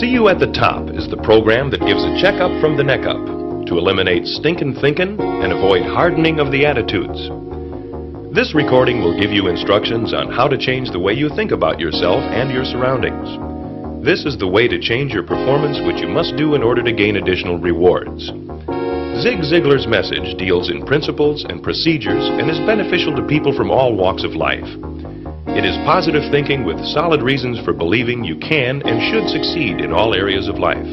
See You at the Top is the program that gives a checkup from the neck up to eliminate stinking thinking and avoid hardening of the attitudes. This recording will give you instructions on how to change the way you think about yourself and your surroundings. This is the way to change your performance, which you must do in order to gain additional rewards. Zig Ziglar's message deals in principles and procedures and is beneficial to people from all walks of life. It is positive thinking with solid reasons for believing you can and should succeed in all areas of life.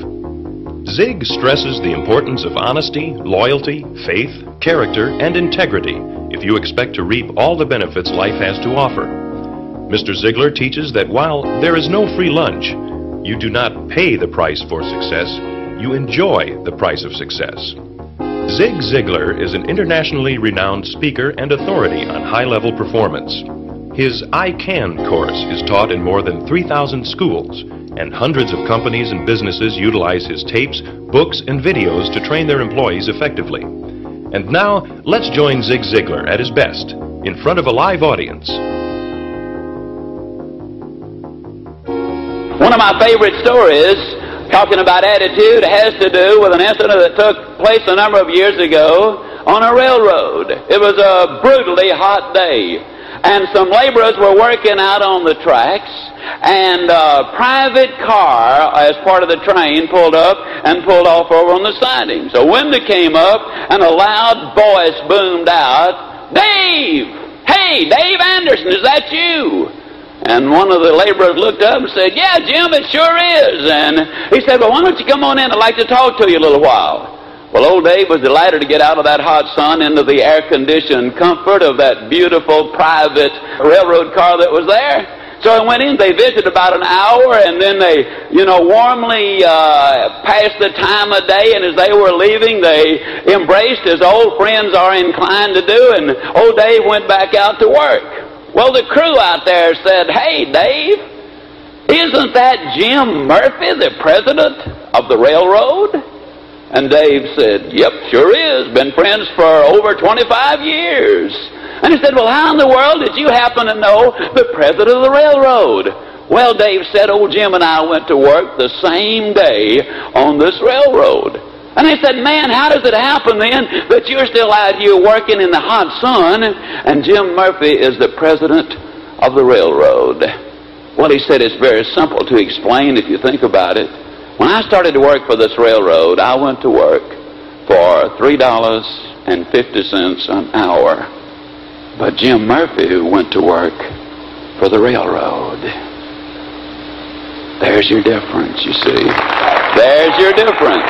Zig stresses the importance of honesty, loyalty, faith, character, and integrity if you expect to reap all the benefits life has to offer. Mr. Ziglar teaches that while there is no free lunch, you do not pay the price for success, you enjoy the price of success. Zig Ziglar is an internationally renowned speaker and authority on high level performance. His I Can course is taught in more than 3,000 schools, and hundreds of companies and businesses utilize his tapes, books, and videos to train their employees effectively. And now, let's join Zig Ziglar at his best, in front of a live audience. One of my favorite stories, talking about attitude, has to do with an incident that took place a number of years ago on a railroad. It was a brutally hot day and some laborers were working out on the tracks, and a private car, as part of the train, pulled up and pulled off over on the siding. So window came up, and a loud voice boomed out, Dave! Hey, Dave Anderson, is that you? And one of the laborers looked up and said, Yeah, Jim, it sure is. And he said, Well, why don't you come on in? I'd like to talk to you a little while. Well, old Dave was delighted to get out of that hot sun into the air conditioned comfort of that beautiful private railroad car that was there. So I went in, they visited about an hour, and then they, you know, warmly uh, passed the time of day, and as they were leaving, they embraced as old friends are inclined to do, and old Dave went back out to work. Well, the crew out there said, Hey, Dave, isn't that Jim Murphy, the president of the railroad? And Dave said, Yep, sure is. Been friends for over 25 years. And he said, Well, how in the world did you happen to know the president of the railroad? Well, Dave said, Old Jim and I went to work the same day on this railroad. And they said, Man, how does it happen then that you're still out here working in the hot sun and Jim Murphy is the president of the railroad? Well, he said, It's very simple to explain if you think about it. When I started to work for this railroad, I went to work for $3.50 an hour. But Jim Murphy went to work for the railroad. There's your difference, you see. There's your difference.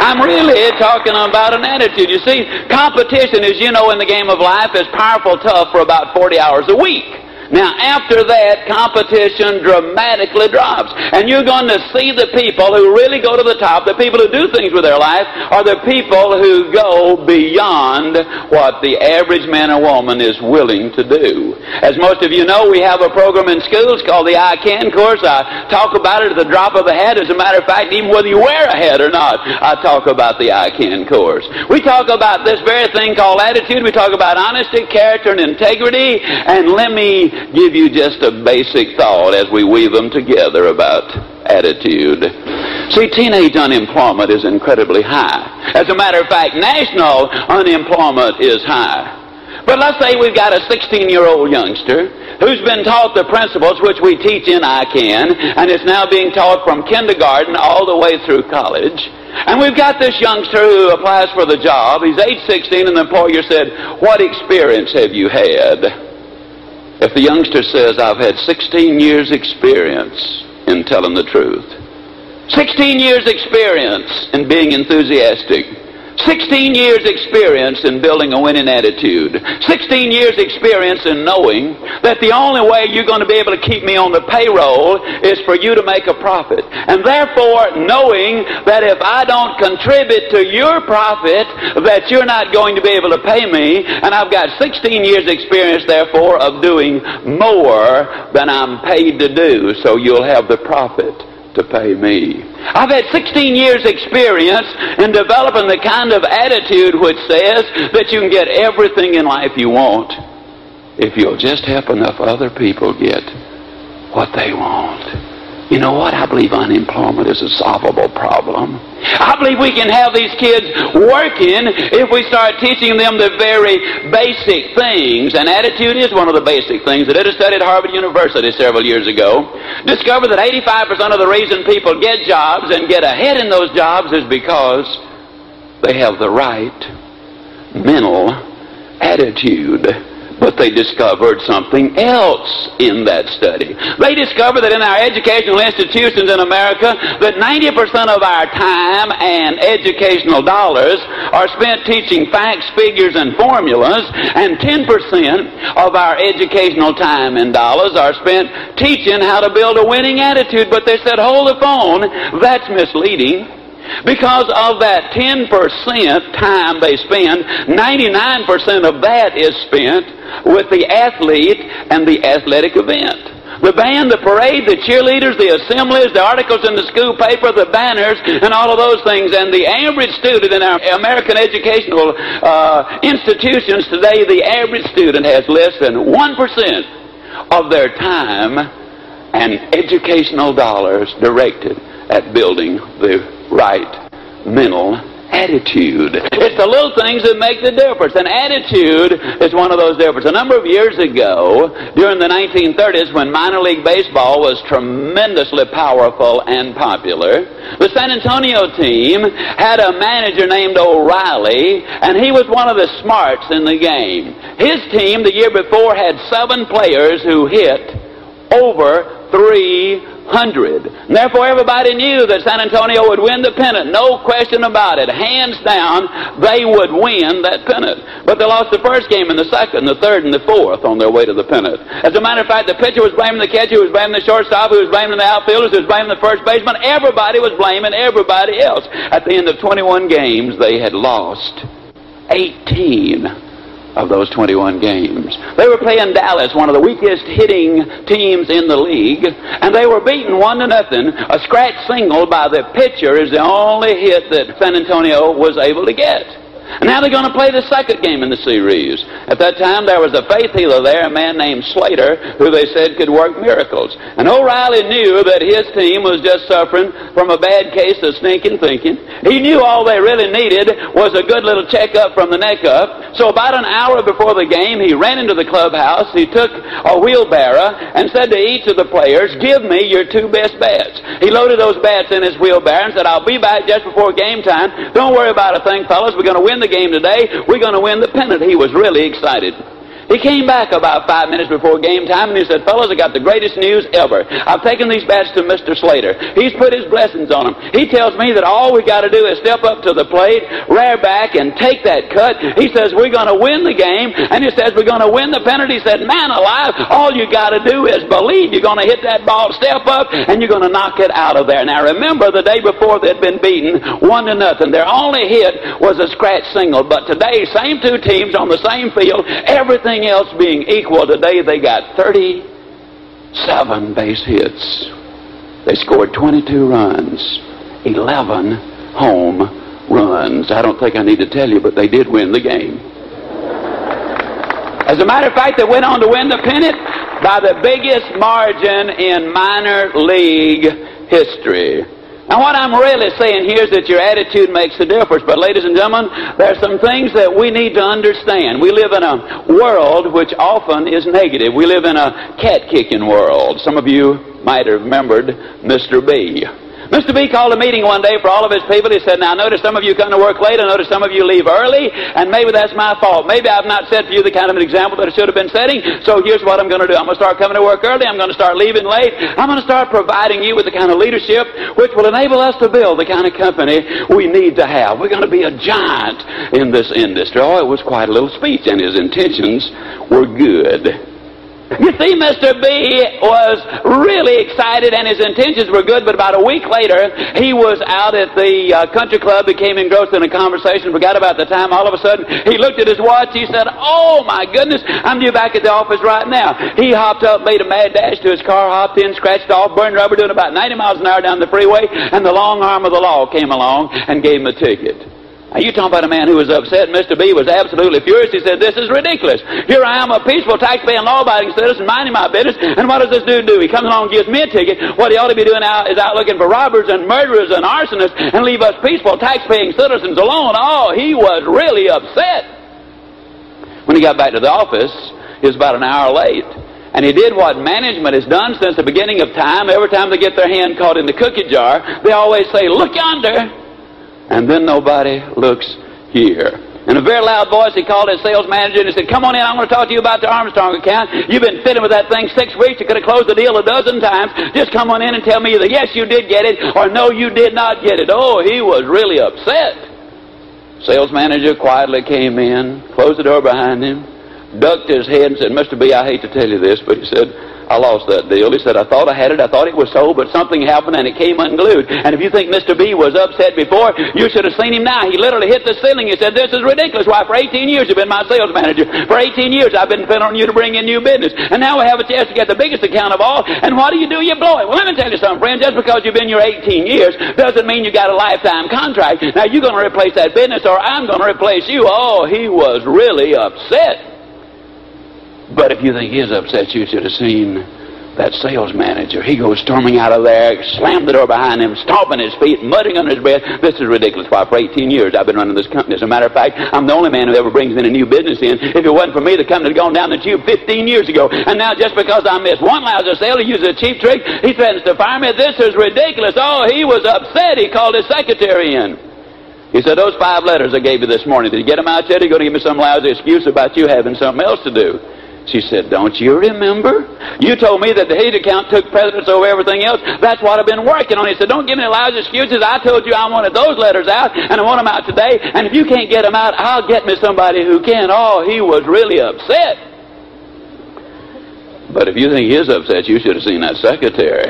I'm really talking about an attitude. You see, competition, as you know, in the game of life is powerful tough for about 40 hours a week. Now, after that, competition dramatically drops. And you're going to see the people who really go to the top, the people who do things with their life, are the people who go beyond what the average man or woman is willing to do. As most of you know, we have a program in schools called the I Can course. I talk about it at the drop of a hat. As a matter of fact, even whether you wear a hat or not, I talk about the I Can course. We talk about this very thing called attitude. We talk about honesty, character, and integrity. And let me give you just a basic thought as we weave them together about attitude. See, teenage unemployment is incredibly high. As a matter of fact, national unemployment is high. But let's say we've got a 16 year old youngster who's been taught the principles which we teach in I Can, and it's now being taught from kindergarten all the way through college. And we've got this youngster who applies for the job. He's age 16, and the employer said, What experience have you had? If the youngster says, I've had 16 years experience in telling the truth, 16 years experience in being enthusiastic, 16 years experience in building a winning attitude. 16 years experience in knowing that the only way you're going to be able to keep me on the payroll is for you to make a profit. And therefore, knowing that if I don't contribute to your profit, that you're not going to be able to pay me. And I've got 16 years experience, therefore, of doing more than I'm paid to do, so you'll have the profit to pay me. I've had 16 years experience in developing the kind of attitude which says that you can get everything in life you want if you'll just help enough other people get what they want. You know what? I believe unemployment is a solvable problem. I believe we can have these kids working if we start teaching them the very basic things. And attitude is one of the basic things. I did a study at Harvard University several years ago. Discovered that 85% of the reason people get jobs and get ahead in those jobs is because they have the right mental attitude. But they discovered something else in that study. They discovered that in our educational institutions in America, that 90% of our time and educational dollars are spent teaching facts, figures, and formulas, and 10% of our educational time and dollars are spent teaching how to build a winning attitude. But they said, hold the phone, that's misleading. Because of that 10% time they spend, 99% of that is spent with the athlete and the athletic event. The band, the parade, the cheerleaders, the assemblies, the articles in the school paper, the banners, and all of those things. And the average student in our American educational uh, institutions today, the average student has less than 1% of their time and educational dollars directed at building the right mental attitude. It's the little things that make the difference. And attitude is one of those differences. A number of years ago, during the 1930s, when minor league baseball was tremendously powerful and popular, the San Antonio team had a manager named O'Reilly, and he was one of the smarts in the game. His team, the year before, had seven players who hit over three hundred. Therefore, everybody knew that San Antonio would win the pennant. No question about it. Hands down, they would win that pennant. But they lost the first game and the second, the third, and the fourth on their way to the pennant. As a matter of fact, the pitcher was blaming the catcher, who was blaming the shortstop, who was blaming the outfielders, who was blaming the first baseman. Everybody was blaming everybody else. At the end of 21 games, they had lost 18 of those 21 games. They were playing Dallas, one of the weakest hitting teams in the league, and they were beaten one to nothing. A scratch single by the pitcher is the only hit that San Antonio was able to get. And now they're going to play the second game in the series. At that time, there was a faith healer there, a man named Slater, who they said could work miracles. And O'Reilly knew that his team was just suffering from a bad case of stinking thinking. He knew all they really needed was a good little checkup from the neck up. So about an hour before the game, he ran into the clubhouse. He took a wheelbarrow and said to each of the players, give me your two best bats. He loaded those bats in his wheelbarrow and said, I'll be back just before game time. Don't worry about a thing, fellas. We're going to win the game today. We're going to win the pennant. He was really excited. He came back about five minutes before game time and he said, Fellas, I got the greatest news ever. I've taken these bats to Mr. Slater. He's put his blessings on them. He tells me that all we got to do is step up to the plate, rear back, and take that cut. He says, We're going to win the game. And he says, We're going to win the pennant. He said, Man alive, all you got to do is believe you're going to hit that ball, step up, and you're going to knock it out of there. Now remember, the day before they'd been beaten one to nothing. Their only hit was a scratch single. But today, same two teams on the same field, everything everything else being equal, today they got 37 base hits. They scored 22 runs, 11 home runs. I don't think I need to tell you, but they did win the game. As a matter of fact, they went on to win the pennant by the biggest margin in minor league history. Now, what I'm really saying here is that your attitude makes the difference. But, ladies and gentlemen, there are some things that we need to understand. We live in a world which often is negative. We live in a cat kicking world. Some of you might have remembered Mr. B. Mr. B called a meeting one day for all of his people. He said, Now, I notice some of you come to work late. I notice some of you leave early, and maybe that's my fault. Maybe I've not set for you the kind of an example that I should have been setting. So here's what I'm going to do I'm going to start coming to work early. I'm going to start leaving late. I'm going to start providing you with the kind of leadership which will enable us to build the kind of company we need to have. We're going to be a giant in this industry. Oh, it was quite a little speech, and his intentions were good. You see, Mr. B was really excited and his intentions were good, but about a week later, he was out at the uh, country club, became engrossed in a conversation, forgot about the time. All of a sudden, he looked at his watch. He said, Oh my goodness, I'm due back at the office right now. He hopped up, made a mad dash to his car, hopped in, scratched off, burned rubber, doing about 90 miles an hour down the freeway, and the long arm of the law came along and gave him a ticket. Now, you talking about a man who was upset. Mr. B was absolutely furious. He said, This is ridiculous. Here I am, a peaceful, tax-paying, law-abiding citizen, minding my business, and what does this dude do? He comes along and gives me a ticket. What he ought to be doing out is out looking for robbers and murderers and arsonists and leave us peaceful, tax-paying citizens alone. Oh, he was really upset. When he got back to the office, he was about an hour late. And he did what management has done since the beginning of time. Every time they get their hand caught in the cookie jar, they always say, Look yonder and then nobody looks here. In a very loud voice, he called his sales manager and he said, Come on in, I want to talk to you about the Armstrong account. You've been fiddling with that thing six weeks. You could have closed the deal a dozen times. Just come on in and tell me either yes, you did get it, or no, you did not get it. Oh, he was really upset. Sales manager quietly came in, closed the door behind him, ducked his head and said, Mr. B, I hate to tell you this, but he said, I lost that deal. He said, I thought I had it. I thought it was sold, but something happened and it came unglued. And if you think Mr. B was upset before, you should have seen him now. He literally hit the ceiling. He said, this is ridiculous. Why, for 18 years you've been my sales manager. For 18 years I've been depending on you to bring in new business. And now we have a chance to get the biggest account of all. And what do you do? You blow it. Well, let me tell you something, friend. Just because you've been here 18 years doesn't mean you got a lifetime contract. Now you're going to replace that business or I'm going to replace you. Oh, he was really upset. But if you think he's upset, you should have seen that sales manager. He goes storming out of there, slammed the door behind him, stomping his feet, muttering under his breath. This is ridiculous. Why, for 18 years I've been running this company. As a matter of fact, I'm the only man who ever brings in a new business in. If it wasn't for me, the company had gone down the tube 15 years ago. And now just because I missed one lousy sale, he uses a cheap trick, he threatens to fire me. This is ridiculous. Oh, he was upset. He called his secretary in. He said, those five letters I gave you this morning, did you get them out yet? Are you going to give me some lousy excuse about you having something else to do? She said, Don't you remember? You told me that the hate account took precedence over everything else. That's what I've been working on. He said, Don't give me lousy excuses. I told you I wanted those letters out, and I want them out today. And if you can't get them out, I'll get me somebody who can. Oh, he was really upset. But if you think he's upset, you should have seen that secretary.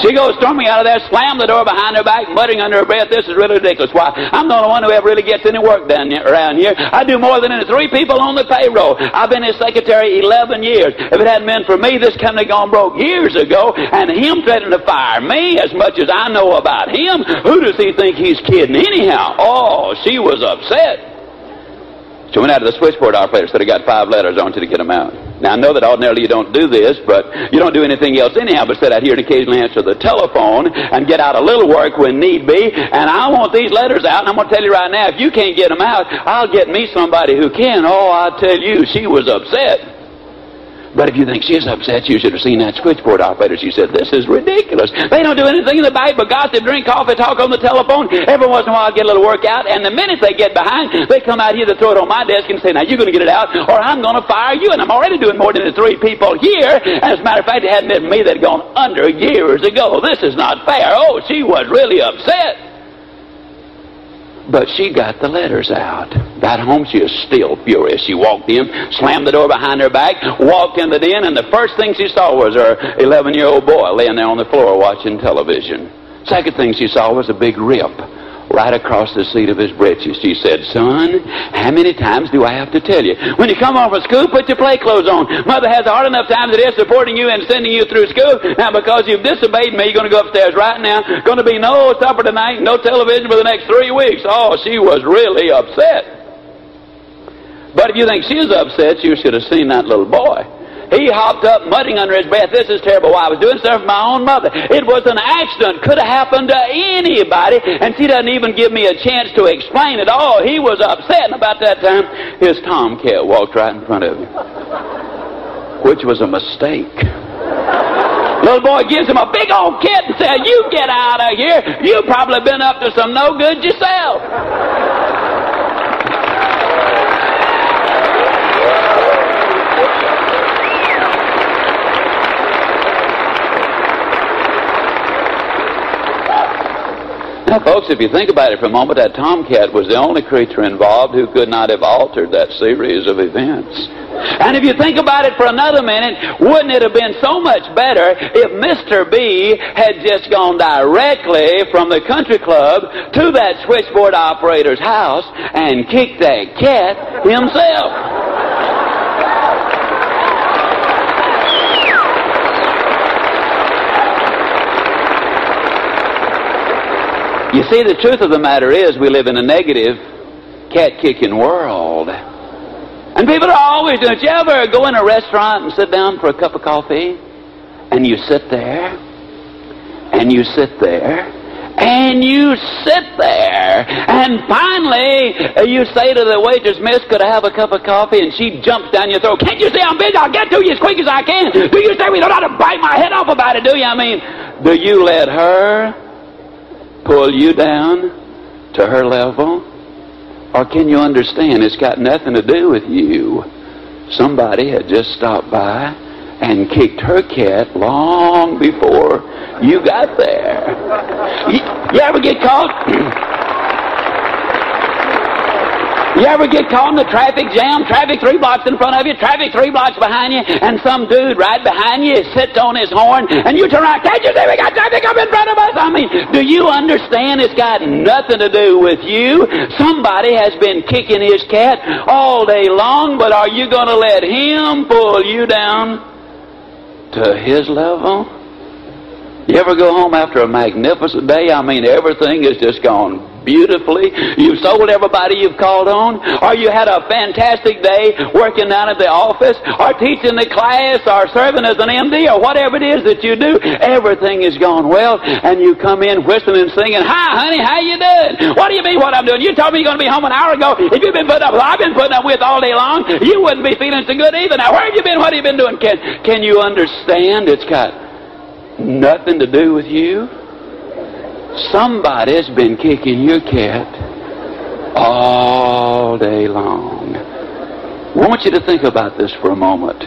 She goes storming out of there, slammed the door behind her back, muttering under her breath, this is really ridiculous. Why, I'm the only one who ever really gets any work done around here. I do more than any three people on the payroll. I've been his secretary 11 years. If it hadn't been for me, this company gone broke years ago, and him threatening to fire me as much as I know about him, who does he think he's kidding anyhow? Oh, she was upset. She went out to the switchboard operator, said, I got five letters, I want you to get them out. Now, I know that ordinarily you don't do this, but you don't do anything else anyhow but sit out here and occasionally answer the telephone and get out a little work when need be. And I want these letters out, and I'm going to tell you right now, if you can't get them out, I'll get me somebody who can. Oh, I tell you, she was upset. But if you think she's upset, you should have seen that switchboard operator. She said, This is ridiculous. They don't do anything in the but gossip, drink coffee, talk on the telephone. Every once in a while, get a little work out. And the minute they get behind, they come out here to throw it on my desk and say, Now you're going to get it out, or I'm going to fire you. And I'm already doing more than the three people here. As a matter of fact, it hadn't been me that had gone under years ago. This is not fair. Oh, she was really upset. But she got the letters out. Got home, she was still furious. She walked in, slammed the door behind her back, walked in the den, and the first thing she saw was her 11 year old boy laying there on the floor watching television. Second thing she saw was a big rip right across the seat of his breeches. She said, Son, how many times do I have to tell you? When you come home from school, put your play clothes on. Mother has a hard enough time is supporting you and sending you through school. Now, because you've disobeyed me, you're going to go upstairs right now. Going to be no supper tonight, no television for the next three weeks. Oh, she was really upset. But if you think she's upset, you should have seen that little boy. He hopped up, muttering under his breath, This is terrible. Why? I was doing stuff for my own mother. It was an accident. Could have happened to anybody. And she doesn't even give me a chance to explain it all. He was upset. And about that time, his tomcat walked right in front of him, which was a mistake. Little boy gives him a big old kick and says, You get out of here. You've probably been up to some no good yourself. Now, folks, if you think about it for a moment, that tomcat was the only creature involved who could not have altered that series of events. And if you think about it for another minute, wouldn't it have been so much better if Mr. B had just gone directly from the country club to that switchboard operator's house and kicked that cat himself? You see, the truth of the matter is we live in a negative cat kicking world. And people are always doing it. You ever go in a restaurant and sit down for a cup of coffee? And you sit there, and you sit there, and you sit there, and finally you say to the waitress, Miss, could I have a cup of coffee? And she jumps down your throat. Can't you see I'm busy? I'll get to you as quick as I can. Do you say we don't have to bite my head off about it, do you? I mean, do you let her pull you down to her level? Or can you understand it's got nothing to do with you? Somebody had just stopped by and kicked her cat long before you got there. You, you ever get caught? You ever get caught in the traffic jam? Traffic three blocks in front of you, traffic three blocks behind you, and some dude right behind you sits on his horn, and you turn around, can't you see we got traffic up in front of us? I mean, do you understand it's got nothing to do with you? Somebody has been kicking his cat all day long, but are you going to let him pull you down to his level? You ever go home after a magnificent day? I mean, everything has just gone beautifully. You've sold everybody you've called on, or you had a fantastic day working down at the office, or teaching the class, or serving as an MD, or whatever it is that you do. Everything has gone well, and you come in whistling and singing, Hi, honey, how you doing? What do you mean what I'm doing? You told me you're going to be home an hour ago. If you've been putting up, I've been putting up with all day long, you wouldn't be feeling so good either. Now, where have you been? What have you been doing? Can, can you understand? It's got nothing to do with you. Somebody's been kicking your cat all day long. I want you to think about this for a moment.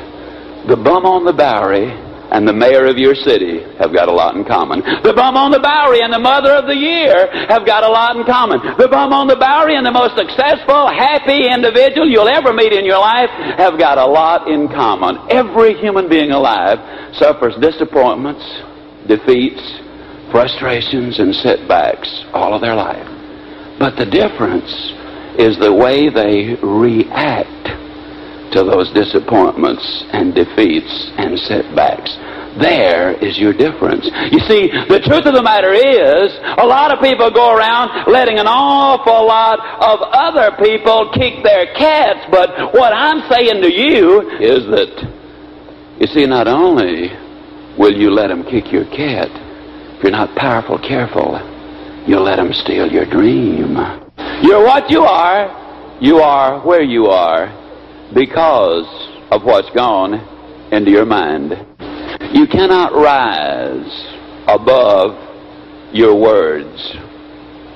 The bum on the Bowery and the mayor of your city have got a lot in common. The bum on the Bowery and the mother of the year have got a lot in common. The bum on the Bowery and the most successful, happy individual you'll ever meet in your life have got a lot in common. Every human being alive suffers disappointments, defeats, frustrations and setbacks all of their life. But the difference is the way they react to those disappointments and defeats and setbacks. There is your difference. You see, the truth of the matter is, a lot of people go around letting an awful lot of other people kick their cats, but what I'm saying to you is that, you see, not only will you let them kick your cat, if you're not powerful, careful, you'll let them steal your dream. You're what you are. You are where you are because of what's gone into your mind. You cannot rise above your words.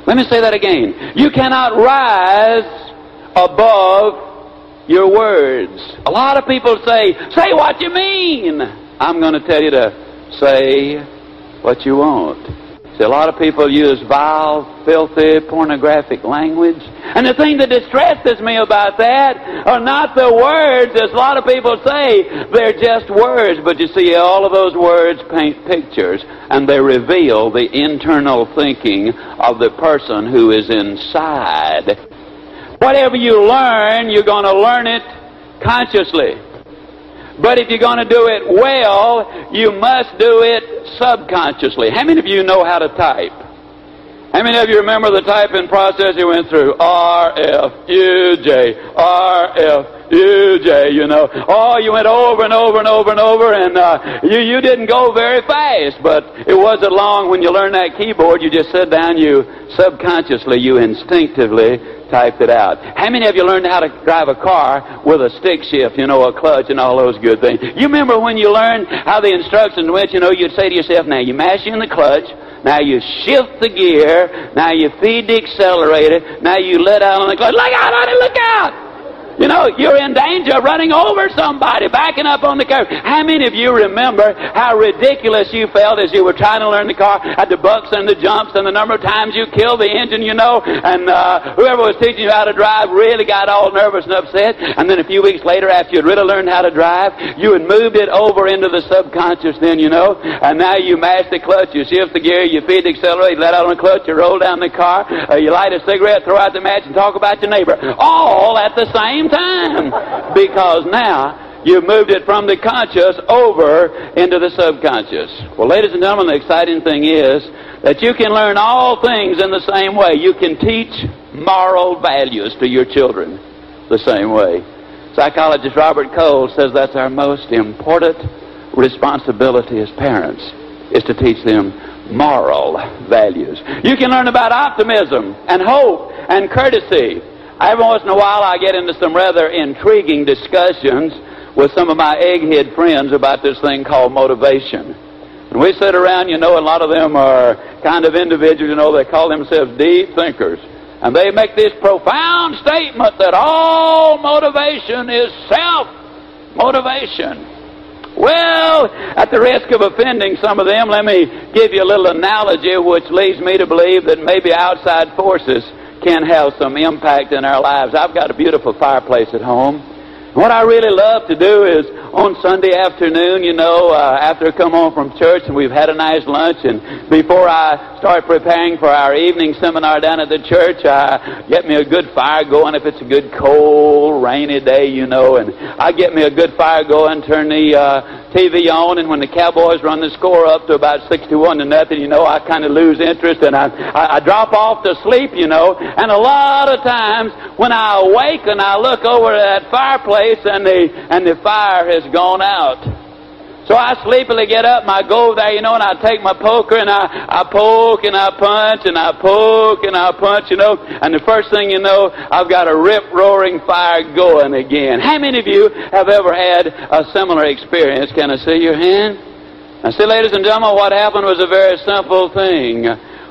Let me say that again. You cannot rise above your words. A lot of people say, say what you mean. I'm going to tell you to say what you want. See, a lot of people use vile, filthy, pornographic language. And the thing that distresses me about that are not the words, as a lot of people say, they're just words. But you see, all of those words paint pictures, and they reveal the internal thinking of the person who is inside. Whatever you learn, you're going to learn it consciously. But if you're going to do it well, you must do it subconsciously. How many of you know how to type? How many of you remember the typing process you went through? R, F, U, J, R, F, U, J, you know. Oh, you went over and over and over and over, and uh, you, you didn't go very fast, but it wasn't long when you learned that keyboard. You just sat down, you subconsciously, you instinctively typed it out. How many of you learned how to drive a car with a stick shift, you know, a clutch and all those good things? You remember when you learned how the instructions went, you know, you'd say to yourself, now you mash in the clutch, now you shift the gear, now you feed the accelerator, now you let out on the clutch. Look out, honey, look out! You know, you're in danger of running over somebody, backing up on the curb. How many of you remember how ridiculous you felt as you were trying to learn the car at the bucks and the jumps and the number of times you killed the engine, you know, and uh, whoever was teaching you how to drive really got all nervous and upset. And then a few weeks later, after you'd really learned how to drive, you had moved it over into the subconscious then, you know, and now you mash the clutch, you shift the gear, you feed the accelerator, let out on the clutch, you roll down the car, uh, you light a cigarette, throw out the match, and talk about your neighbor. All at the same same time because now you've moved it from the conscious over into the subconscious. Well, ladies and gentlemen, the exciting thing is that you can learn all things in the same way. You can teach moral values to your children the same way. Psychologist Robert Cole says that's our most important responsibility as parents is to teach them moral values. You can learn about optimism and hope and courtesy. Every once in a while I get into some rather intriguing discussions with some of my egghead friends about this thing called motivation. And we sit around, you know, a lot of them are kind of individuals, you know, they call themselves deep thinkers. And they make this profound statement that all motivation is self-motivation. Well, at the risk of offending some of them, let me give you a little analogy which leads me to believe that maybe outside forces can have some impact in our lives. I've got a beautiful fireplace at home. What I really love to do is on Sunday afternoon, you know, uh, after I come home from church and we've had a nice lunch, and before I start preparing for our evening seminar down at the church, I get me a good fire going if it's a good cold, rainy day, you know, and I get me a good fire going, turn the uh, TV on, and when the Cowboys run the score up to about 61 to nothing, you know, I kind of lose interest and I, I, I drop off to sleep, you know. And a lot of times when I awake and I look over at that fireplace and the, and the fire has gone out. So I sleepily get up and I go there, you know, and I take my poker and I, I poke and I punch and I poke and I punch, you know, and the first thing you know, I've got a rip roaring fire going again. How many of you have ever had a similar experience? Can I see your hand? Now see, ladies and gentlemen, what happened was a very simple thing.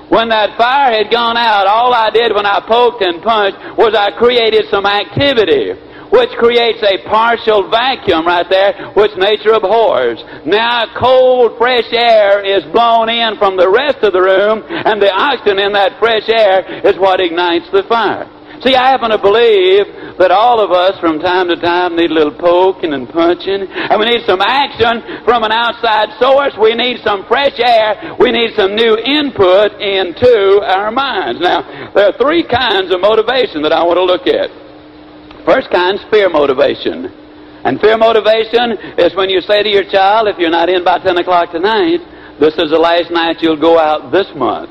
When that fire had gone out, all I did when I poked and punched was I created some activity which creates a partial vacuum right there, which nature abhors. Now cold, fresh air is blown in from the rest of the room, and the oxygen in that fresh air is what ignites the fire. See, I happen to believe that all of us from time to time need a little poking and punching, and we need some action from an outside source. We need some fresh air. We need some new input into our minds. Now, there are three kinds of motivation that I want to look at. First kind's fear motivation. And fear motivation is when you say to your child, if you're not in by 10 o'clock tonight, this is the last night you'll go out this month.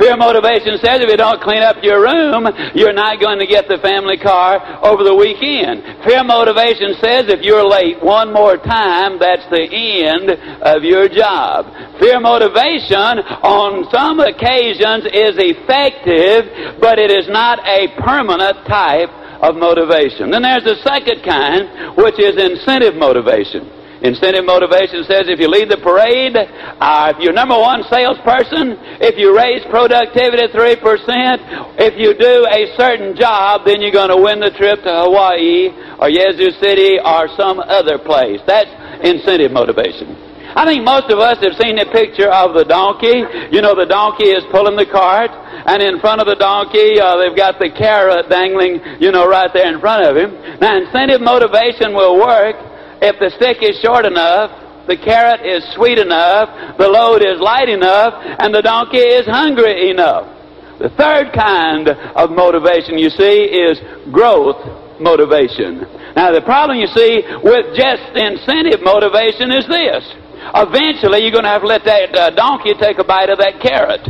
Fear motivation says if you don't clean up your room, you're not going to get the family car over the weekend. Fear motivation says if you're late one more time, that's the end of your job. Fear motivation on some occasions is effective, but it is not a permanent type of motivation. Then there's the second kind, which is incentive motivation. Incentive motivation says if you lead the parade, uh, if you're number one salesperson, if you raise productivity 3%, if you do a certain job, then you're going to win the trip to Hawaii or Yazoo City or some other place. That's incentive motivation. I think most of us have seen the picture of the donkey. You know, the donkey is pulling the cart, and in front of the donkey, uh, they've got the carrot dangling, you know, right there in front of him. Now, incentive motivation will work if the stick is short enough, the carrot is sweet enough, the load is light enough, and the donkey is hungry enough. The third kind of motivation, you see, is growth motivation. Now, the problem, you see, with just incentive motivation is this. Eventually, you're going to have to let that uh, donkey take a bite of that carrot.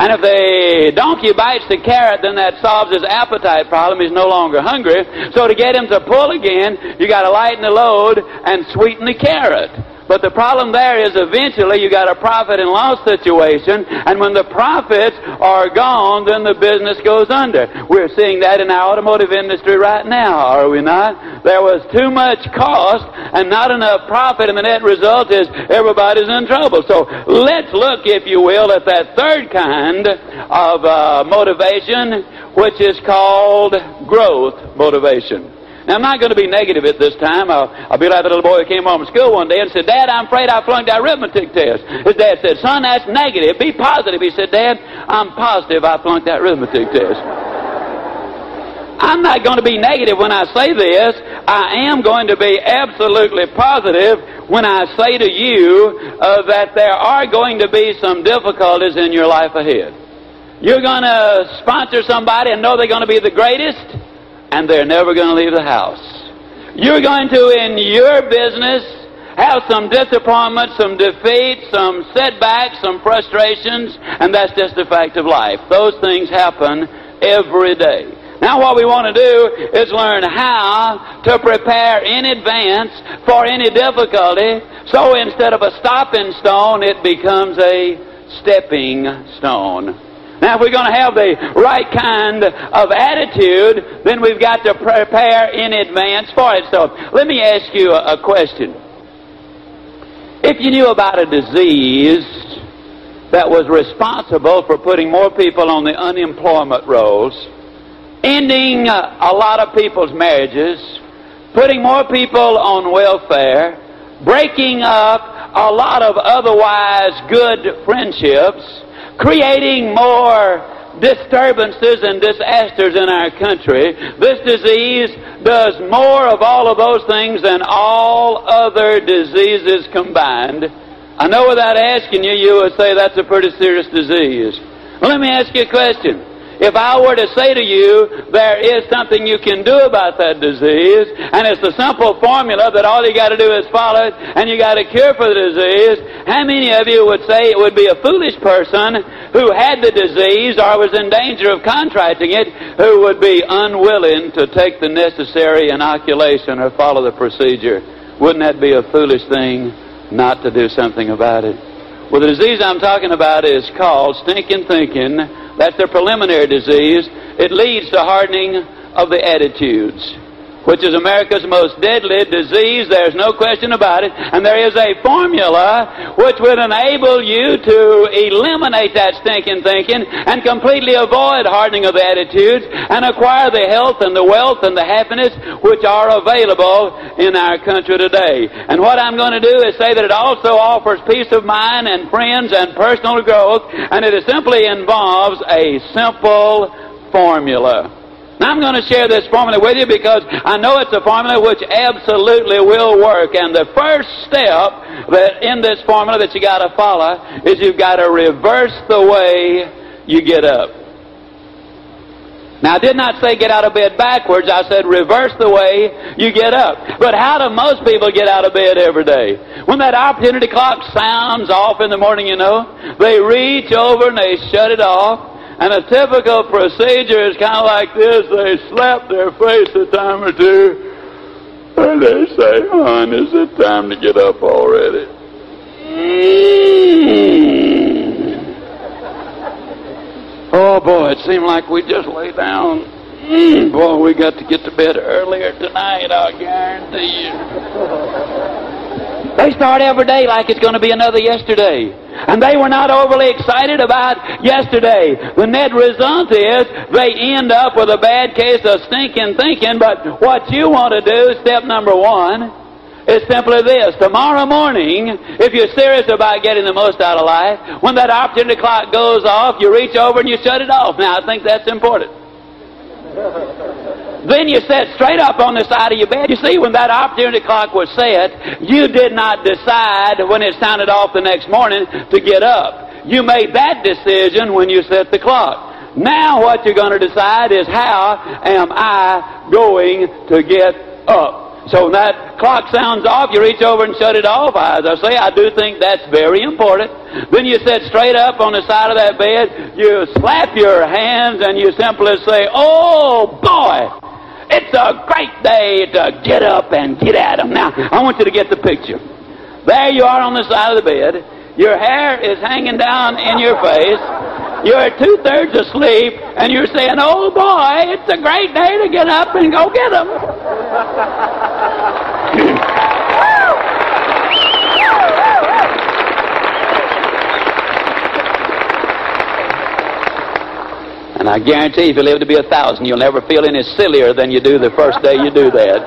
And if the donkey bites the carrot, then that solves his appetite problem. He's no longer hungry. So to get him to pull again, you got to lighten the load and sweeten the carrot. But the problem there is eventually you got a profit and loss situation, and when the profits are gone, then the business goes under. We're seeing that in our automotive industry right now, are we not? There was too much cost and not enough profit, and the net result is everybody's in trouble. So let's look, if you will, at that third kind of uh, motivation, which is called growth motivation. Now, I'm not going to be negative at this time. I'll, I'll be like the little boy who came home from school one day and said, Dad, I'm afraid I flunked that arithmetic test. His dad said, Son, that's negative. Be positive. He said, Dad, I'm positive I flunked that arithmetic test. I'm not going to be negative when I say this. I am going to be absolutely positive when I say to you uh, that there are going to be some difficulties in your life ahead. You're going to sponsor somebody and know they're going to be the greatest and they're never going to leave the house. You're going to, in your business, have some disappointment, some defeat, some setbacks, some frustrations, and that's just a fact of life. Those things happen every day. Now what we want to do is learn how to prepare in advance for any difficulty. So instead of a stopping stone, it becomes a stepping stone. Now, if we're going to have the right kind of attitude, then we've got to prepare in advance for it. So, let me ask you a, a question. If you knew about a disease that was responsible for putting more people on the unemployment rolls, ending uh, a lot of people's marriages, putting more people on welfare, breaking up a lot of otherwise good friendships, creating more disturbances and disasters in our country. This disease does more of all of those things than all other diseases combined. I know without asking you, you would say that's a pretty serious disease. Well, let me ask you a question. If I were to say to you, there is something you can do about that disease, and it's a simple formula that all you got to do is follow it, and you got a cure for the disease, how many of you would say it would be a foolish person who had the disease or was in danger of contracting it who would be unwilling to take the necessary inoculation or follow the procedure? Wouldn't that be a foolish thing not to do something about it? Well, the disease I'm talking about is called stinking thinking that's the preliminary disease. It leads to hardening of the attitudes, which is America's most deadly disease. There's no question about it. And there is a formula which would enable you to eliminate that stinking thinking and completely avoid hardening of the attitudes and acquire the health and the wealth and the happiness which are available in our country today. And what I'm going to do is say that it also offers peace of mind and friends and personal growth, and it simply involves a simple formula. Now I'm going to share this formula with you because I know it's a formula which absolutely will work. And the first step that in this formula that you got to follow is you've got to reverse the way you get up. Now, I did not say get out of bed backwards. I said reverse the way you get up. But how do most people get out of bed every day? When that opportunity clock sounds off in the morning, you know, they reach over and they shut it off. And a typical procedure is kind of like this. They slap their face a time or two. And they say, hon, is it time to get up already? Mm. Oh boy, it seemed like we just lay down. Mm, boy, we got to get to bed earlier tonight, I guarantee you. They start every day like it's going to be another yesterday. And they were not overly excited about yesterday. The net result is they end up with a bad case of stinking thinking, but what you want to do, step number one, is simply this. Tomorrow morning, if you're serious about getting the most out of life, when that opportunity clock goes off, you reach over and you shut it off. Now, I think that's important. Then you sit straight up on the side of your bed. You see, when that opportunity clock was set, you did not decide when it sounded off the next morning to get up. You made that decision when you set the clock. Now what you're going to decide is how am I going to get up? So when that clock sounds off, you reach over and shut it off. As I say, I do think that's very important. Then you sit straight up on the side of that bed, you slap your hands, and you simply say, Oh boy, it's a great day to get up and get at them. Now, I want you to get the picture. There you are on the side of the bed. Your hair is hanging down in your face. You're two thirds asleep, and you're saying, Oh boy, it's a great day to get up and go get them. And I guarantee if you live to be a thousand, you'll never feel any sillier than you do the first day you do that.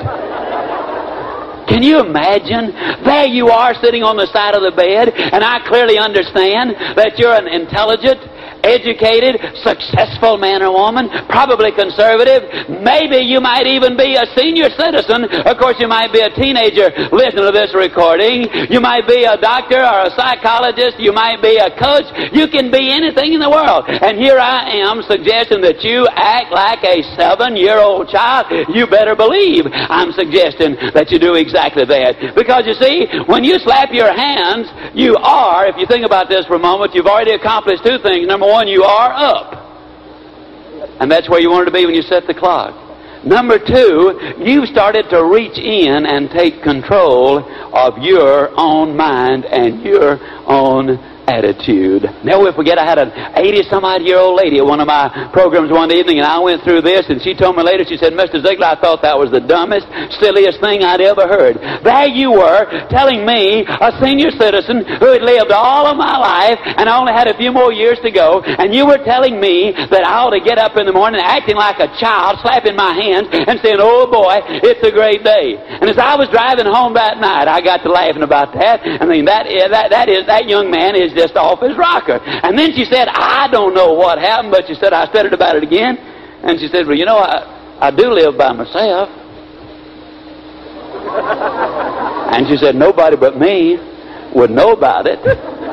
Can you imagine? There you are sitting on the side of the bed, and I clearly understand that you're an intelligent, educated, successful man or woman, probably conservative. Maybe you might even be a senior citizen. Of course, you might be a teenager listening to this recording. You might be a doctor or a psychologist. You might be a coach. You can be anything in the world. And here I am suggesting that you act like a seven-year-old child. You better believe I'm suggesting that you do exactly that. Because you see, when you slap your hands, you are, if you think about this for a moment, you've already accomplished two things. Number one, one, you are up. And that's where you wanted to be when you set the clock. Number two, you've started to reach in and take control of your own mind and your own attitude. Never will forget, I had an 80 some odd year old lady at one of my programs one evening, and I went through this, and she told me later, she said, Mr. Ziglar, I thought that was the dumbest, silliest thing I'd ever heard. There you were, telling me, a senior citizen who had lived all of my life and only had a few more years to go, and you were telling me that I ought to get up in the morning acting like a child, slapping my hands, and saying, oh boy, it's a great day. And as I was driving home that night, I got to laughing about that. I mean, that, that, that is, that young man is just off his rocker. And then she said, I don't know what happened, but she said, I studied about it again. And she said, well, you know, I, I do live by myself. and she said, nobody but me would know about it.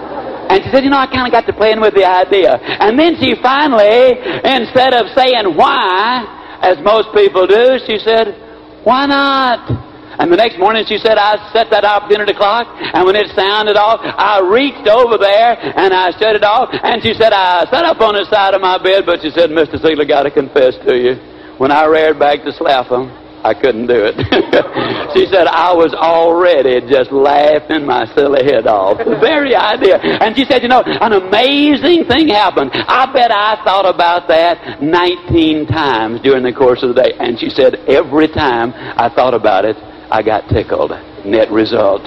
And she said, you know, I kind of got to playing with the idea. And then she finally, instead of saying why, as most people do, she said, why not? And the next morning she said, I set that opportunity clock, and when it sounded off, I reached over there and I shut it off. And she said, I sat up on the side of my bed, but she said, Mr. Ziglar, got to confess to you, when I reared back to slap him, I couldn't do it. she said, I was already just laughing my silly head off. The very idea. And she said, you know, an amazing thing happened. I bet I thought about that 19 times during the course of the day. And she said, every time I thought about it, I got tickled. Net result,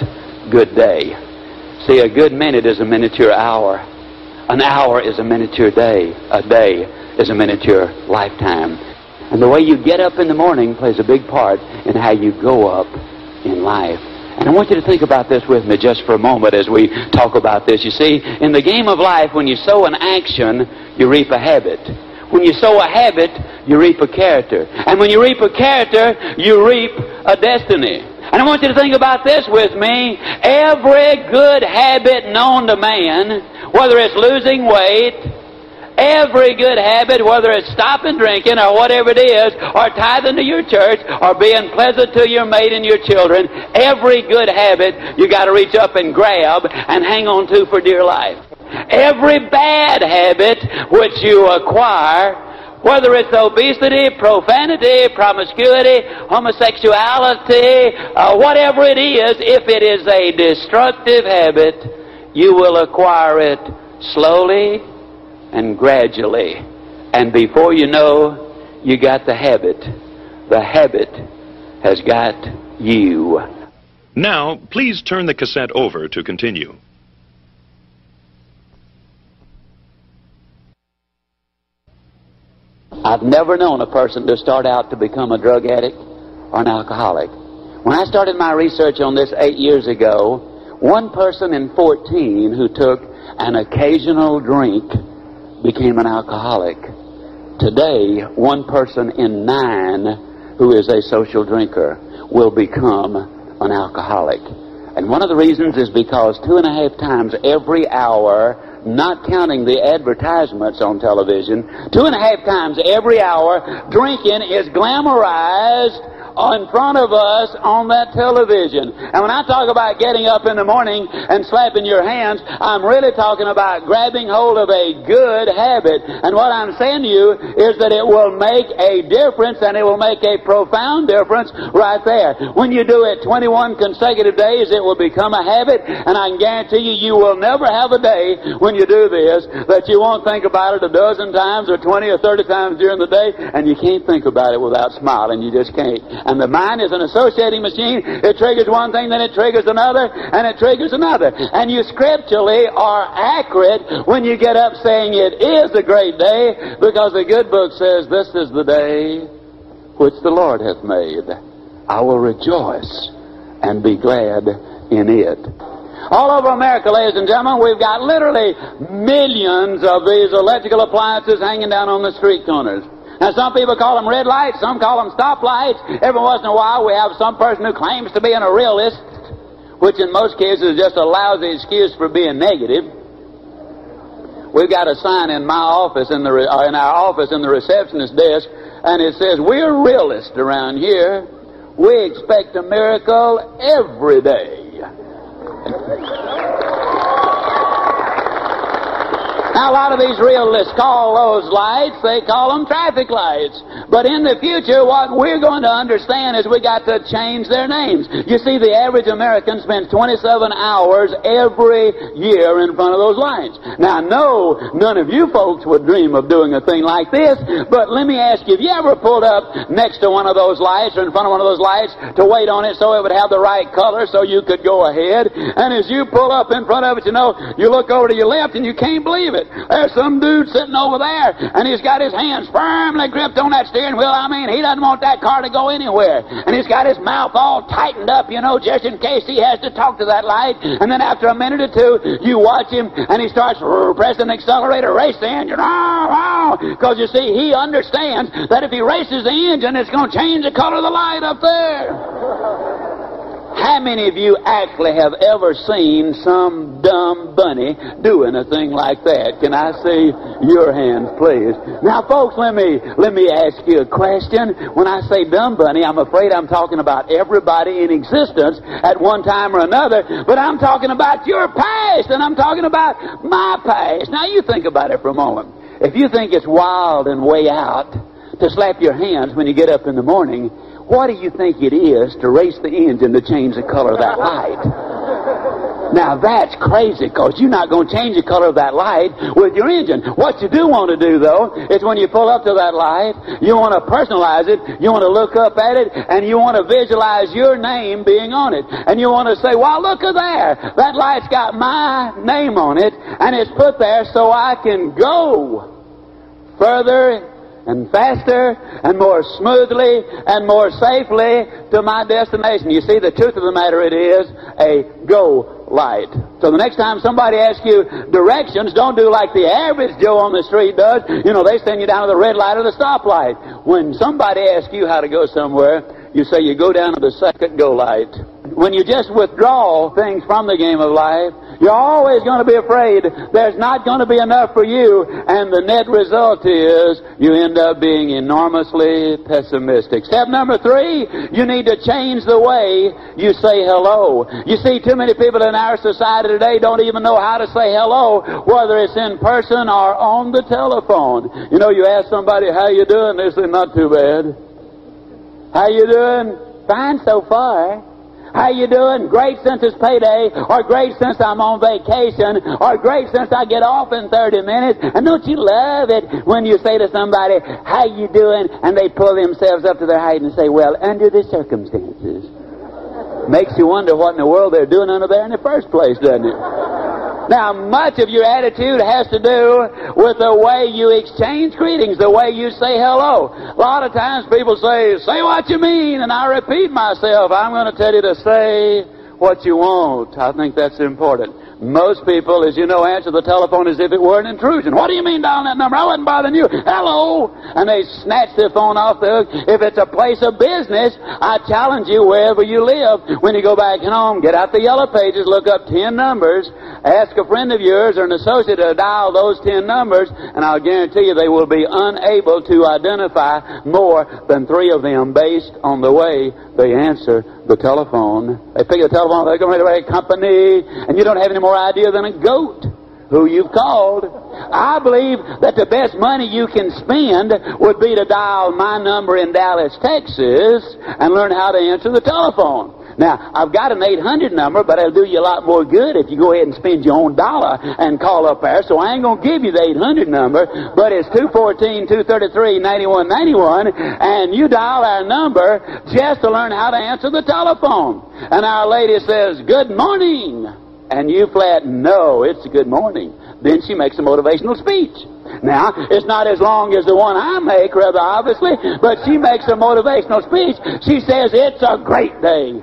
good day. See, a good minute is a miniature hour. An hour is a miniature day. A day is a miniature lifetime. And the way you get up in the morning plays a big part in how you go up in life. And I want you to think about this with me just for a moment as we talk about this. You see, in the game of life, when you sow an action, you reap a habit. When you sow a habit, you reap a character. And when you reap a character, you reap a destiny. And I want you to think about this with me. Every good habit known to man, whether it's losing weight, every good habit, whether it's stopping drinking or whatever it is, or tithing to your church, or being pleasant to your mate and your children, every good habit you got to reach up and grab and hang on to for dear life. Every bad habit which you acquire, whether it's obesity, profanity, promiscuity, homosexuality, uh, whatever it is, if it is a destructive habit, you will acquire it slowly and gradually. And before you know, you got the habit. The habit has got you. Now, please turn the cassette over to continue. I've never known a person to start out to become a drug addict or an alcoholic. When I started my research on this eight years ago, one person in 14 who took an occasional drink became an alcoholic. Today, one person in nine who is a social drinker will become an alcoholic. And one of the reasons is because two and a half times every hour not counting the advertisements on television, two and a half times every hour, drinking is glamorized in front of us on that television. And when I talk about getting up in the morning and slapping your hands, I'm really talking about grabbing hold of a good habit. And what I'm saying to you is that it will make a difference and it will make a profound difference right there. When you do it 21 consecutive days, it will become a habit. And I can guarantee you, you will never have a day when you do this that you won't think about it a dozen times or 20 or 30 times during the day. And you can't think about it without smiling. You just can't. And the mind is an associating machine. It triggers one thing, then it triggers another, and it triggers another. And you scripturally are accurate when you get up saying it is a great day, because the good book says, This is the day which the Lord hath made. I will rejoice and be glad in it. All over America, ladies and gentlemen, we've got literally millions of these electrical appliances hanging down on the street corners. Now, some people call them red lights, some call them stoplights. Every once in a while, we have some person who claims to be an realist, which in most cases is just a lousy excuse for being negative. We've got a sign in my office, in, the, uh, in our office, in the receptionist desk, and it says, We're realists around here. We expect a miracle every day. Now, a lot of these realists call those lights, they call them traffic lights. But in the future, what we're going to understand is we got to change their names. You see, the average American spends 27 hours every year in front of those lights. Now, no, none of you folks would dream of doing a thing like this, but let me ask you, have you ever pulled up next to one of those lights or in front of one of those lights to wait on it so it would have the right color so you could go ahead? And as you pull up in front of it, you know, you look over to your left and you can't believe it. There's some dude sitting over there, and he's got his hands firmly gripped on that steering wheel. I mean, he doesn't want that car to go anywhere. And he's got his mouth all tightened up, you know, just in case he has to talk to that light. And then after a minute or two, you watch him, and he starts pressing the accelerator, race the engine, because you see, he understands that if he races the engine, it's going to change the color of the light up there. How many of you actually have ever seen some dumb bunny doing a thing like that? Can I see your hands, please? Now, folks, let me let me ask you a question. When I say dumb bunny, I'm afraid I'm talking about everybody in existence at one time or another, but I'm talking about your past, and I'm talking about my past. Now, you think about it for a moment. If you think it's wild and way out to slap your hands when you get up in the morning, what do you think it is to race the engine to change the color of that light? Now that's crazy because you're not going to change the color of that light with your engine. What you do want to do though is when you pull up to that light, you want to personalize it, you want to look up at it, and you want to visualize your name being on it. And you want to say, well look there, that light's got my name on it, and it's put there so I can go further and faster and more smoothly and more safely to my destination. You see, the truth of the matter it is a go light. So the next time somebody asks you directions, don't do like the average Joe on the street does. You know, they send you down to the red light or the stoplight. When somebody asks you how to go somewhere, you say you go down to the second go light. When you just withdraw things from the game of life, you're always going to be afraid there's not going to be enough for you, and the net result is you end up being enormously pessimistic. Step number three, you need to change the way you say hello. You see, too many people in our society today don't even know how to say hello, whether it's in person or on the telephone. You know, you ask somebody, how you doing? They say, not too bad. How you doing? Fine so far. How you doing? Great since it's payday, or great since I'm on vacation, or great since I get off in 30 minutes. And don't you love it when you say to somebody, how you doing? And they pull themselves up to their height and say, well, under the circumstances. Makes you wonder what in the world they're doing under there in the first place, doesn't it? Now, much of your attitude has to do with the way you exchange greetings, the way you say hello. A lot of times people say, say what you mean, and I repeat myself. I'm going to tell you to say what you want. I think that's important. Most people, as you know, answer the telephone as if it were an intrusion. What do you mean dialing that number? I wasn't bothering you. Hello! And they snatch their phone off the hook. If it's a place of business, I challenge you wherever you live, when you go back home, get out the yellow pages, look up 10 numbers, ask a friend of yours or an associate to dial those 10 numbers, and I'll guarantee you they will be unable to identify more than three of them based on the way they answer the telephone. They pick the telephone, they go right away, company, and you don't have any more idea than a goat who you've called. I believe that the best money you can spend would be to dial my number in Dallas, Texas, and learn how to answer the telephone. Now, I've got an 800 number, but it'll do you a lot more good if you go ahead and spend your own dollar and call up there. So I ain't going to give you the 800 number, but it's 214-233-9191, and you dial our number just to learn how to answer the telephone. And our lady says, good morning. And you flat, no, it's a good morning. Then she makes a motivational speech. Now, it's not as long as the one I make, rather obviously, but she makes a motivational speech. She says, it's a great day.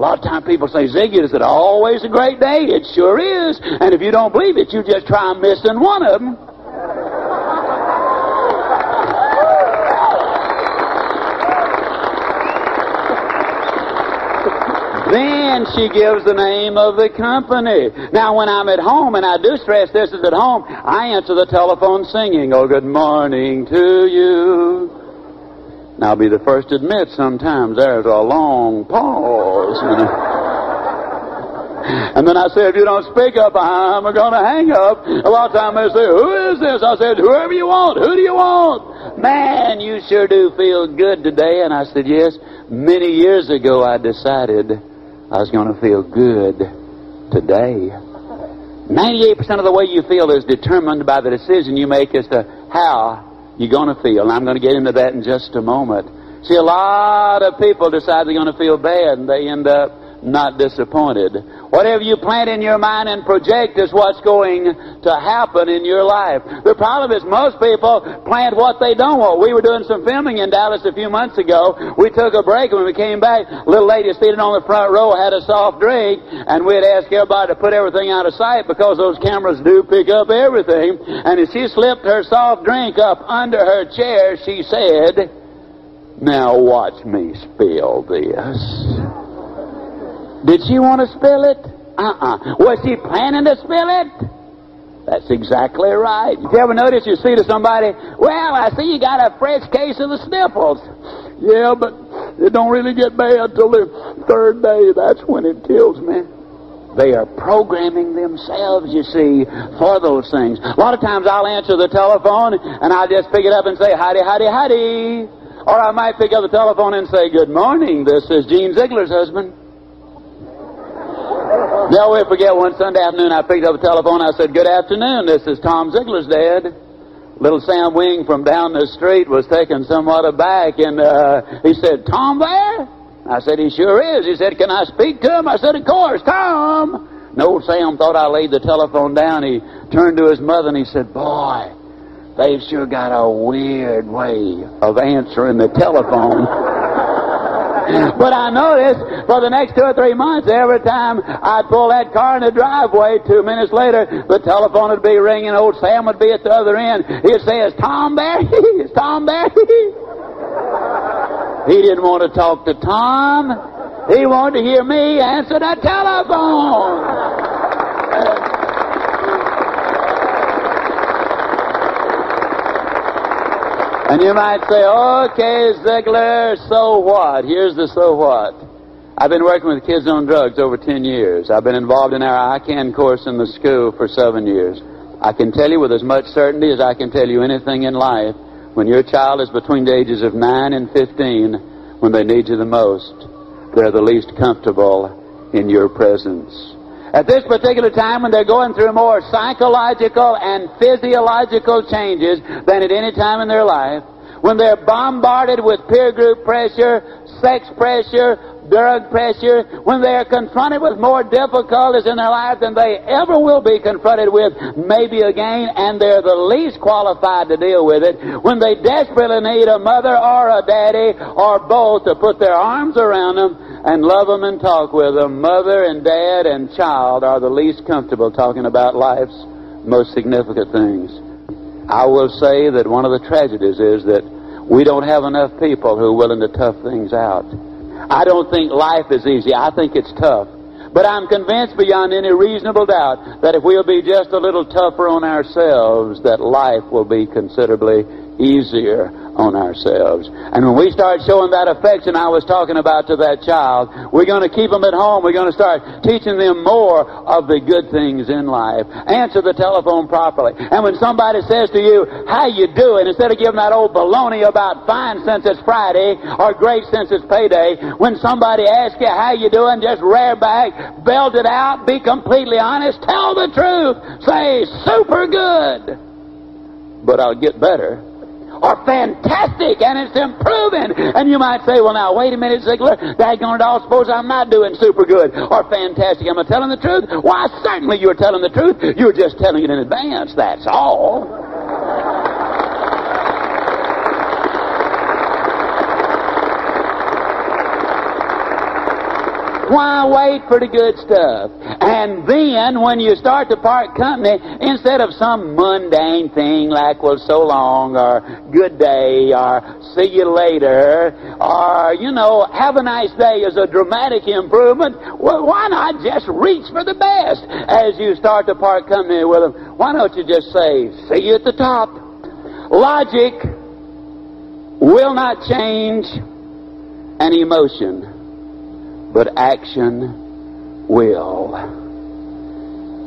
A lot of times people say, Ziggy, is it always a great day? It sure is. And if you don't believe it, you just try missing one of them. Then she gives the name of the company. Now, when I'm at home, and I do stress this is at home, I answer the telephone singing, Oh, good morning to you. Now, I'll be the first to admit sometimes there's a long pause. And then I said, if you don't speak up, I'm going to hang up. A lot of times they say, who is this? I said, whoever you want. Who do you want? Man, you sure do feel good today. And I said, yes. Many years ago, I decided I was going to feel good today. 98% of the way you feel is determined by the decision you make as to how you're going to feel. And I'm going to get into that in just a moment. See, a lot of people decide they're going to feel bad, and they end up not disappointed. Whatever you plant in your mind and project is what's going to happen in your life. The problem is most people plant what they don't want. We were doing some filming in Dallas a few months ago. We took a break and when we came back, little lady seated on the front row had a soft drink and we'd ask everybody to put everything out of sight because those cameras do pick up everything. And as she slipped her soft drink up under her chair, she said, now watch me spill this. Did she want to spill it? Uh-uh. Was she planning to spill it? That's exactly right. You ever notice you see to somebody, well, I see you got a fresh case of the sniffles. Yeah, but it don't really get bad till the third day. That's when it kills me. They are programming themselves, you see, for those things. A lot of times I'll answer the telephone and I'll just pick it up and say, howdy, howdy, howdy. Or I might pick up the telephone and say, good morning, this is Jean Ziglar's husband. Never will forget one Sunday afternoon I picked up the telephone. I said, Good afternoon. This is Tom Ziglar's dad. Little Sam Wing from down the street was taken somewhat aback, and uh, he said, Tom there? I said, He sure is. He said, Can I speak to him? I said, Of course, Tom. And old Sam thought I laid the telephone down. He turned to his mother and he said, Boy, they've sure got a weird way of answering the telephone. But I noticed for the next two or three months, every time I'd pull that car in the driveway, two minutes later, the telephone would be ringing. Old Sam would be at the other end. He'd say, It's Tom there? Is Tom there? he didn't want to talk to Tom. He wanted to hear me answer the telephone. And you might say, okay, Ziglar, so what? Here's the so what. I've been working with kids on drugs over 10 years. I've been involved in our I Can course in the school for seven years. I can tell you with as much certainty as I can tell you anything in life, when your child is between the ages of 9 and 15, when they need you the most, they're the least comfortable in your presence. At this particular time when they're going through more psychological and physiological changes than at any time in their life, when they're bombarded with peer group pressure, sex pressure, drug pressure, when they are confronted with more difficulties in their life than they ever will be confronted with, maybe again, and they're the least qualified to deal with it, when they desperately need a mother or a daddy or both to put their arms around them and love them and talk with them, mother and dad and child are the least comfortable talking about life's most significant things. I will say that one of the tragedies is that we don't have enough people who are willing to tough things out. I don't think life is easy. I think it's tough. But I'm convinced beyond any reasonable doubt that if we'll be just a little tougher on ourselves, that life will be considerably easier on ourselves. And when we start showing that affection I was talking about to that child, we're going to keep them at home. We're going to start teaching them more of the good things in life. Answer the telephone properly. And when somebody says to you, how you doing, instead of giving that old baloney about fine since it's Friday or great since it's payday, when somebody asks you how you doing, just rear back, belt it out, be completely honest, tell the truth. Say, super good. But I'll get better are fantastic and it's improving. And you might say, well, now, wait a minute, Ziglar. Daggone it all, suppose I'm not doing super good or fantastic. Am I telling the truth? Why, certainly you're telling the truth. You're just telling it in advance, that's all. Why wait for the good stuff? And then when you start to part company, instead of some mundane thing like, well, so long, or good day, or see you later, or, you know, have a nice day is a dramatic improvement, well, why not just reach for the best as you start to part company with them? Why don't you just say, see you at the top? Logic will not change an emotion but action will.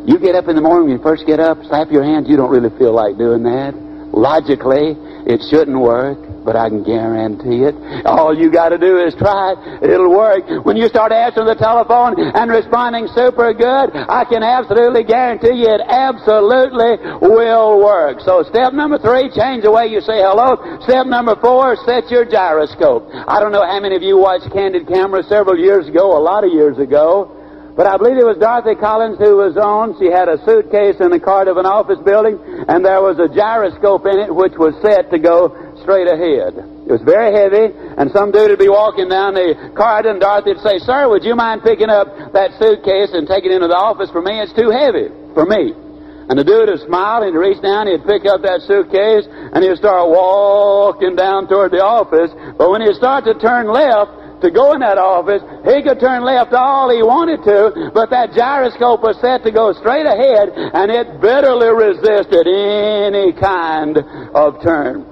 You get up in the morning, when you first get up, slap your hands, you don't really feel like doing that. Logically, it shouldn't work, but I can guarantee it. All you got to do is try it. It'll work. When you start answering the telephone and responding super good, I can absolutely guarantee you it absolutely will work. So step number three, change the way you say hello. Step number four, set your gyroscope. I don't know how many of you watched Candid Camera several years ago, a lot of years ago. But I believe it was Dorothy Collins who was on. She had a suitcase in the cart of an office building, and there was a gyroscope in it which was set to go straight ahead. It was very heavy, and some dude would be walking down the cart, and Dorothy would say, Sir, would you mind picking up that suitcase and taking it into the office for me? It's too heavy for me. And the dude would smile, and he'd reach down, he'd pick up that suitcase, and he'd start walking down toward the office. But when he'd start to turn left, to go in that office. He could turn left all he wanted to, but that gyroscope was set to go straight ahead, and it bitterly resisted any kind of turn.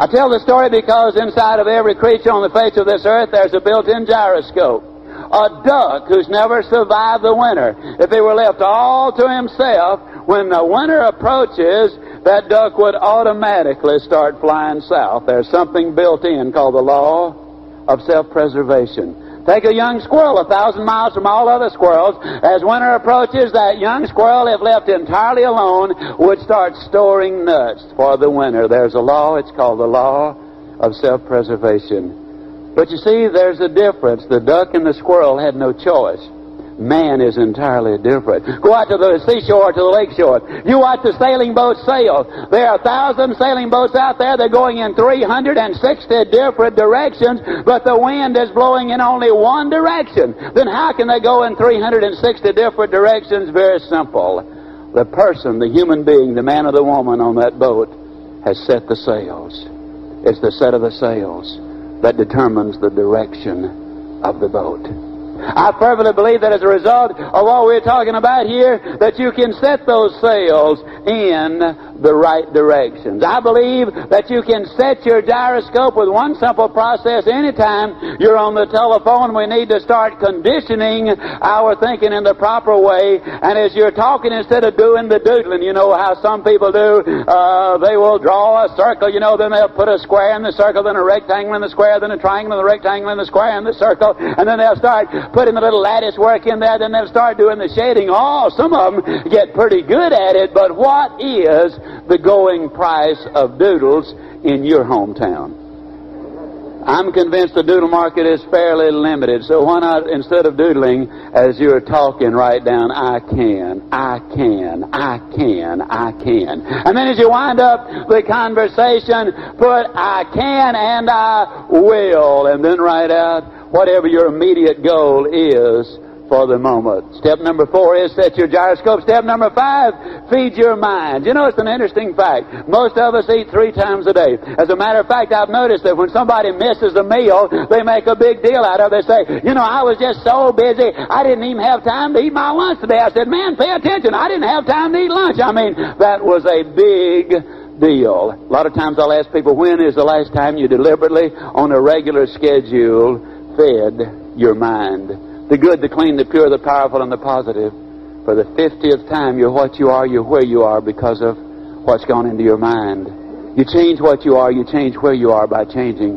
I tell the story because inside of every creature on the face of this earth there's a built-in gyroscope. A duck who's never survived the winter. If he were left all to himself, when the winter approaches, that duck would automatically start flying south. There's something built in called the law of self-preservation. Take a young squirrel a thousand miles from all other squirrels. As winter approaches, that young squirrel, if left entirely alone, would start storing nuts for the winter. There's a law, it's called the law of self-preservation. But you see, there's a difference. The duck and the squirrel had no choice. Man is entirely different. Go out to the seashore, to the lake shore. You watch the sailing boats sail. There are a thousand sailing boats out there. They're going in 360 different directions, but the wind is blowing in only one direction. Then how can they go in 360 different directions? Very simple. The person, the human being, the man or the woman on that boat has set the sails. It's the set of the sails that determines the direction of the boat. I fervently believe that as a result of what we're talking about here, that you can set those sails in the right directions. I believe that you can set your gyroscope with one simple process anytime you're on the telephone. We need to start conditioning our thinking in the proper way. And as you're talking, instead of doing the doodling, you know how some people do, uh, they will draw a circle, you know, then they'll put a square in the circle, then a rectangle in the square, then a triangle in the rectangle in the square in the circle, and then they'll start putting the little lattice work in there, then they'll start doing the shading. Oh, some of them get pretty good at it, but what is the going price of doodles in your hometown? I'm convinced the doodle market is fairly limited, so why not, instead of doodling, as you're talking, write down, I can, I can, I can, I can. And then as you wind up the conversation, put I can and I will, and then write out whatever your immediate goal is for the moment. Step number four is set your gyroscope. Step number five, feed your mind. You know, it's an interesting fact. Most of us eat three times a day. As a matter of fact, I've noticed that when somebody misses a meal, they make a big deal out of it. They say, you know, I was just so busy, I didn't even have time to eat my lunch today. I said, man, pay attention. I didn't have time to eat lunch. I mean, that was a big deal. A lot of times I'll ask people, when is the last time you deliberately, on a regular schedule, fed your mind. The good, the clean, the pure, the powerful, and the positive. For the fiftieth time, you're what you are, you're where you are because of what's gone into your mind. You change what you are, you change where you are by changing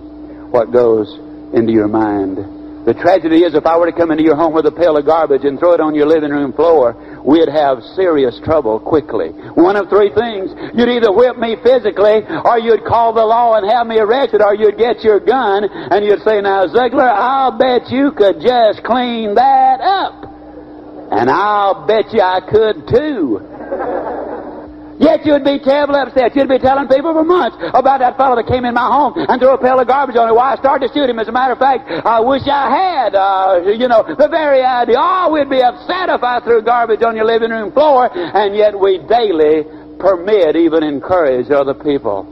what goes into your mind. The tragedy is if I were to come into your home with a pail of garbage and throw it on your living room floor, we'd have serious trouble quickly. One of three things. You'd either whip me physically, or you'd call the law and have me arrested, or you'd get your gun and you'd say, now Ziglar, I'll bet you could just clean that up. And I'll bet you I could too. Yet you'd be terribly upset. You'd be telling people for months about that fellow that came in my home and threw a pail of garbage on me. Why, I started to shoot him. As a matter of fact, I wish I had, uh, you know, the very idea. Oh, we'd be upset if I threw garbage on your living room floor. And yet we daily permit, even encourage other people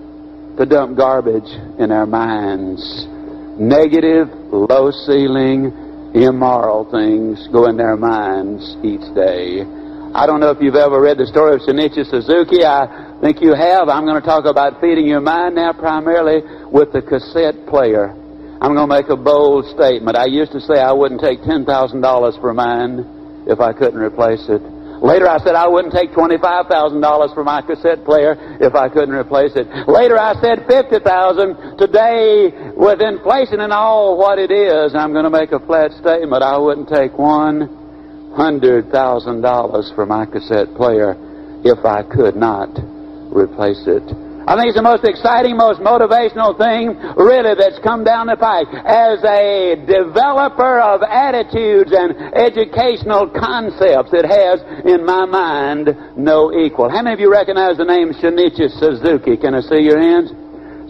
to dump garbage in our minds. Negative, low ceiling, immoral things go in their minds each day. I don't know if you've ever read the story of Shinichi Suzuki. I think you have. I'm going to talk about feeding your mind now primarily with the cassette player. I'm going to make a bold statement. I used to say I wouldn't take $10,000 for mine if I couldn't replace it. Later I said I wouldn't take $25,000 for my cassette player if I couldn't replace it. Later I said $50,000. Today, with inflation and all what it is, I'm going to make a flat statement. I wouldn't take $100,000 for my cassette player if I could not replace it. I think it's the most exciting, most motivational thing, really, that's come down the pike. As a developer of attitudes and educational concepts, it has, in my mind, no equal. How many of you recognize the name Shinichi Suzuki? Can I see your hands?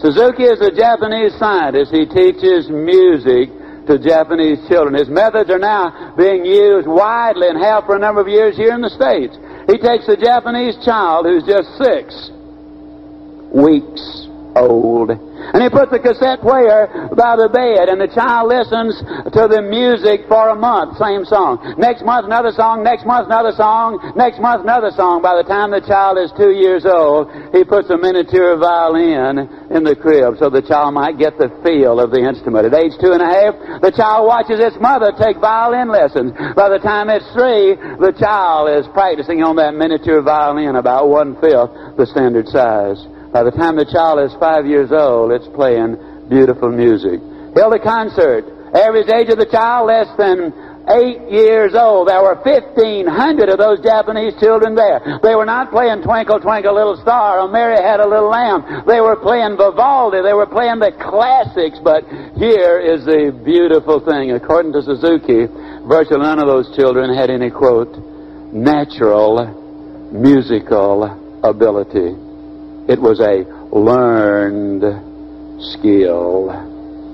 Suzuki is a Japanese scientist. He teaches music to Japanese children. His methods are now being used widely and have for a number of years here in the States. He takes a Japanese child who's just six weeks old. And he puts the cassette player by the bed, and the child listens to the music for a month, same song. Next month, another song. Next month, another song. Next month, another song. By the time the child is two years old, he puts a miniature violin in the crib so the child might get the feel of the instrument. At age two and a half, the child watches its mother take violin lessons. By the time it's three, the child is practicing on that miniature violin about one fifth the standard size. By the time the child is five years old, it's playing beautiful music. Held a concert. Average age of the child less than eight years old. There were 1,500 of those Japanese children there. They were not playing Twinkle, Twinkle, Little Star or Mary Had a Little Lamb. They were playing Vivaldi. They were playing the classics. But here is the beautiful thing. According to Suzuki, virtually none of those children had any, quote, natural musical ability. It was a learned skill.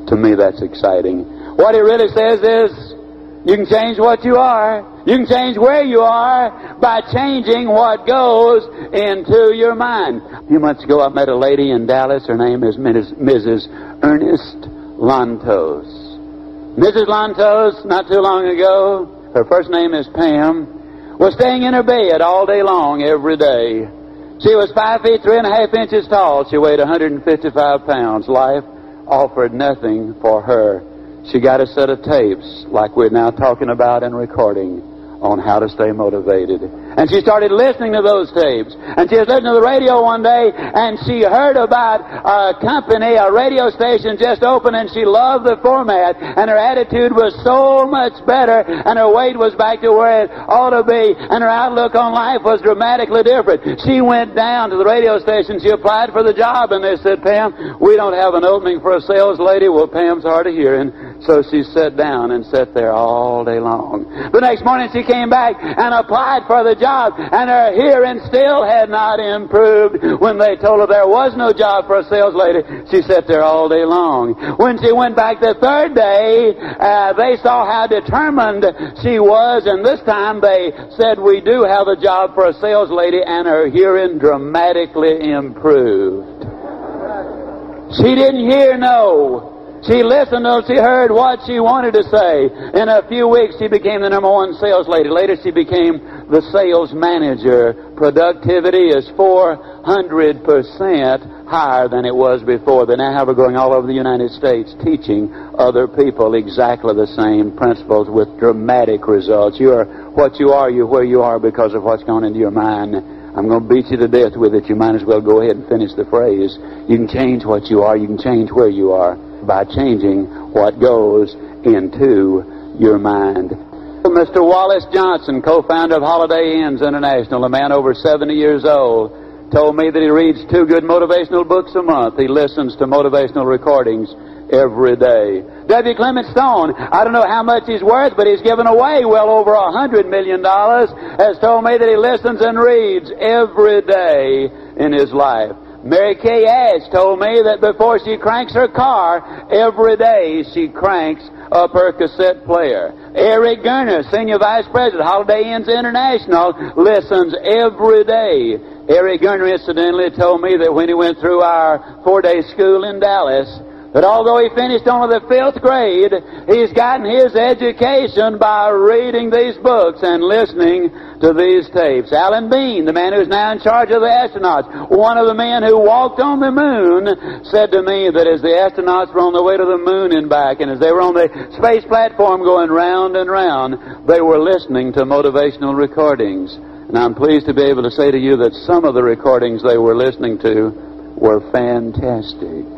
To me, that's exciting. What he really says is, you can change what you are. You can change where you are by changing what goes into your mind. A few months ago, I met a lady in Dallas. Her name is Mrs. Ernest Lantos. Mrs. Lantos, not too long ago, her first name is Pam, was staying in her bed all day long every day. She was five feet three and a half inches tall. She weighed 155 pounds. Life offered nothing for her. She got a set of tapes like we're now talking about and recording on how to stay motivated. And she started listening to those tapes. And she was listening to the radio one day and she heard about a company, a radio station just opened and she loved the format and her attitude was so much better and her weight was back to where it ought to be and her outlook on life was dramatically different. She went down to the radio station, she applied for the job and they said, Pam, we don't have an opening for a sales lady. Well, Pam's hard of hearing. So she sat down and sat there all day long. The next morning she came back and applied for the job, and her hearing still had not improved. When they told her there was no job for a sales lady, she sat there all day long. When she went back the third day, uh, they saw how determined she was, and this time they said, We do have a job for a sales lady, and her hearing dramatically improved. She didn't hear no. She listened until she heard what she wanted to say. In a few weeks, she became the number one sales lady. Later, she became the sales manager. Productivity is 400% higher than it was before. They now have her going all over the United States teaching other people exactly the same principles with dramatic results. You are what you are, you're where you are because of what's gone into your mind. I'm going to beat you to death with it. You might as well go ahead and finish the phrase. You can change what you are. You can change where you are by changing what goes into your mind. Mr. Wallace Johnson, co-founder of Holiday Inns International, a man over 70 years old, told me that he reads two good motivational books a month. He listens to motivational recordings every day. W. Clement Stone, I don't know how much he's worth, but he's given away well over a hundred million dollars, has told me that he listens and reads every day in his life. Mary Kay Ash told me that before she cranks her car, every day she cranks up her cassette player. Eric Garner, Senior Vice President, Holiday Inns International, listens every day. Eric Garner incidentally told me that when he went through our four-day school in Dallas, that although he finished only the fifth grade, he's gotten his education by reading these books and listening to these tapes. Alan Bean, the man who's now in charge of the astronauts, one of the men who walked on the moon, said to me that as the astronauts were on their way to the moon and back, and as they were on the space platform going round and round, they were listening to motivational recordings. And I'm pleased to be able to say to you that some of the recordings they were listening to were fantastic.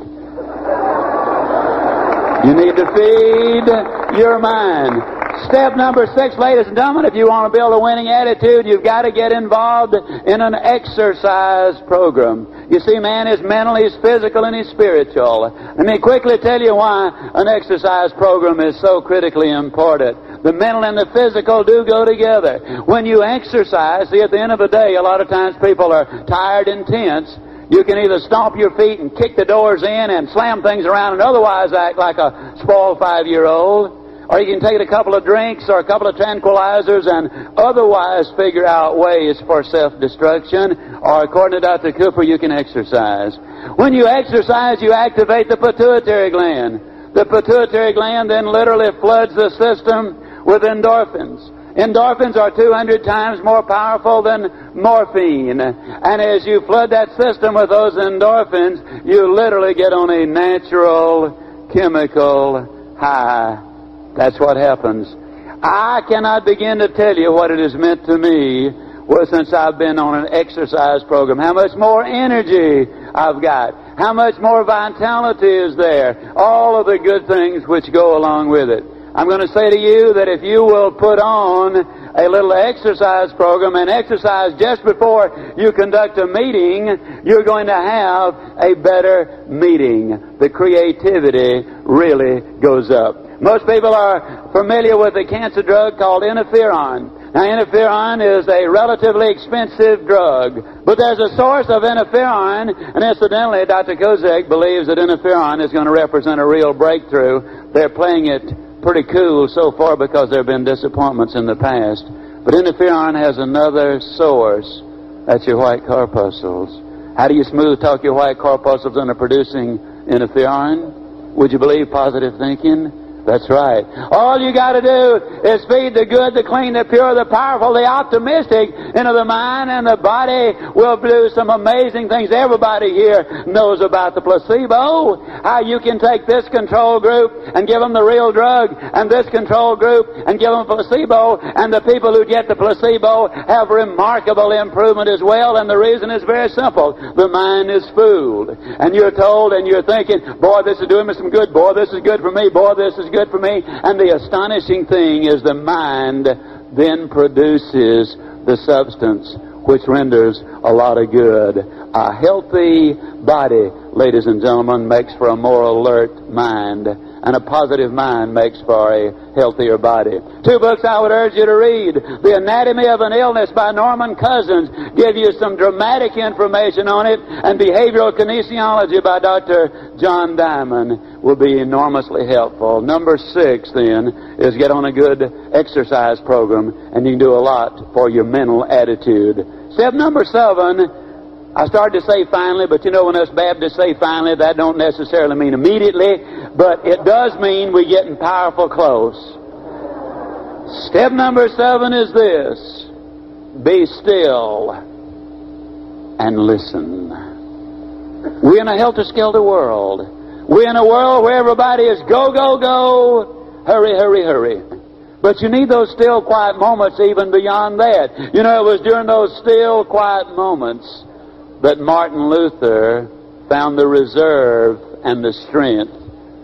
You need to feed your mind. Step number six, ladies and gentlemen, if you want to build a winning attitude, you've got to get involved in an exercise program. You see, man is mental, he's physical, and he's spiritual. Let me quickly tell you why an exercise program is so critically important. The mental and the physical do go together. When you exercise, see, at the end of the day, a lot of times people are tired and tense, you can either stomp your feet and kick the doors in and slam things around and otherwise act like a spoiled five-year-old. Or you can take a couple of drinks or a couple of tranquilizers and otherwise figure out ways for self-destruction. Or according to Dr. Cooper, you can exercise. When you exercise, you activate the pituitary gland. The pituitary gland then literally floods the system with endorphins. Endorphins are 200 times more powerful than morphine. And as you flood that system with those endorphins, you literally get on a natural chemical high. That's what happens. I cannot begin to tell you what it has meant to me well, since I've been on an exercise program. How much more energy I've got. How much more vitality is there. All of the good things which go along with it. I'm going to say to you that if you will put on a little exercise program and exercise just before you conduct a meeting, you're going to have a better meeting. The creativity really goes up. Most people are familiar with a cancer drug called interferon. Now, interferon is a relatively expensive drug, but there's a source of interferon, and incidentally, Dr. Kozak believes that interferon is going to represent a real breakthrough. They're playing it pretty cool so far because there have been disappointments in the past. But interferon has another source. That's your white corpuscles. How do you smooth talk your white corpuscles into producing interferon? Would you believe positive thinking? That's right. All you got to do is feed the good, the clean, the pure, the powerful, the optimistic into the mind, and the body will do some amazing things. Everybody here knows about the placebo. How you can take this control group and give them the real drug, and this control group and give them placebo, and the people who get the placebo have remarkable improvement as well. And the reason is very simple: the mind is fooled, and you're told, and you're thinking, "Boy, this is doing me some good. Boy, this is good for me. Boy, this is good for me. And the astonishing thing is the mind then produces the substance which renders a lot of good. A healthy body, ladies and gentlemen, makes for a more alert mind and a positive mind makes for a healthier body. Two books I would urge you to read. The Anatomy of an Illness by Norman Cousins give you some dramatic information on it, and Behavioral Kinesiology by Dr. John Diamond will be enormously helpful. Number six, then, is get on a good exercise program, and you can do a lot for your mental attitude. Step number seven, I started to say finally, but you know when us Baptists say finally, that don't necessarily mean immediately, but it does mean we're getting powerful close. Step number seven is this. Be still and listen. We're in a helter-skelter world. We're in a world where everybody is go, go, go, hurry, hurry, hurry. But you need those still, quiet moments even beyond that. You know, it was during those still, quiet moments that Martin Luther found the reserve and the strength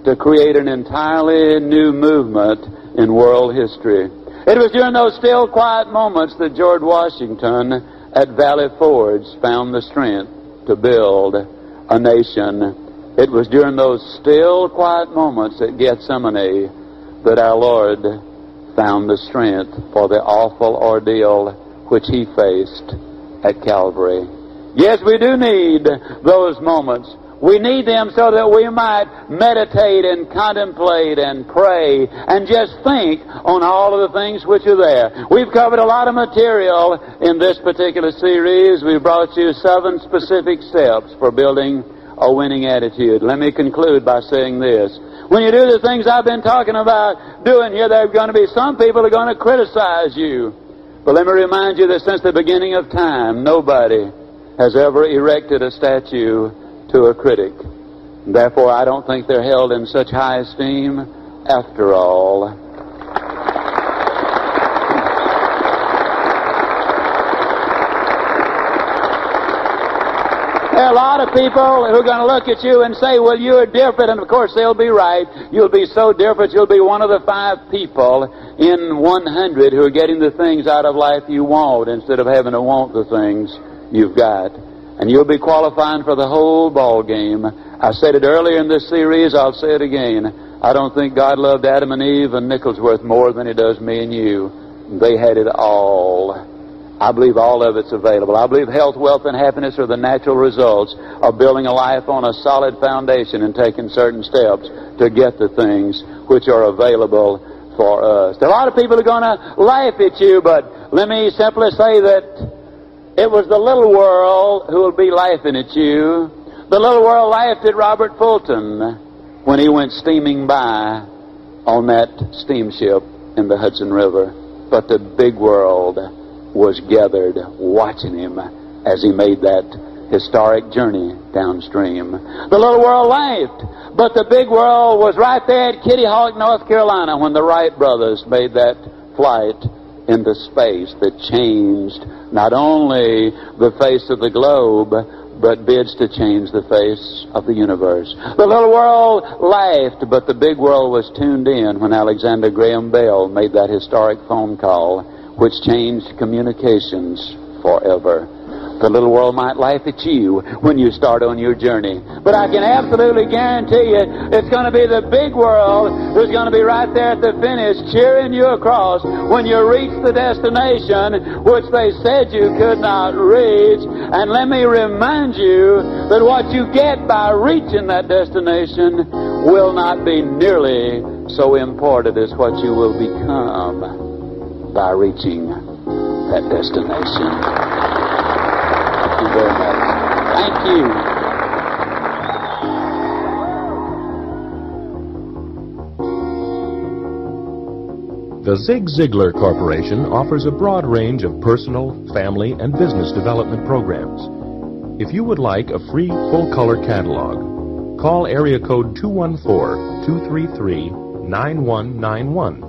to create an entirely new movement in world history. It was during those still quiet moments that George Washington at Valley Forge found the strength to build a nation. It was during those still quiet moments at Gethsemane that our Lord found the strength for the awful ordeal which he faced at Calvary. Yes, we do need those moments. We need them so that we might meditate and contemplate and pray and just think on all of the things which are there. We've covered a lot of material in this particular series. We've brought you seven specific steps for building a winning attitude. Let me conclude by saying this. When you do the things I've been talking about doing here, there are going to be some people who are going to criticize you. But let me remind you that since the beginning of time, nobody has ever erected a statue to a critic. Therefore, I don't think they're held in such high esteem after all. There are a lot of people who are going to look at you and say, well, you're different. And of course, they'll be right. You'll be so different. You'll be one of the five people in 100 who are getting the things out of life you want instead of having to want the things you've got. And you'll be qualifying for the whole ball game. I said it earlier in this series. I'll say it again. I don't think God loved Adam and Eve and Nicholsworth more than he does me and you. They had it all. I believe all of it's available. I believe health, wealth, and happiness are the natural results of building a life on a solid foundation and taking certain steps to get the things which are available for us. A lot of people are going to laugh at you, but let me simply say that it was the little world who will be laughing at you. The little world laughed at Robert Fulton when he went steaming by on that steamship in the Hudson River. But the big world was gathered watching him as he made that historic journey downstream. The little world laughed, but the big world was right there at Kitty Hawk, North Carolina when the Wright brothers made that flight into space that changed not only the face of the globe, but bids to change the face of the universe. The little world laughed, but the big world was tuned in when Alexander Graham Bell made that historic phone call which changed communications forever. The little world might laugh at you when you start on your journey. But I can absolutely guarantee you it's going to be the big world who's going to be right there at the finish cheering you across when you reach the destination which they said you could not reach. And let me remind you that what you get by reaching that destination will not be nearly so important as what you will become by reaching that destination. Thank you very much. Thank you. The Zig Ziglar Corporation offers a broad range of personal, family, and business development programs. If you would like a free full-color catalog, call area code 214-233-9191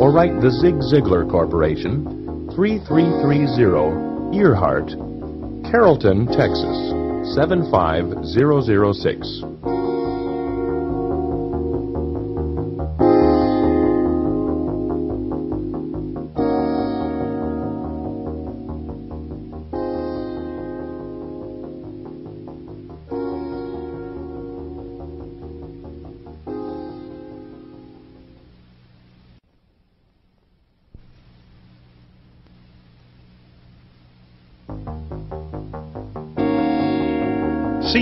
or write the Zig Ziglar Corporation, 3330 Earhart, Carrollton, Texas, 75006.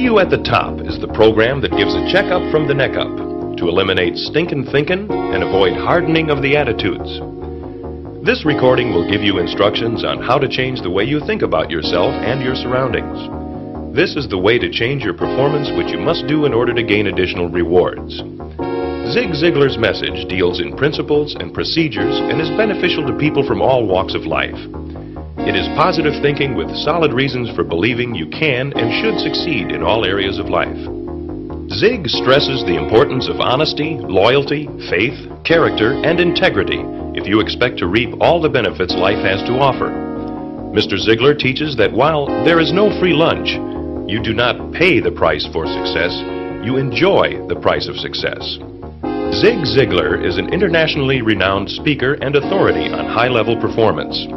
You at the Top is the program that gives a checkup from the neck up to eliminate stinking thinking and avoid hardening of the attitudes. This recording will give you instructions on how to change the way you think about yourself and your surroundings. This is the way to change your performance, which you must do in order to gain additional rewards. Zig Ziglar's message deals in principles and procedures and is beneficial to people from all walks of life. It is positive thinking with solid reasons for believing you can and should succeed in all areas of life. Zig stresses the importance of honesty, loyalty, faith, character, and integrity if you expect to reap all the benefits life has to offer. Mr. Ziglar teaches that while there is no free lunch, you do not pay the price for success, you enjoy the price of success. Zig Ziglar is an internationally renowned speaker and authority on high level performance.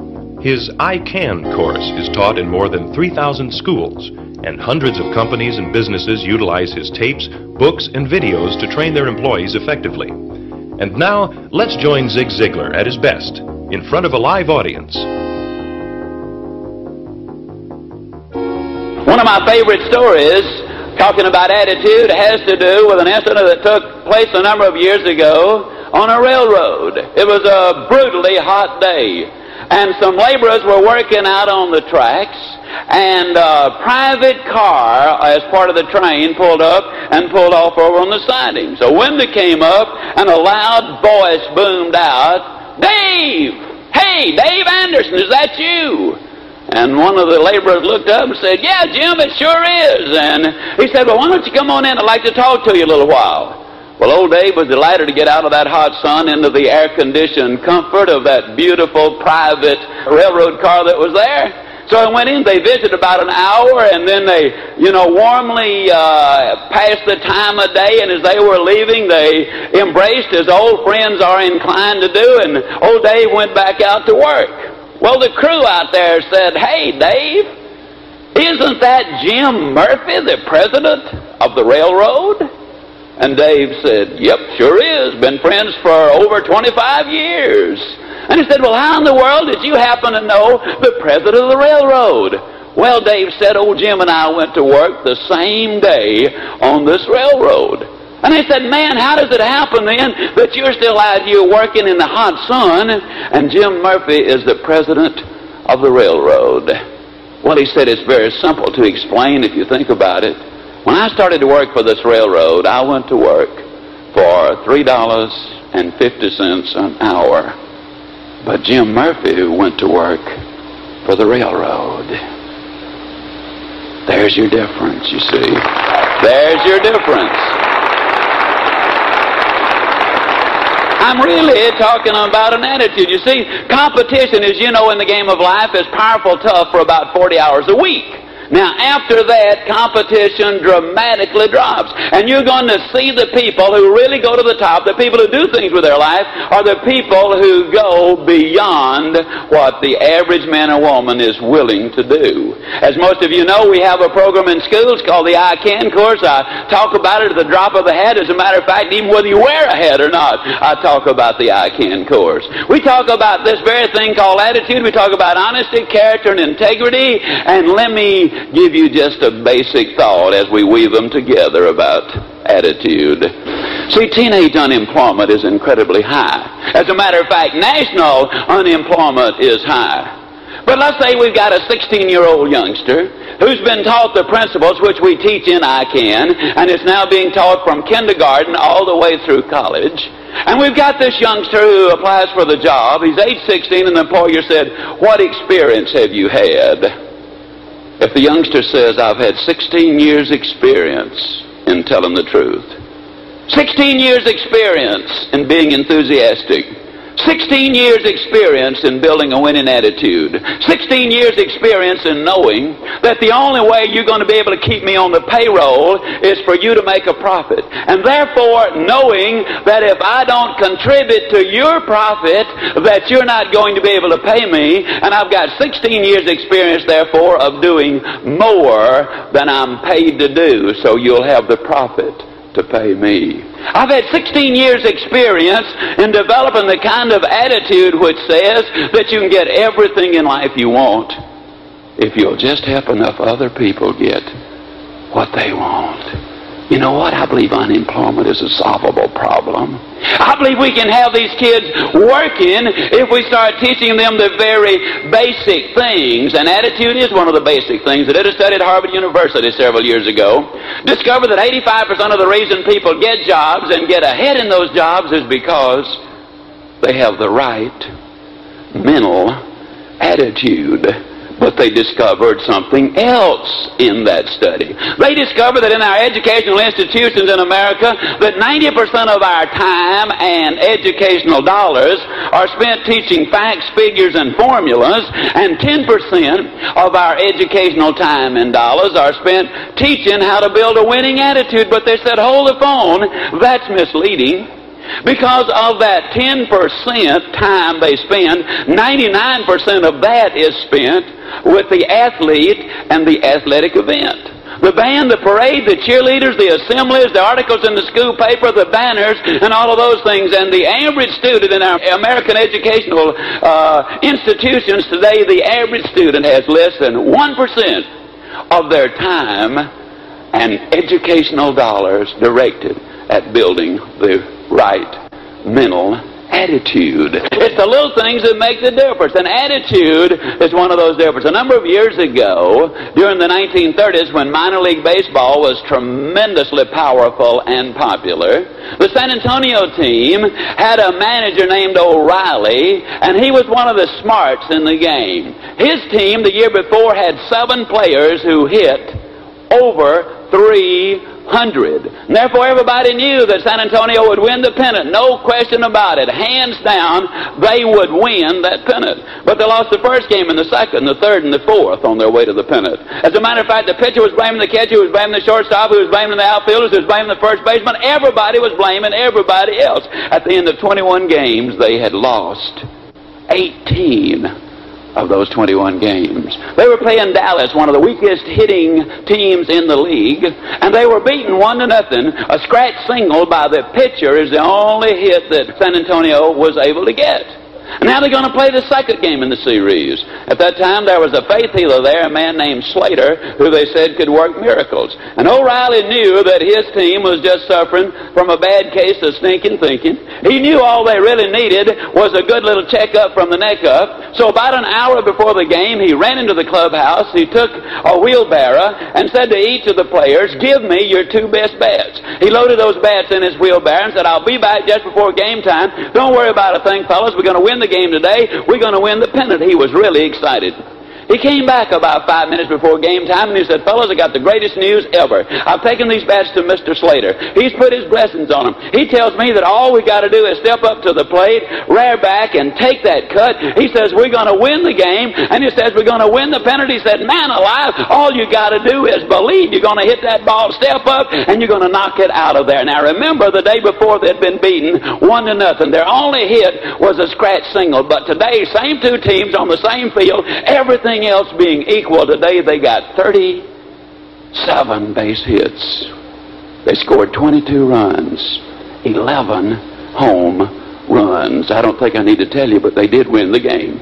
His I Can course is taught in more than 3,000 schools, and hundreds of companies and businesses utilize his tapes, books, and videos to train their employees effectively. And now, let's join Zig Ziglar at his best, in front of a live audience. One of my favorite stories, talking about attitude, has to do with an incident that took place a number of years ago on a railroad. It was a brutally hot day. And some laborers were working out on the tracks, and a private car, as part of the train, pulled up and pulled off over on the siding. So window came up, and a loud voice boomed out, Dave! Hey, Dave Anderson, is that you? And one of the laborers looked up and said, Yeah, Jim, it sure is. And he said, Well, why don't you come on in? I'd like to talk to you a little while. Well, old Dave was delighted to get out of that hot sun into the air-conditioned comfort of that beautiful private railroad car that was there. So I went in. They visited about an hour, and then they, you know, warmly uh, passed the time of day. And as they were leaving, they embraced, as old friends are inclined to do. And old Dave went back out to work. Well, the crew out there said, Hey, Dave, isn't that Jim Murphy, the president of the railroad? And Dave said, Yep, sure is. Been friends for over 25 years. And he said, Well, how in the world did you happen to know the president of the railroad? Well, Dave said, Old Jim and I went to work the same day on this railroad. And they said, Man, how does it happen then that you're still out here working in the hot sun and Jim Murphy is the president of the railroad? Well, he said it's very simple to explain if you think about it. When I started to work for this railroad, I went to work for $3.50 an hour. But Jim Murphy went to work for the railroad. There's your difference, you see. There's your difference. I'm really talking about an attitude. You see, competition, as you know, in the game of life is powerful tough for about 40 hours a week. Now, after that, competition dramatically drops. And you're going to see the people who really go to the top, the people who do things with their life, are the people who go beyond what the average man or woman is willing to do. As most of you know, we have a program in schools called the I Can course. I talk about it at the drop of a hat. As a matter of fact, even whether you wear a hat or not, I talk about the I Can course. We talk about this very thing called attitude. We talk about honesty, character, and integrity. And let me give you just a basic thought as we weave them together about attitude. See, teenage unemployment is incredibly high. As a matter of fact, national unemployment is high. But let's say we've got a 16 year old youngster who's been taught the principles which we teach in I Can, and is now being taught from kindergarten all the way through college. And we've got this youngster who applies for the job. He's age 16, and the employer said, What experience have you had? If the youngster says, I've had 16 years experience in telling the truth, 16 years experience in being enthusiastic, 16 years experience in building a winning attitude. 16 years experience in knowing that the only way you're going to be able to keep me on the payroll is for you to make a profit. And therefore knowing that if I don't contribute to your profit, that you're not going to be able to pay me. And I've got 16 years experience therefore of doing more than I'm paid to do so you'll have the profit to pay me. I've had 16 years experience in developing the kind of attitude which says that you can get everything in life you want if you'll just help enough other people get what they want. You know what? I believe unemployment is a solvable problem. I believe we can have these kids working if we start teaching them the very basic things. And attitude is one of the basic things. I did a study at Harvard University several years ago. Discovered that 85% of the reason people get jobs and get ahead in those jobs is because they have the right mental attitude but they discovered something else in that study. They discovered that in our educational institutions in America, that 90% of our time and educational dollars are spent teaching facts, figures, and formulas, and 10% of our educational time and dollars are spent teaching how to build a winning attitude. But they said, hold the phone, that's misleading. Because of that 10% time they spend, 99% of that is spent with the athlete and the athletic event. The band, the parade, the cheerleaders, the assemblies, the articles in the school paper, the banners, and all of those things. And the average student in our American educational uh, institutions today, the average student has less than 1% of their time and educational dollars directed at building the right mental attitude. It's the little things that make the difference. And attitude is one of those differences. A number of years ago, during the 1930s, when minor league baseball was tremendously powerful and popular, the San Antonio team had a manager named O'Reilly, and he was one of the smarts in the game. His team the year before had seven players who hit over three hundred. And therefore, everybody knew that San Antonio would win the pennant. No question about it. Hands down, they would win that pennant. But they lost the first game and the second, the third, and the fourth on their way to the pennant. As a matter of fact, the pitcher was blaming the catcher, who was blaming the shortstop, who was blaming the outfielders, who was blaming the first baseman. Everybody was blaming everybody else. At the end of 21 games, they had lost 18 of those 21 games. They were playing Dallas, one of the weakest hitting teams in the league, and they were beaten one to nothing. A scratch single by the pitcher is the only hit that San Antonio was able to get. And now they're going to play the second game in the series. At that time, there was a faith healer there, a man named Slater, who they said could work miracles. And O'Reilly knew that his team was just suffering from a bad case of stinking thinking. He knew all they really needed was a good little checkup from the neck up. So about an hour before the game, he ran into the clubhouse. He took a wheelbarrow and said to each of the players, "Give me your two best bats." He loaded those bats in his wheelbarrow and said, "I'll be back just before game time. Don't worry about a thing, fellas. We're going to win the game today. We're going to win the pennant. He was really excited. He came back about five minutes before game time and he said, Fellas, I got the greatest news ever. I've taken these bats to Mr. Slater. He's put his blessings on them. He tells me that all we got to do is step up to the plate, rear back, and take that cut. He says, We're going to win the game. And he says, We're going to win the pennant. He said, Man alive, all you got to do is believe you're going to hit that ball, step up, and you're going to knock it out of there. Now remember, the day before they'd been beaten one to nothing. Their only hit was a scratch single. But today, same two teams on the same field, everything everything else being equal, today they got 37 base hits. They scored 22 runs, 11 home runs. I don't think I need to tell you, but they did win the game.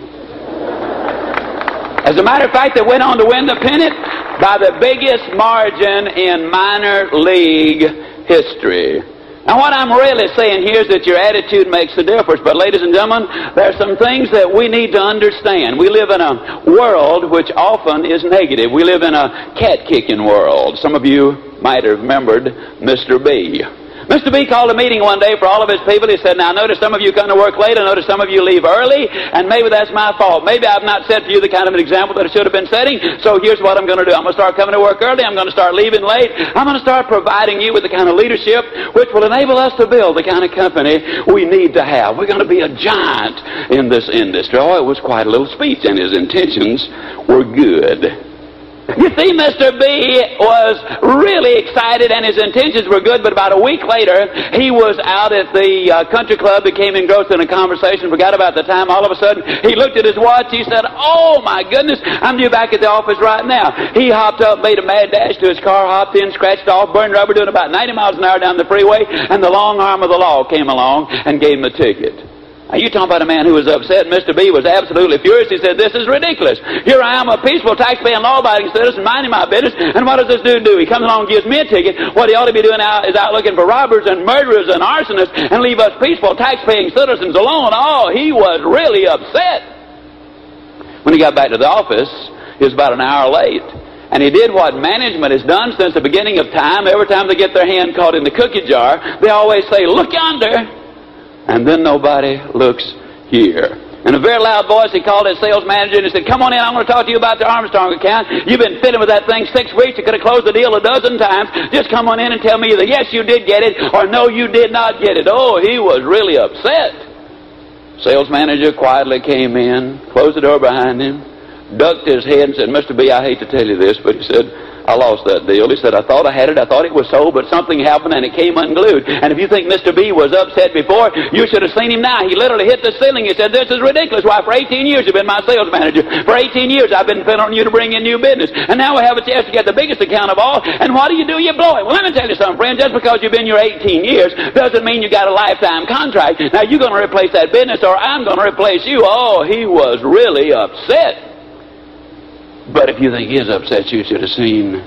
As a matter of fact, they went on to win the pennant by the biggest margin in minor league history. Now, what I'm really saying here is that your attitude makes the difference. But, ladies and gentlemen, there are some things that we need to understand. We live in a world which often is negative. We live in a cat kicking world. Some of you might have remembered Mr. B. Mr. B called a meeting one day for all of his people. He said, Now, notice some of you come to work late. I notice some of you leave early, and maybe that's my fault. Maybe I've not set for you the kind of an example that I should have been setting. So here's what I'm going to do I'm going to start coming to work early. I'm going to start leaving late. I'm going to start providing you with the kind of leadership which will enable us to build the kind of company we need to have. We're going to be a giant in this industry. Oh, it was quite a little speech, and his intentions were good. You see, Mr. B was really excited and his intentions were good, but about a week later, he was out at the uh, country club, became engrossed in a conversation, forgot about the time. All of a sudden, he looked at his watch. He said, Oh my goodness, I'm due back at the office right now. He hopped up, made a mad dash to his car, hopped in, scratched off, burned rubber, doing about 90 miles an hour down the freeway, and the long arm of the law came along and gave him a ticket. You talking about a man who was upset. Mr. B was absolutely furious. He said, This is ridiculous. Here I am, a peaceful, tax-paying, law-abiding citizen, minding my business, and what does this dude do? He comes along and gives me a ticket. What he ought to be doing out is out looking for robbers and murderers and arsonists and leave us peaceful, tax-paying citizens alone. Oh, he was really upset. When he got back to the office, he was about an hour late. And he did what management has done since the beginning of time. Every time they get their hand caught in the cookie jar, they always say, Look yonder and then nobody looks here. In a very loud voice, he called his sales manager and he said, Come on in, I want to talk to you about the Armstrong account. You've been fiddling with that thing six weeks. You could have closed the deal a dozen times. Just come on in and tell me either yes, you did get it, or no, you did not get it. Oh, he was really upset. Sales manager quietly came in, closed the door behind him, ducked his head and said, Mr. B, I hate to tell you this, but he said, I lost that deal. He said, I thought I had it. I thought it was sold, but something happened and it came unglued. And if you think Mr. B was upset before, you should have seen him now. He literally hit the ceiling. He said, this is ridiculous. Why, for 18 years you've been my sales manager. For 18 years I've been depending on you to bring in new business. And now we have a chance to get the biggest account of all. And what do you do? You blow it. Well, let me tell you something, friend. Just because you've been here 18 years doesn't mean you got a lifetime contract. Now you're going to replace that business or I'm going to replace you. Oh, he was really upset. But if you think he is upset, you should have seen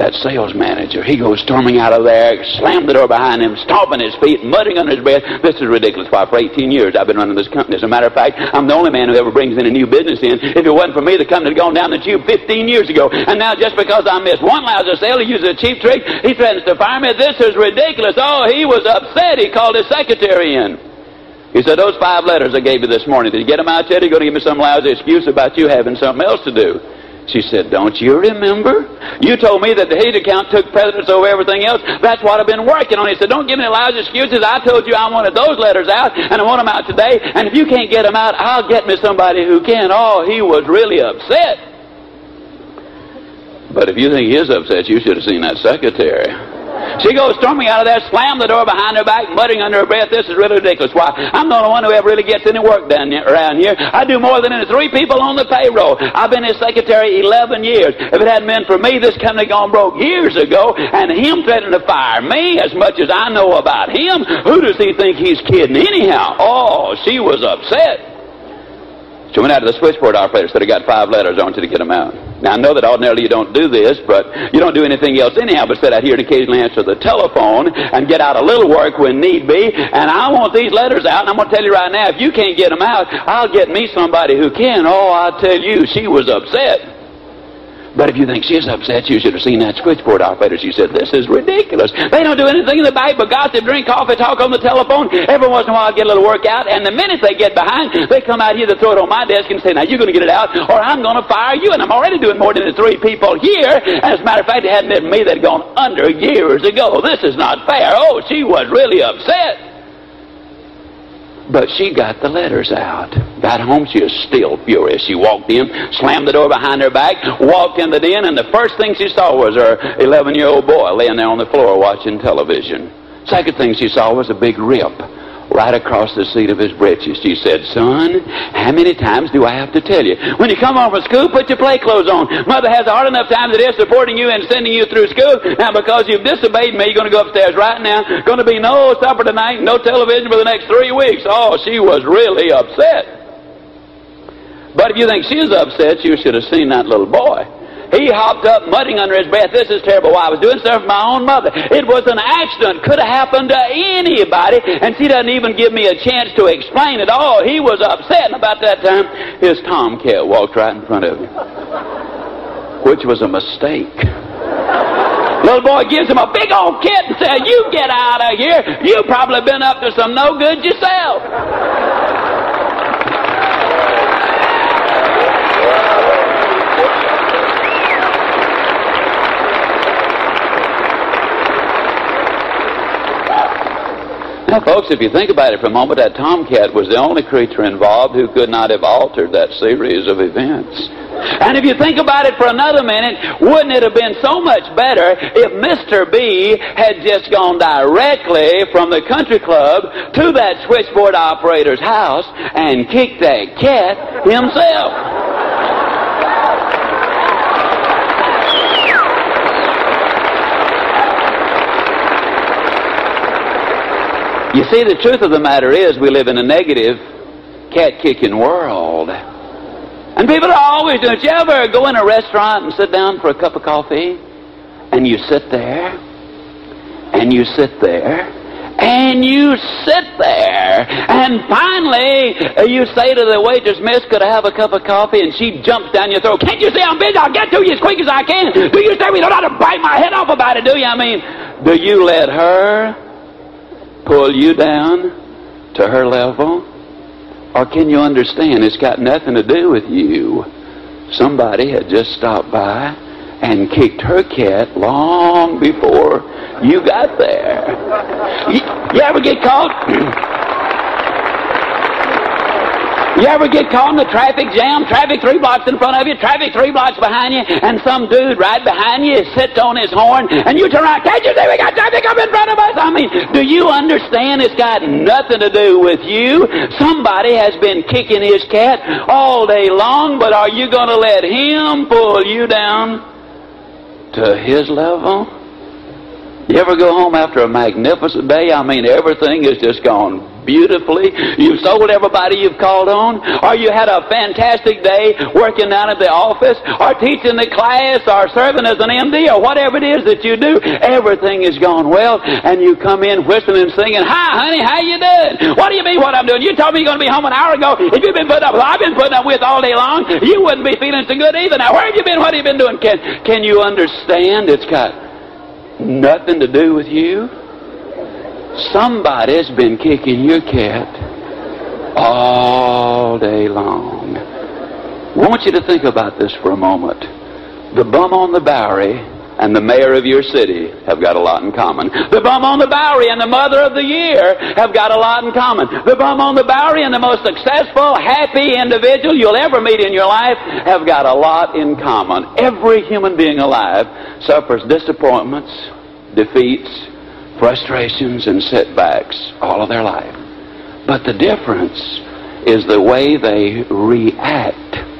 that sales manager. He goes storming out of there, slammed the door behind him, stomping his feet, muttering under his breath. This is ridiculous. Why, for 18 years I've been running this company. As a matter of fact, I'm the only man who ever brings in a new business in. If it wasn't for me, the company had gone down the tube 15 years ago. And now just because I missed one lousy sale, he uses a cheap trick, he threatens to fire me. This is ridiculous. Oh, he was upset. He called his secretary in. He said, those five letters I gave you this morning, did you get them out yet? Are you going to give me some lousy excuse about you having something else to do? She said, Don't you remember? You told me that the hate account took precedence over everything else. That's what I've been working on. He said, Don't give me lousy excuses. I told you I wanted those letters out, and I want them out today. And if you can't get them out, I'll get me somebody who can. Oh, he was really upset. But if you think he is upset, you should have seen that secretary. She goes storming out of there, slammed the door behind her back, muttering under her breath, this is really ridiculous. Why, I'm the only one who ever really gets any work done around here. I do more than any three people on the payroll. I've been his secretary 11 years. If it hadn't been for me, this company gone broke years ago, and him threatening to fire me as much as I know about him, who does he think he's kidding anyhow? Oh, she was upset. She went out to the switchboard operator, said, I got five letters, I want you to get them out. Now, I know that ordinarily you don't do this, but you don't do anything else anyhow but sit out here and occasionally answer the telephone and get out a little work when need be. And I want these letters out, and I'm going to tell you right now, if you can't get them out, I'll get me somebody who can. Oh, I tell you, she was upset. But if you think she's upset, you should have seen that switchboard operator. She said, This is ridiculous. They don't do anything in the but gossip, drink coffee, talk on the telephone. Every once in a while, get a little workout. And the minute they get behind, they come out here to throw it on my desk and say, Now you're going to get it out, or I'm going to fire you. And I'm already doing more than the three people here. As a matter of fact, it hadn't been me that had gone under years ago. This is not fair. Oh, she was really upset. But she got the letters out. Got home, she was still furious. She walked in, slammed the door behind her back, walked in the den, and the first thing she saw was her 11 year old boy laying there on the floor watching television. Second thing she saw was a big rip right across the seat of his breeches. She said, Son, how many times do I have to tell you? When you come home from school, put your play clothes on. Mother has a hard enough time is supporting you and sending you through school. Now, because you've disobeyed me, you're going to go upstairs right now. Going to be no supper tonight, no television for the next three weeks. Oh, she was really upset. But if you think she's upset, you should have seen that little boy. He hopped up, muttering under his breath, This is terrible. Why? I was doing stuff for my own mother. It was an accident. Could have happened to anybody. And she doesn't even give me a chance to explain it. all. he was upset. And about that time, his tomcat walked right in front of him, which was a mistake. Little boy gives him a big old kick and says, You get out of here. You've probably been up to some no good yourself. Now, folks, if you think about it for a moment, that tomcat was the only creature involved who could not have altered that series of events. And if you think about it for another minute, wouldn't it have been so much better if Mr. B had just gone directly from the country club to that switchboard operator's house and kicked that cat himself? You see, the truth of the matter is we live in a negative, cat-kicking world. And people are always doing it. You ever go in a restaurant and sit down for a cup of coffee? And you sit there, and you sit there, and you sit there, and finally uh, you say to the waitress, Miss, could I have a cup of coffee? And she jumps down your throat. Can't you see I'm busy? I'll get to you as quick as I can. Do you say we don't have to bite my head off about it, do you? I mean, do you let her pull you down to her level? Or can you understand it's got nothing to do with you? Somebody had just stopped by and kicked her cat long before you got there. You, you ever get caught? You ever get caught in the traffic jam? Traffic three blocks in front of you, traffic three blocks behind you, and some dude right behind you sits on his horn, and you turn around, can't you see we got traffic up in front of us? I mean, do you understand it's got nothing to do with you? Somebody has been kicking his cat all day long, but are you going to let him pull you down to his level? You ever go home after a magnificent day? I mean, everything has just gone beautifully. You've sold everybody you've called on, or you had a fantastic day working down at the office, or teaching the class, or serving as an MD, or whatever it is that you do. Everything has gone well, and you come in whistling and singing, Hi, honey, how you doing? What do you mean what I'm doing? You told me you're going to be home an hour ago. If you've been putting up with I've been putting up with all day long, you wouldn't be feeling so good either. Now, where have you been? What have you been doing? Can, can you understand? It's got Nothing to do with you. Somebody's been kicking your cat all day long. I want you to think about this for a moment. The bum on the Bowery and the mayor of your city have got a lot in common. The bum on the Bowery and the mother of the year have got a lot in common. The bum on the Bowery and the most successful, happy individual you'll ever meet in your life have got a lot in common. Every human being alive suffers disappointments, defeats, frustrations, and setbacks all of their life. But the difference is the way they react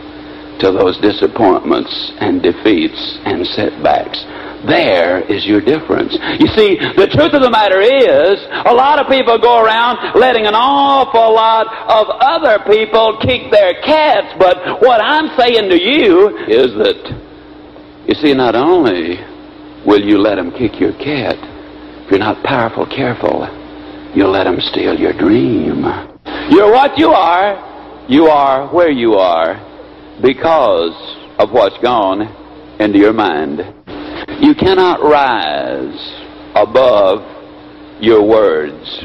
to those disappointments and defeats and setbacks. There is your difference. You see, the truth of the matter is, a lot of people go around letting an awful lot of other people kick their cats, but what I'm saying to you is that, you see, not only will you let them kick your cat, if you're not powerful careful, you'll let them steal your dream. You're what you are. You are where you are because of what's gone into your mind. You cannot rise above your words.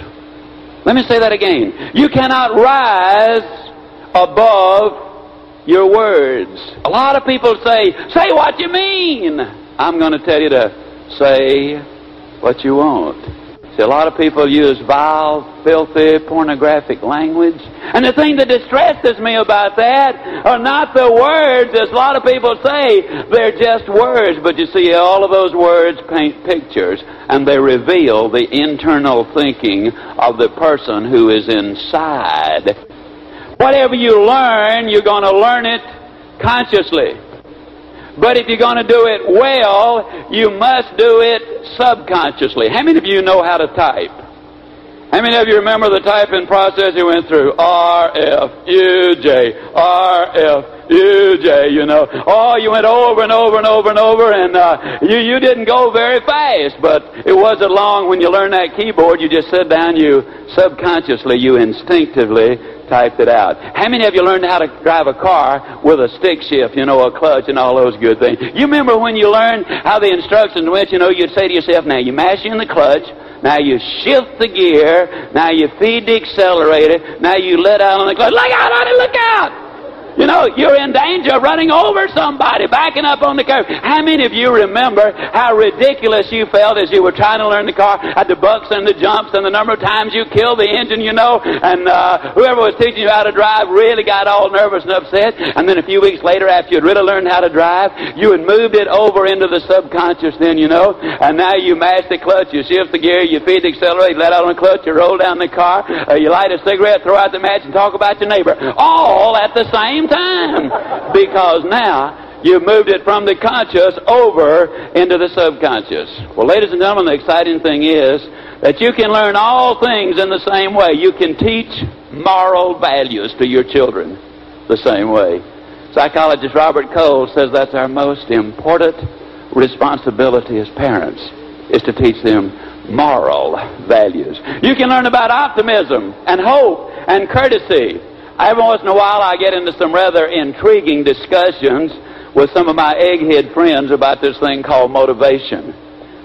Let me say that again. You cannot rise above your words. A lot of people say, say what you mean. I'm going to tell you to say what you want. See, a lot of people use vile, filthy, pornographic language. And the thing that distresses me about that are not the words, as a lot of people say. They're just words. But you see, all of those words paint pictures, and they reveal the internal thinking of the person who is inside. Whatever you learn, you're going to learn it consciously. But if you're going to do it well, you must do it subconsciously. How many of you know how to type? How many of you remember the typing process you went through? R, F, U, J, R, F, U, J, you know. Oh, you went over and over and over and over, and uh, you, you didn't go very fast, but it wasn't long when you learned that keyboard. You just sit down, you subconsciously, you instinctively typed it out. How many of you learned how to drive a car with a stick shift, you know, a clutch and all those good things? You remember when you learned how the instructions went, you know, you'd say to yourself, now you mash in the clutch, now you shift the gear, now you feed the accelerator, now you let out on the clutch. Look out, honey, look out! You know, you're in danger of running over somebody, backing up on the curb. How many of you remember how ridiculous you felt as you were trying to learn the car at the bucks and the jumps and the number of times you killed the engine, you know, and uh, whoever was teaching you how to drive really got all nervous and upset. And then a few weeks later, after you'd really learned how to drive, you had moved it over into the subconscious then, you know, and now you mash the clutch, you shift the gear, you feed the accelerator, let out on the clutch, you roll down the car, uh, you light a cigarette, throw out the match, and talk about your neighbor. All at the same time because now you've moved it from the conscious over into the subconscious. Well, ladies and gentlemen, the exciting thing is that you can learn all things in the same way. You can teach moral values to your children the same way. Psychologist Robert Coles says that's our most important responsibility as parents is to teach them moral values. You can learn about optimism and hope and courtesy Every once in a while, I get into some rather intriguing discussions with some of my egghead friends about this thing called motivation.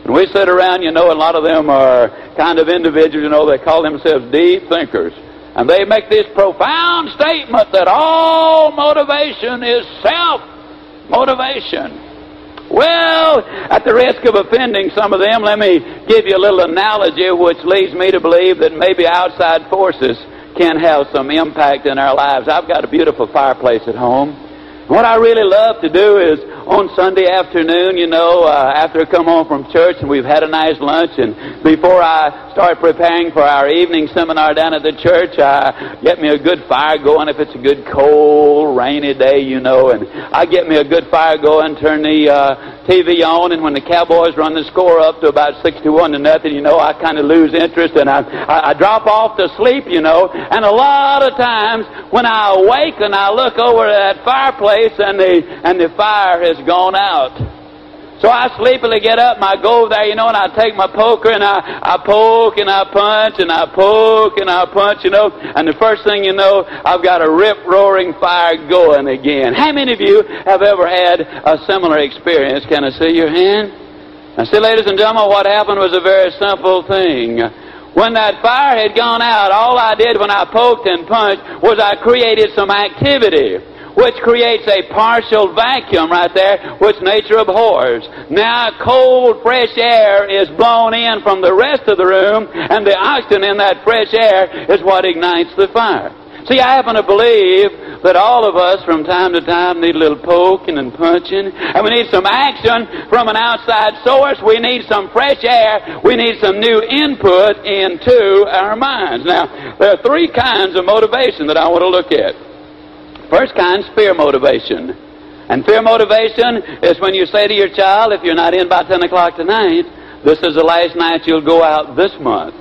And we sit around, you know, a lot of them are kind of individuals, you know, they call themselves deep thinkers. And they make this profound statement that all motivation is self motivation. Well, at the risk of offending some of them, let me give you a little analogy which leads me to believe that maybe outside forces can have some impact in our lives. I've got a beautiful fireplace at home. What I really love to do is on Sunday afternoon, you know, uh, after I come home from church and we've had a nice lunch, and before I start preparing for our evening seminar down at the church, I get me a good fire going if it's a good cold, rainy day, you know, and I get me a good fire going, turn the uh, TV on, and when the Cowboys run the score up to about 61 to nothing, you know, I kind of lose interest and I, I, I drop off to sleep, you know, and a lot of times when I awake and I look over at that fireplace and the, and the fire has gone out. So I sleepily get up and I go there, you know, and I take my poker and I, I poke and I punch and I poke and I punch, you know, and the first thing you know, I've got a rip-roaring fire going again. How many of you have ever had a similar experience? Can I see your hand? Now see, ladies and gentlemen, what happened was a very simple thing. When that fire had gone out, all I did when I poked and punched was I created some activity which creates a partial vacuum right there, which nature abhors. Now cold, fresh air is blown in from the rest of the room, and the oxygen in that fresh air is what ignites the fire. See, I happen to believe that all of us from time to time need a little poking and punching, and we need some action from an outside source. We need some fresh air. We need some new input into our minds. Now, there are three kinds of motivation that I want to look at. First kind is fear motivation. And fear motivation is when you say to your child, if you're not in by 10 o'clock tonight, this is the last night you'll go out this month.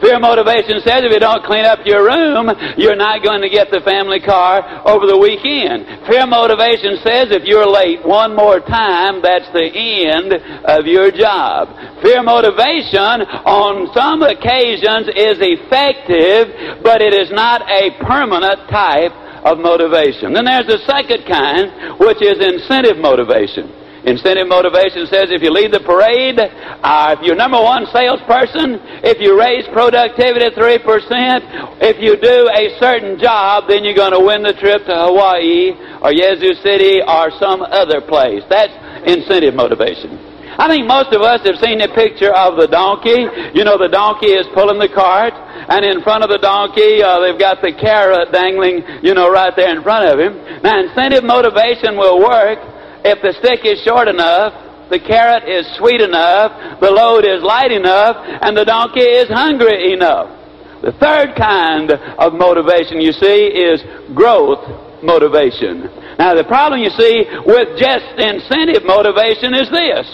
Fear motivation says if you don't clean up your room, you're not going to get the family car over the weekend. Fear motivation says if you're late one more time, that's the end of your job. Fear motivation on some occasions is effective, but it is not a permanent type of motivation. Then there's the second kind, which is incentive motivation. Incentive motivation says if you lead the parade, uh, if you're number one salesperson, if you raise productivity 3%, if you do a certain job, then you're going to win the trip to Hawaii or Yazoo City or some other place. That's incentive motivation. I think most of us have seen the picture of the donkey. You know, the donkey is pulling the cart, and in front of the donkey, uh, they've got the carrot dangling, you know, right there in front of him. Now, incentive motivation will work if the stick is short enough, the carrot is sweet enough, the load is light enough, and the donkey is hungry enough. The third kind of motivation, you see, is growth motivation. Now, the problem, you see, with just incentive motivation is this.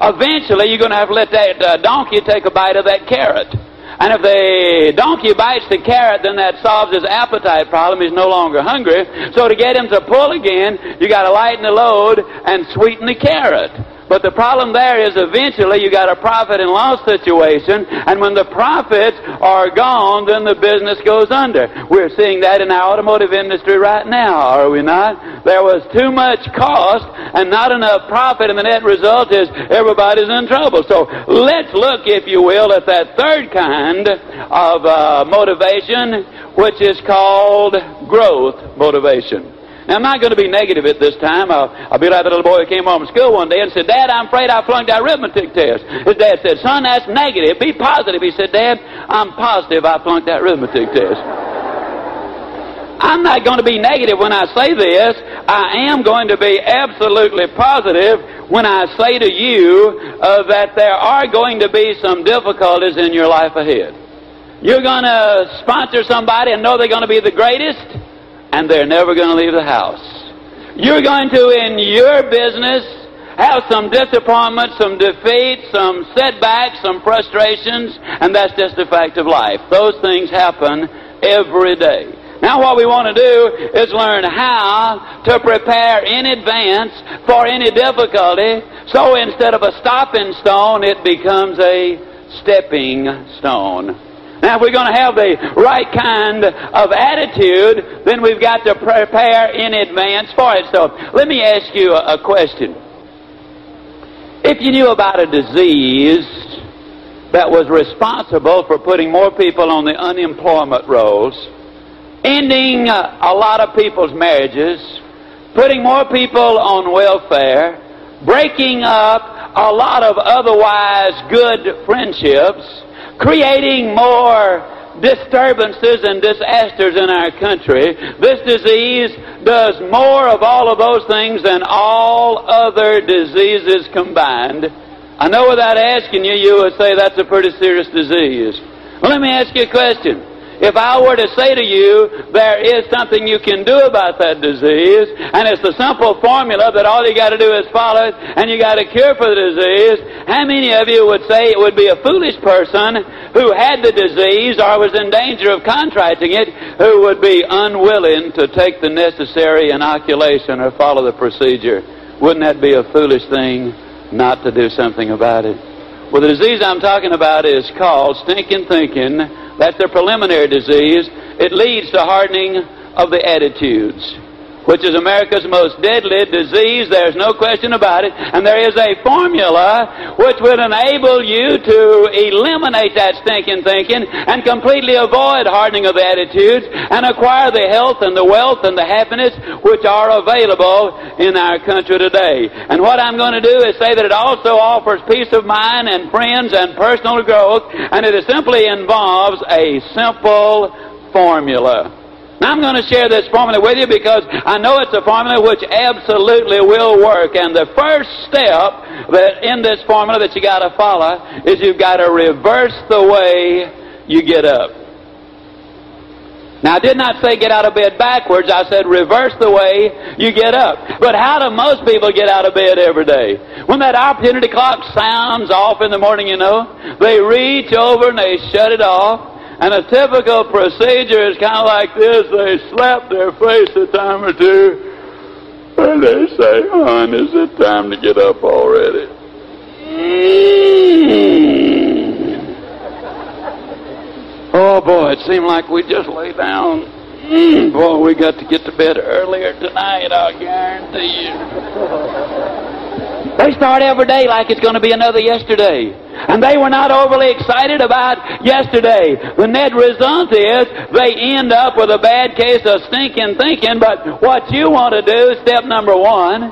Eventually, you're going to have to let that uh, donkey take a bite of that carrot. And if the donkey bites the carrot, then that solves his appetite problem. He's no longer hungry. So to get him to pull again, you got to lighten the load and sweeten the carrot. But the problem there is eventually you got a profit and loss situation, and when the profits are gone, then the business goes under. We're seeing that in our automotive industry right now, are we not? There was too much cost and not enough profit, and the net result is everybody's in trouble. So let's look, if you will, at that third kind of uh, motivation, which is called growth motivation. Now, I'm not going to be negative at this time. I'll, I'll be like the little boy who came home from school one day and said, Dad, I'm afraid I flunked that arithmetic test. His dad said, Son, that's negative. Be positive. He said, Dad, I'm positive I flunked that arithmetic test. I'm not going to be negative when I say this. I am going to be absolutely positive when I say to you uh, that there are going to be some difficulties in your life ahead. You're going to sponsor somebody and know they're going to be the greatest and they're never going to leave the house. You're going to, in your business, have some disappointment, some defeat, some setbacks, some frustrations, and that's just a fact of life. Those things happen every day. Now what we want to do is learn how to prepare in advance for any difficulty, so instead of a stopping stone, it becomes a stepping stone. Now, if we're going to have the right kind of attitude, then we've got to prepare in advance for it. So, let me ask you a, question. If you knew about a disease that was responsible for putting more people on the unemployment rolls, ending uh, a lot of people's marriages, putting more people on welfare, breaking up a lot of otherwise good friendships, creating more disturbances and disasters in our country, this disease does more of all of those things than all other diseases combined. I know without asking you, you would say that's a pretty serious disease. Well, let me ask you a question. If I were to say to you, there is something you can do about that disease, and it's the simple formula that all you got to do is follow it, and you got a cure for the disease, how many of you would say it would be a foolish person who had the disease or was in danger of contracting it who would be unwilling to take the necessary inoculation or follow the procedure? Wouldn't that be a foolish thing not to do something about it? Well, the disease I'm talking about is called stinking thinking that's their preliminary disease. It leads to hardening of the attitudes, which is America's most deadly disease. There's no question about it. And there is a formula which would enable you to eliminate that stinking thinking and completely avoid hardening of attitudes and acquire the health and the wealth and the happiness which are available in our country today. And what I'm going to do is say that it also offers peace of mind and friends and personal growth, and it simply involves a simple formula. Now I'm going to share this formula with you because I know it's a formula which absolutely will work. And the first step that in this formula that you got to follow is you've got to reverse the way you get up. Now, I did not say get out of bed backwards. I said reverse the way you get up. But how do most people get out of bed every day? When that opportunity clock sounds off in the morning, you know, they reach over and they shut it off. And a typical procedure is kind of like this. They slap their face a time or two. And they say, hon, is it time to get up already? Oh boy, it seemed like we just lay down. Mm, boy, we got to get to bed earlier tonight, I guarantee you. They start every day like it's going to be another yesterday. And they were not overly excited about yesterday. The net result is they end up with a bad case of stinking thinking. But what you want to do, step number one,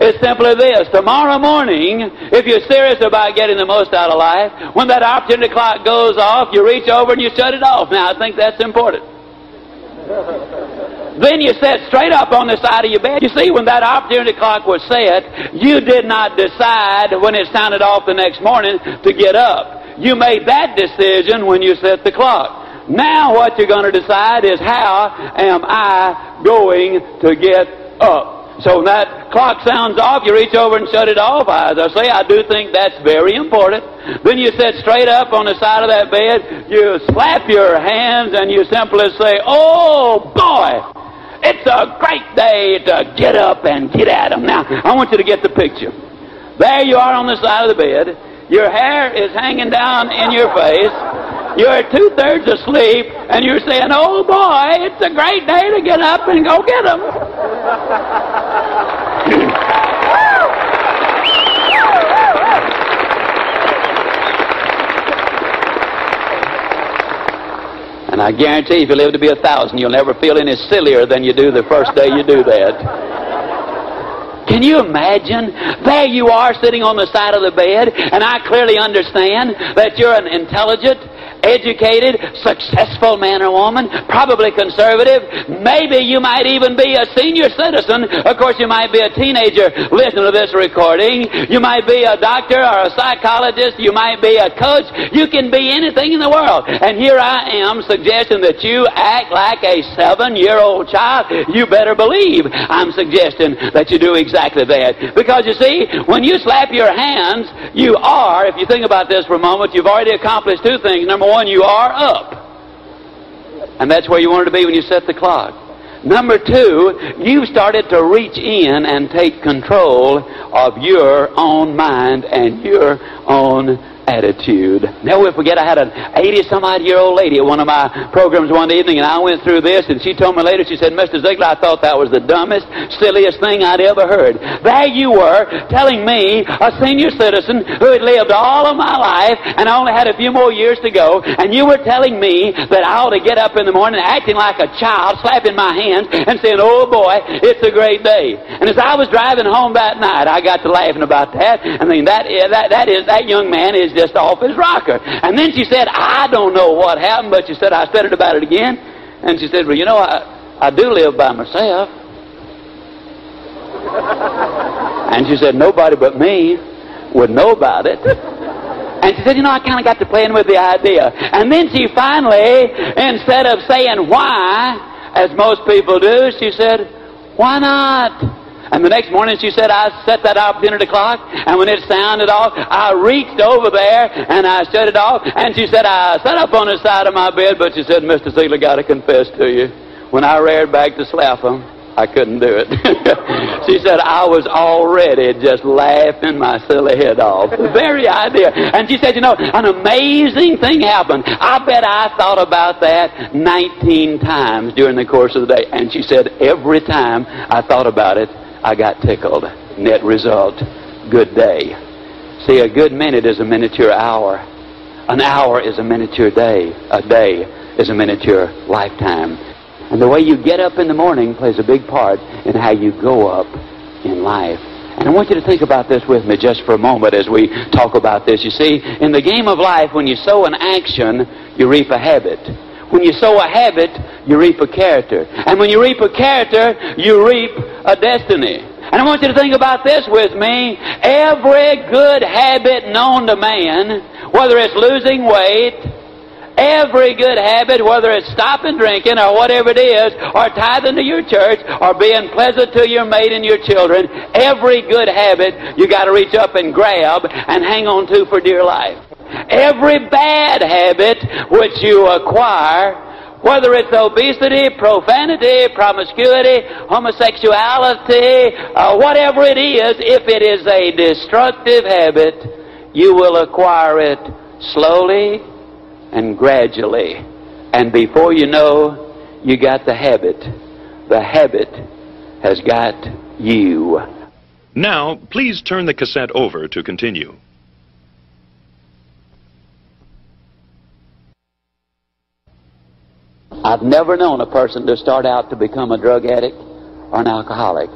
is simply this. Tomorrow morning, if you're serious about getting the most out of life, when that opportunity clock goes off, you reach over and you shut it off. Now, I think that's important. Then you sat straight up on the side of your bed. You see, when that opportunity clock was set, you did not decide when it sounded off the next morning to get up. You made that decision when you set the clock. Now what you're going to decide is how am I going to get up? So when that clock sounds off, you reach over and shut it off. As I say, I do think that's very important. Then you sit straight up on the side of that bed, you slap your hands, and you simply say, Oh boy, it's a great day to get up and get at them. Now, I want you to get the picture. There you are on the side of the bed. Your hair is hanging down in your face. You're two thirds asleep, and you're saying, Oh boy, it's a great day to get up and go get them. And I guarantee if you live to be a thousand, you'll never feel any sillier than you do the first day you do that. Can you imagine? There you are sitting on the side of the bed, and I clearly understand that you're an intelligent, educated, successful man or woman, probably conservative. Maybe you might even be a senior citizen. Of course, you might be a teenager listening to this recording. You might be a doctor or a psychologist. You might be a coach. You can be anything in the world. And here I am suggesting that you act like a seven-year-old child. You better believe I'm suggesting that you do exactly that. Because you see, when you slap your hands, you are, if you think about this for a moment, you've already accomplished two things. Number one, you are up. And that's where you wanted to be when you set the clock. Number two, you've started to reach in and take control of your own mind and your own attitude. Never will forget, I had an 80 some odd year old lady at one of my programs one evening, and I went through this, and she told me later, she said, Mr. Ziglar, I thought that was the dumbest, silliest thing I'd ever heard. There you were, telling me, a senior citizen who had lived all of my life and only had a few more years to go, and you were telling me that I ought to get up in the morning acting like a child, slapping my hands, and saying, oh boy, it's a great day. And as I was driving home that night, I got to laughing about that. I mean, that, that, that is, that young man is just off his rocker. And then she said, I don't know what happened, but she said, I said it about it again. And she said, well, you know, I, I do live by myself. And she said, nobody but me would know about it. And she said, you know, I kind of got to playing with the idea. And then she finally, instead of saying why, as most people do, she said, why not? And the next morning she said, I set that opportunity clock, and when it sounded off, I reached over there and I shut it off. And she said, I sat up on the side of my bed, but she said, Mr. Ziglar, got to confess to you, when I reared back to slap him, I couldn't do it. she said, I was already just laughing my silly head off. The very idea. And she said, you know, an amazing thing happened. I bet I thought about that 19 times during the course of the day. And she said, every time I thought about it, I got tickled. Net result, good day. See, a good minute is a miniature hour. An hour is a miniature day. A day is a miniature lifetime. And the way you get up in the morning plays a big part in how you go up in life. And I want you to think about this with me just for a moment as we talk about this. You see, in the game of life, when you sow an action, you reap a habit. When you sow a habit, you reap a character. And when you reap a character, you reap a destiny. And I want you to think about this with me. Every good habit known to man, whether it's losing weight, Every good habit, whether it's stopping drinking or whatever it is, or tithing to your church, or being pleasant to your mate and your children, every good habit you got to reach up and grab and hang on to for dear life. Every bad habit which you acquire, whether it's obesity, profanity, promiscuity, homosexuality, uh, whatever it is, if it is a destructive habit, you will acquire it slowly and gradually. And before you know, you got the habit. The habit has got you. Now, please turn the cassette over to continue. I've never known a person to start out to become a drug addict or an alcoholic.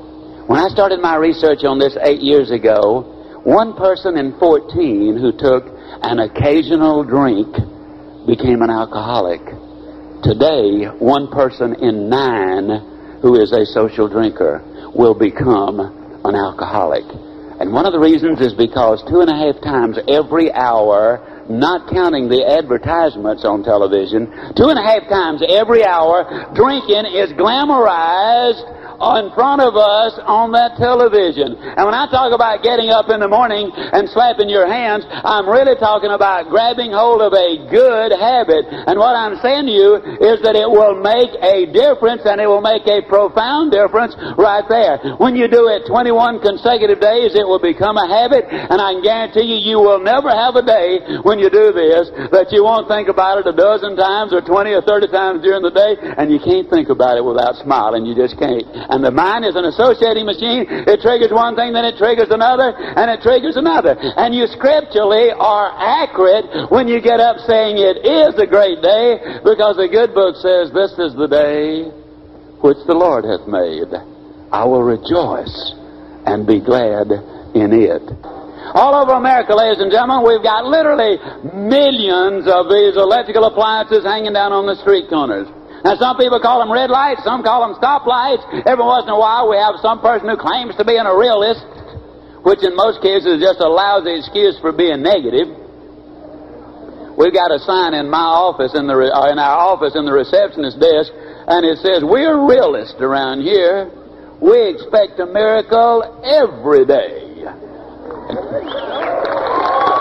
When I started my research on this eight years ago, one person in 14 who took an occasional drink became an alcoholic. Today, one person in nine who is a social drinker will become an alcoholic. And one of the reasons is because two and a half times every hour, not counting the advertisements on television, two and a half times every hour, drinking is glamorized in front of us on that television. And when I talk about getting up in the morning and slapping your hands, I'm really talking about grabbing hold of a good habit. And what I'm saying to you is that it will make a difference and it will make a profound difference right there. When you do it 21 consecutive days, it will become a habit. And I can guarantee you, you will never have a day when you do this that you won't think about it a dozen times or 20 or 30 times during the day. And you can't think about it without smiling. You just can't. And the mind is an associating machine. It triggers one thing, then it triggers another, and it triggers another. And you scripturally are accurate when you get up saying it is a great day, because the good book says, This is the day which the Lord hath made. I will rejoice and be glad in it. All over America, ladies and gentlemen, we've got literally millions of these electrical appliances hanging down on the street corners. Now, some people call them red lights, some call them stop lights. Every once in a while, we have some person who claims to be a realist, which in most cases is just a lousy excuse for being negative. We've got a sign in my office, in, the, uh, in our office, in the receptionist desk, and it says, We're realists around here. We expect a miracle every day.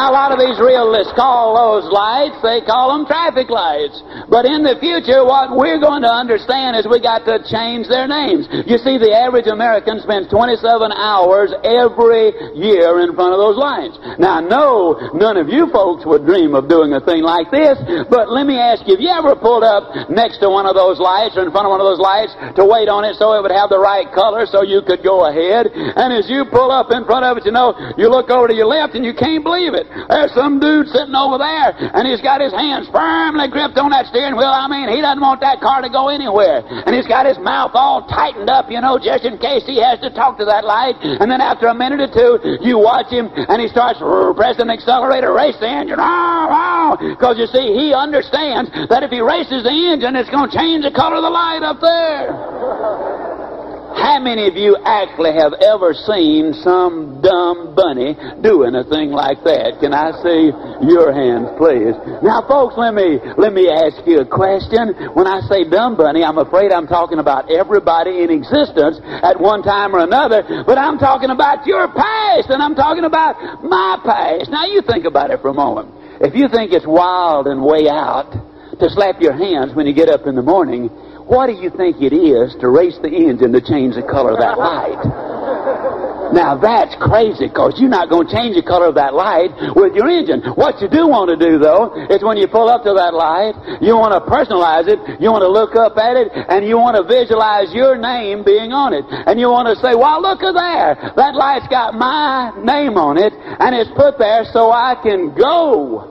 Now, a lot of these realists call those lights, they call them traffic lights. But in the future, what we're going to understand is we got to change their names. You see, the average American spends 27 hours every year in front of those lights. Now, I know none of you folks would dream of doing a thing like this, but let me ask you, have you ever pulled up next to one of those lights or in front of one of those lights to wait on it so it would have the right color so you could go ahead? And as you pull up in front of it, you know, you look over to your left and you can't believe it. There's some dude sitting over there, and he's got his hands firmly gripped on that steering wheel. I mean, he doesn't want that car to go anywhere. And he's got his mouth all tightened up, you know, just in case he has to talk to that light. And then after a minute or two, you watch him, and he starts pressing the accelerator, race the engine, because you see, he understands that if he races the engine, it's going to change the color of the light up there. How many of you actually have ever seen some dumb bunny doing a thing like that? Can I see your hands, please? Now, folks, let me let me ask you a question. When I say dumb bunny, I'm afraid I'm talking about everybody in existence at one time or another, but I'm talking about your past, and I'm talking about my past. Now, you think about it for a moment. If you think it's wild and way out to slap your hands when you get up in the morning, what do you think it is to race the engine to change the color of that light? Now that's crazy because you're not going to change the color of that light with your engine. What you do want to do though is when you pull up to that light, you want to personalize it, you want to look up at it, and you want to visualize your name being on it. And you want to say, well look there. That light's got my name on it and it's put there so I can go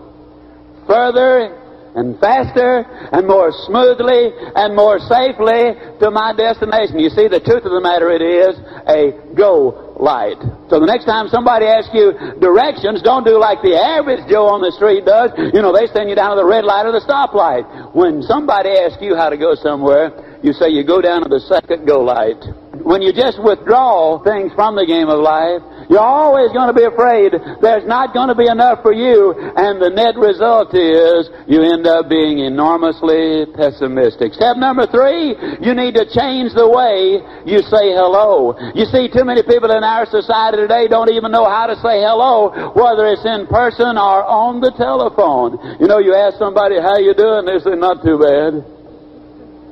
further and faster and more smoothly and more safely to my destination. You see, the truth of the matter it is a go light. So the next time somebody asks you directions, don't do like the average Joe on the street does. You know, they send you down to the red light or the stoplight. When somebody asks you how to go somewhere, you say you go down to the second go light. When you just withdraw things from the game of life, you're always going to be afraid there's not going to be enough for you, and the net result is you end up being enormously pessimistic. Step number three, you need to change the way you say hello. You see, too many people in our society today don't even know how to say hello, whether it's in person or on the telephone. You know, you ask somebody, how you doing? They say, not too bad.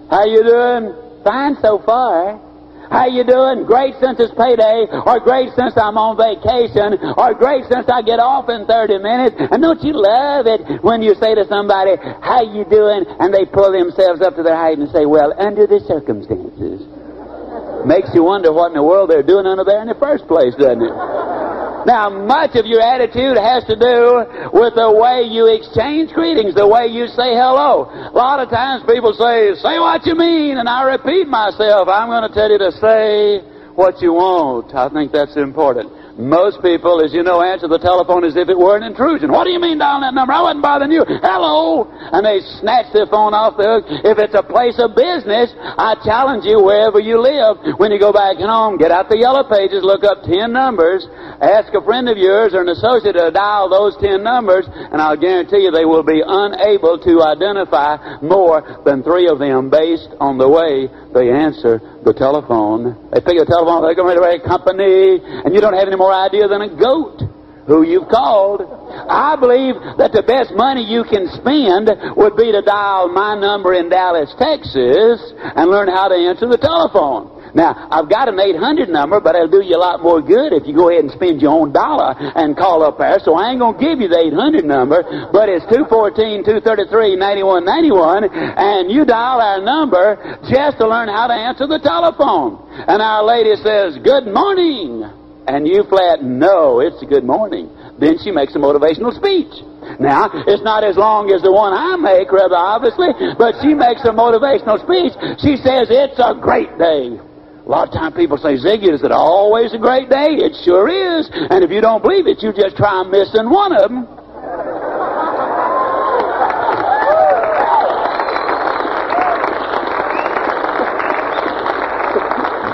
How you doing? Fine so far. How you doing? Great since it's payday, or great since I'm on vacation, or great since I get off in 30 minutes. And don't you love it when you say to somebody, how you doing? And they pull themselves up to their height and say, well, under the circumstances. Makes you wonder what in the world they're doing under there in the first place, doesn't it? Now, much of your attitude has to do with the way you exchange greetings, the way you say hello. A lot of times people say, say what you mean, and I repeat myself. I'm going to tell you to say what you want. I think that's important. Most people, as you know, answer the telephone as if it were an intrusion. What do you mean dialing that number? I wasn't bothering you. Hello! And they snatch their phone off the hook. If it's a place of business, I challenge you wherever you live, when you go back home, get out the yellow pages, look up 10 numbers, ask a friend of yours or an associate to dial those 10 numbers, and I'll guarantee you they will be unable to identify more than three of them based on the way they answer the telephone. They pick the telephone, they go to a company, and you don't have any more idea than a goat who you've called. I believe that the best money you can spend would be to dial my number in Dallas, Texas, and learn how to answer the telephone. Now, I've got an 800 number, but it'll do you a lot more good if you go ahead and spend your own dollar and call up there. So I ain't going to give you the 800 number, but it's 214-233-9191, and you dial our number just to learn how to answer the telephone. And our lady says, good morning. And you flat, no, it's a good morning. Then she makes a motivational speech. Now, it's not as long as the one I make, rather obviously, but she makes a motivational speech. She says, it's a great day. A lot of times people say, Ziggy, is it always a great day? It sure is. And if you don't believe it, you just try missing one of them.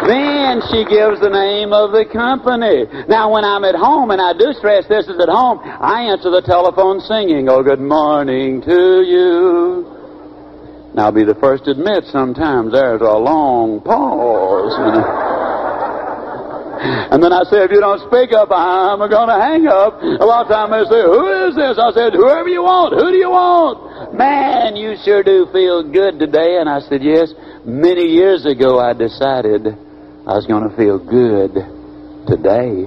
Then she gives the name of the company. Now, when I'm at home, and I do stress this is at home, I answer the telephone singing, Oh, good morning to you. Now, I'll be the first to admit sometimes there's a long pause. You know? And then I say, if you don't speak up, I'm going to hang up. A lot of times they say, who is this? I said, whoever you want. Who do you want? Man, you sure do feel good today. And I said, yes. Many years ago, I decided I was going to feel good today.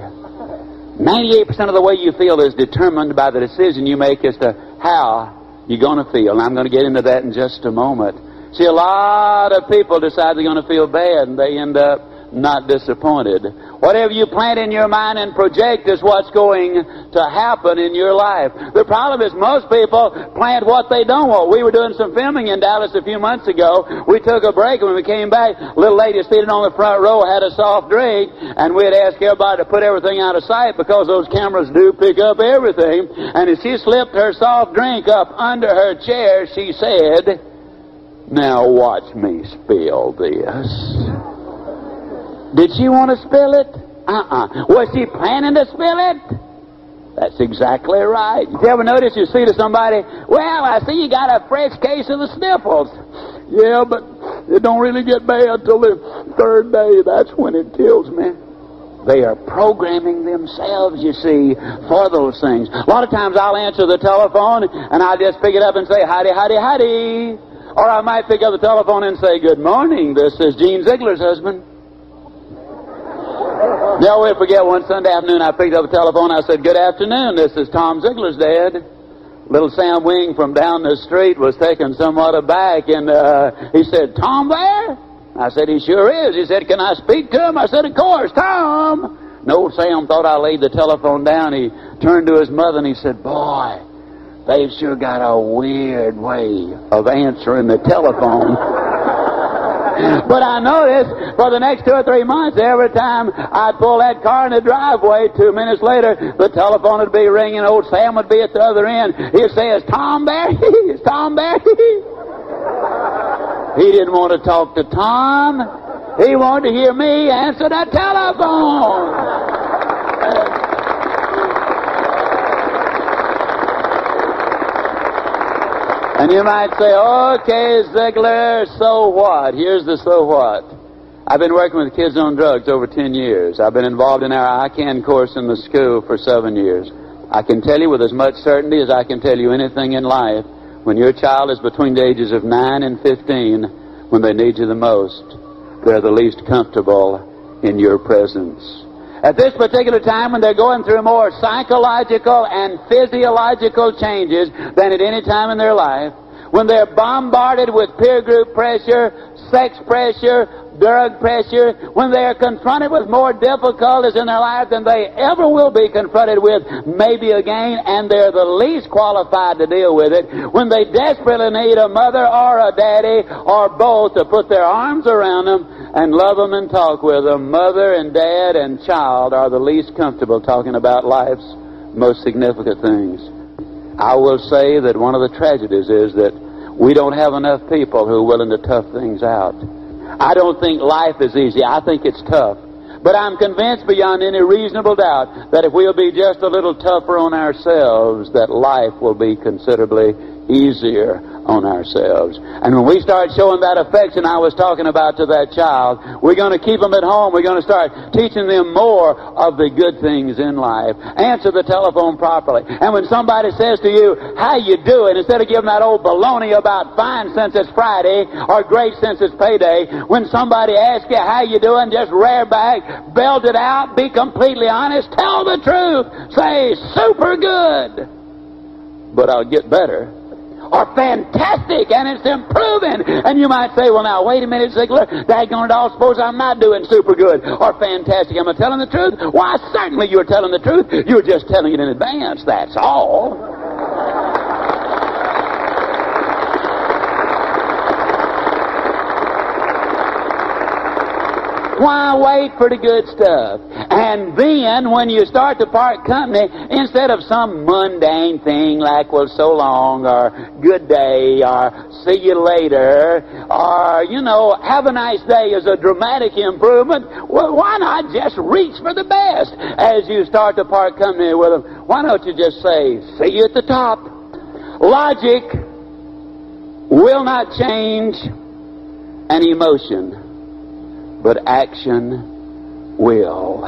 98% of the way you feel is determined by the decision you make as to how you're going to feel. And I'm going to get into that in just a moment. See, a lot of people decide they're going to feel bad, and they end up not disappointed. Whatever you plant in your mind and project is what's going to happen in your life. The problem is most people plant what they don't want. We were doing some filming in Dallas a few months ago. We took a break and when we came back, little lady seated on the front row had a soft drink and we'd ask everybody to put everything out of sight because those cameras do pick up everything. And as she slipped her soft drink up under her chair, she said, now watch me spill this. Did she want to spill it? Uh-uh. Was she planning to spill it? That's exactly right. You ever notice you see to somebody, well, I see you got a fresh case of the sniffles. Yeah, but it don't really get bad till the third day. That's when it kills me. They are programming themselves, you see, for those things. A lot of times I'll answer the telephone and I'll just pick it up and say, howdy, howdy, howdy. Or I might pick up the telephone and say, good morning, this is Jean Ziglar's husband. Never will forget one Sunday afternoon I picked up the telephone. I said, Good afternoon. This is Tom Ziglar's dad. Little Sam Wing from down the street was taken somewhat aback, and uh, he said, Tom there? I said, He sure is. He said, Can I speak to him? I said, Of course, Tom. And old Sam thought I laid the telephone down. He turned to his mother and he said, Boy, they've sure got a weird way of answering the telephone. But I noticed for the next two or three months, every time I'd pull that car in the driveway, two minutes later, the telephone would be ringing. Old Sam would be at the other end. He'd say, It's Tom there? Is Tom there? he didn't want to talk to Tom. He wanted to hear me answer the telephone. And you might say, okay, Ziglar, so what? Here's the so what. I've been working with kids on drugs over 10 years. I've been involved in our I Can course in the school for seven years. I can tell you with as much certainty as I can tell you anything in life, when your child is between the ages of 9 and 15, when they need you the most, they're the least comfortable in your presence. At this particular time when they're going through more psychological and physiological changes than at any time in their life, when they're bombarded with peer group pressure, sex pressure, drug pressure, when they are confronted with more difficulties in their life than they ever will be confronted with, maybe again, and they're the least qualified to deal with it, when they desperately need a mother or a daddy or both to put their arms around them and love them and talk with them, mother and dad and child are the least comfortable talking about life's most significant things. I will say that one of the tragedies is that we don't have enough people who are willing to tough things out. I don't think life is easy. I think it's tough. But I'm convinced beyond any reasonable doubt that if we'll be just a little tougher on ourselves, that life will be considerably easier on ourselves. And when we start showing that affection I was talking about to that child, we're going to keep them at home. We're going to start teaching them more of the good things in life. Answer the telephone properly. And when somebody says to you, how you doing, instead of giving that old baloney about fine since it's Friday or great since it's payday, when somebody asks you how you doing, just rear back, belt it out, be completely honest, tell the truth, say super good. But I'll get better are fantastic and it's improving. And you might say, well, now, wait a minute, Ziglar. Daggone it all, suppose I'm not doing super good or fantastic. Am I telling the truth? Why, certainly you're telling the truth. You're just telling it in advance, that's all. Why wait for the good stuff? And then when you start to part company, instead of some mundane thing like, well, so long, or good day, or see you later, or, you know, have a nice day is a dramatic improvement, well, why not just reach for the best as you start to part company with them? Why don't you just say, see you at the top? Logic will not change an emotion but action will.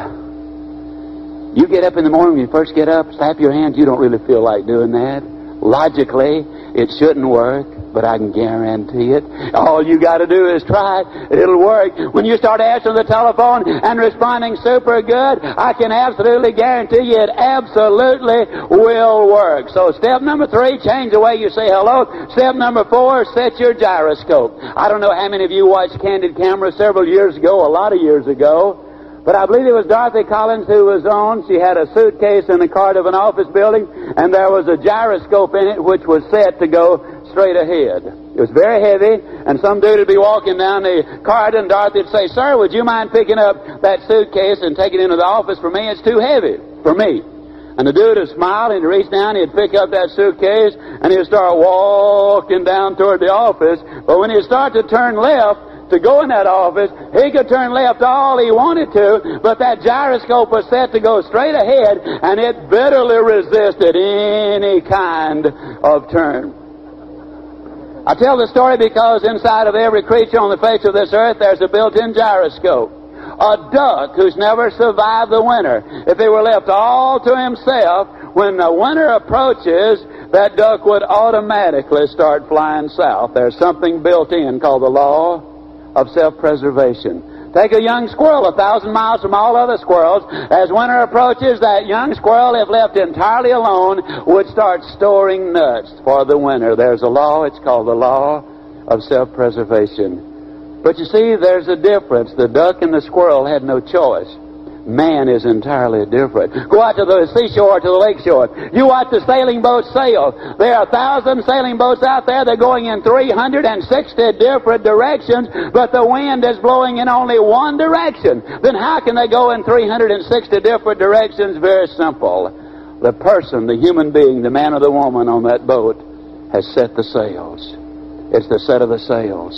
You get up in the morning, when you first get up, slap your hands, you don't really feel like doing that. Logically, it shouldn't work. But I can guarantee it. All you got to do is try it. It'll work. When you start answering the telephone and responding super good, I can absolutely guarantee you it absolutely will work. So step number three, change the way you say hello. Step number four, set your gyroscope. I don't know how many of you watched Candid Camera several years ago, a lot of years ago. But I believe it was Dorothy Collins who was on. She had a suitcase in the cart of an office building, and there was a gyroscope in it which was set to go straight ahead. It was very heavy, and some dude would be walking down the cart, and Dorothy would say, Sir, would you mind picking up that suitcase and taking it into the office for me? It's too heavy for me. And the dude would smile, and he'd reach down, he'd pick up that suitcase, and he'd start walking down toward the office. But when he'd start to turn left, to go in that office. He could turn left all he wanted to, but that gyroscope was set to go straight ahead, and it bitterly resisted any kind of turn. I tell the story because inside of every creature on the face of this earth there's a built-in gyroscope. A duck who's never survived the winter, if he were left all to himself, when the winter approaches, that duck would automatically start flying south. There's something built in called the law of self-preservation. Take a young squirrel a thousand miles from all other squirrels. As winter approaches, that young squirrel, if left entirely alone, would start storing nuts for the winter. There's a law, it's called the law of self-preservation. But you see, there's a difference. The duck and the squirrel had no choice. Man is entirely different. Go out to the seashore, to the lake shore. You watch the sailing boats sail. There are a thousand sailing boats out there. They're going in 360 different directions, but the wind is blowing in only one direction. Then how can they go in 360 different directions? Very simple. The person, the human being, the man or the woman on that boat has set the sails. It's the set of the sails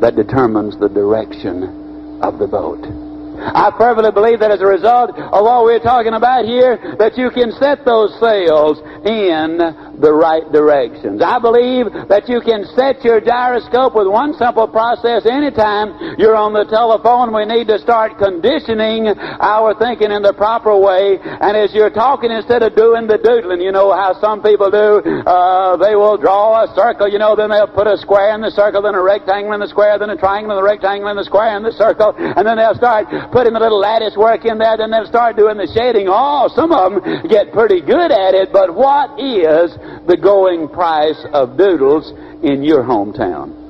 that determines the direction of the boat. I fervently believe that as a result of what we're talking about here, that you can set those sails in the right directions. I believe that you can set your gyroscope with one simple process anytime you're on the telephone. We need to start conditioning our thinking in the proper way. And as you're talking, instead of doing the doodling, you know how some people do, uh, they will draw a circle, you know, then they'll put a square in the circle, then a rectangle in the square, then a triangle in the rectangle, in the square in the circle, and then they'll start putting a little lattice work in there, and then they'll start doing the shading. Oh, some of them get pretty good at it, but what is the going price of doodles in your hometown?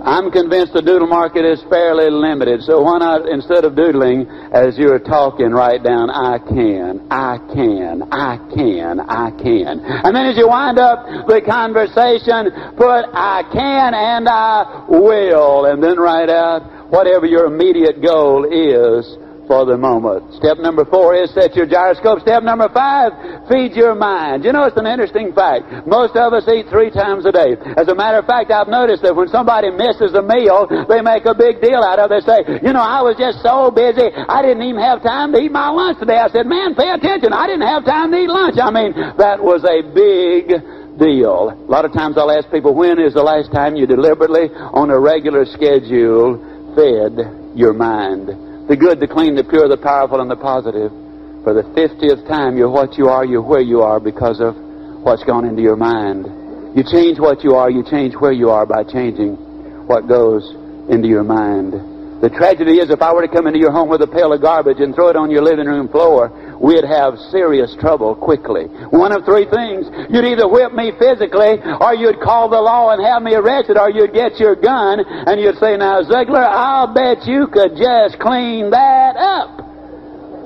I'm convinced the doodle market is fairly limited, so why not, instead of doodling, as you're talking, write down, I can, I can, I can, I can. And then as you wind up the conversation, put I can and I will, and then write out whatever your immediate goal is for the moment. Step number four is set your gyroscope. Step number five, feed your mind. You know, it's an interesting fact. Most of us eat three times a day. As a matter of fact, I've noticed that when somebody misses a meal, they make a big deal out of it. They say, you know, I was just so busy, I didn't even have time to eat my lunch today. I said, man, pay attention. I didn't have time to eat lunch. I mean, that was a big deal. A lot of times I'll ask people, when is the last time you deliberately, on a regular schedule, fed your mind? the good, the clean, the pure, the powerful, and the positive. For the fiftieth time, you're what you are, you're where you are because of what's gone into your mind. You change what you are, you change where you are by changing what goes into your mind. The tragedy is if I were to come into your home with a pail of garbage and throw it on your living room floor, we'd have serious trouble quickly. One of three things. You'd either whip me physically, or you'd call the law and have me arrested, or you'd get your gun and you'd say, now Ziglar, I'll bet you could just clean that up.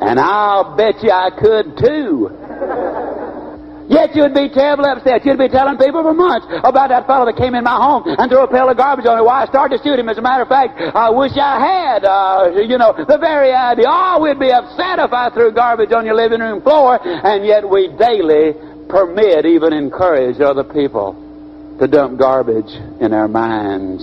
And I'll bet you I could too. Yet you'd be terribly upset. You'd be telling people for months about that fellow that came in my home and threw a pail of garbage on me. Why, I started to shoot him. As a matter of fact, I wish I had, uh, you know, the very idea. Oh, we'd be upset if I threw garbage on your living room floor. And yet we daily permit, even encourage other people to dump garbage in our minds.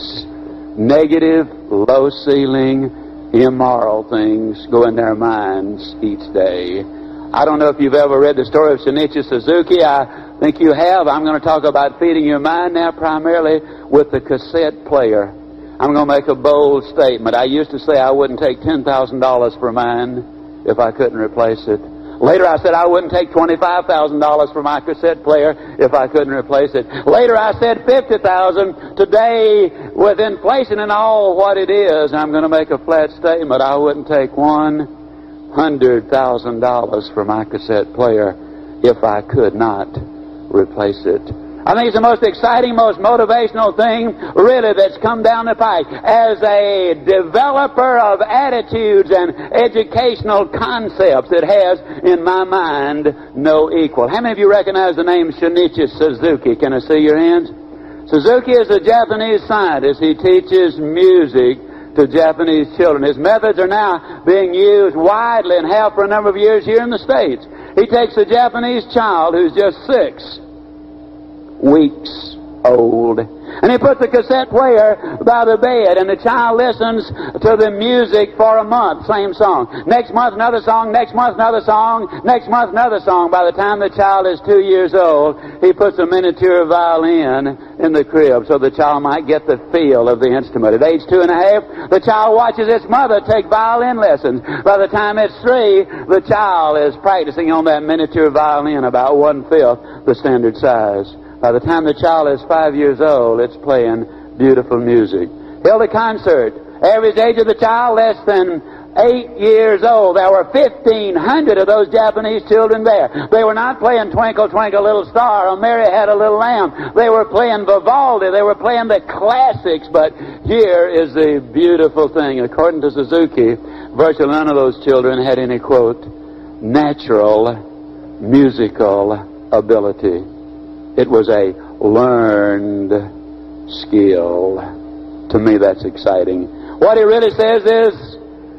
Negative, low ceiling, immoral things go in their minds each day. I don't know if you've ever read the story of Shinichi Suzuki. I think you have. I'm going to talk about feeding your mind now primarily with the cassette player. I'm going to make a bold statement. I used to say I wouldn't take $10,000 for mine if I couldn't replace it. Later I said I wouldn't take $25,000 for my cassette player if I couldn't replace it. Later I said 50000 Today, with inflation and all what it is, I'm going to make a flat statement. I wouldn't take $100,000 for my cassette player if I could not replace it. I think it's the most exciting, most motivational thing, really, that's come down the pike. As a developer of attitudes and educational concepts, it has, in my mind, no equal. How many of you recognize the name Shinichi Suzuki? Can I see your hands? Suzuki is a Japanese scientist. He teaches music to Japanese children. His methods are now being used widely and have for a number of years here in the States. He takes a Japanese child who's just six weeks old. And he puts the cassette player by the bed, and the child listens to the music for a month, same song. Next month, another song. Next month, another song. Next month, another song. By the time the child is two years old, he puts a miniature violin in the crib so the child might get the feel of the instrument. At age two and a half, the child watches its mother take violin lessons. By the time it's three, the child is practicing on that miniature violin about one fifth the standard size. By the time the child is five years old, it's playing beautiful music. Held a concert. Average age of the child less than eight years old. There were 1,500 of those Japanese children there. They were not playing Twinkle, Twinkle, Little Star or Mary Had a Little Lamb. They were playing Vivaldi. They were playing the classics. But here is the beautiful thing. According to Suzuki, virtually none of those children had any, quote, natural musical ability. It was a learned skill. To me, that's exciting. What he really says is,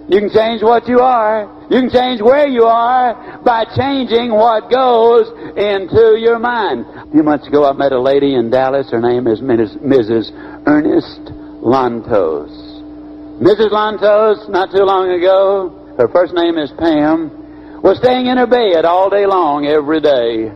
you can change what you are. You can change where you are by changing what goes into your mind. A few months ago, I met a lady in Dallas. Her name is Mrs. Ernest Lantos. Mrs. Lantos, not too long ago, her first name is Pam, was staying in her bed all day long every day.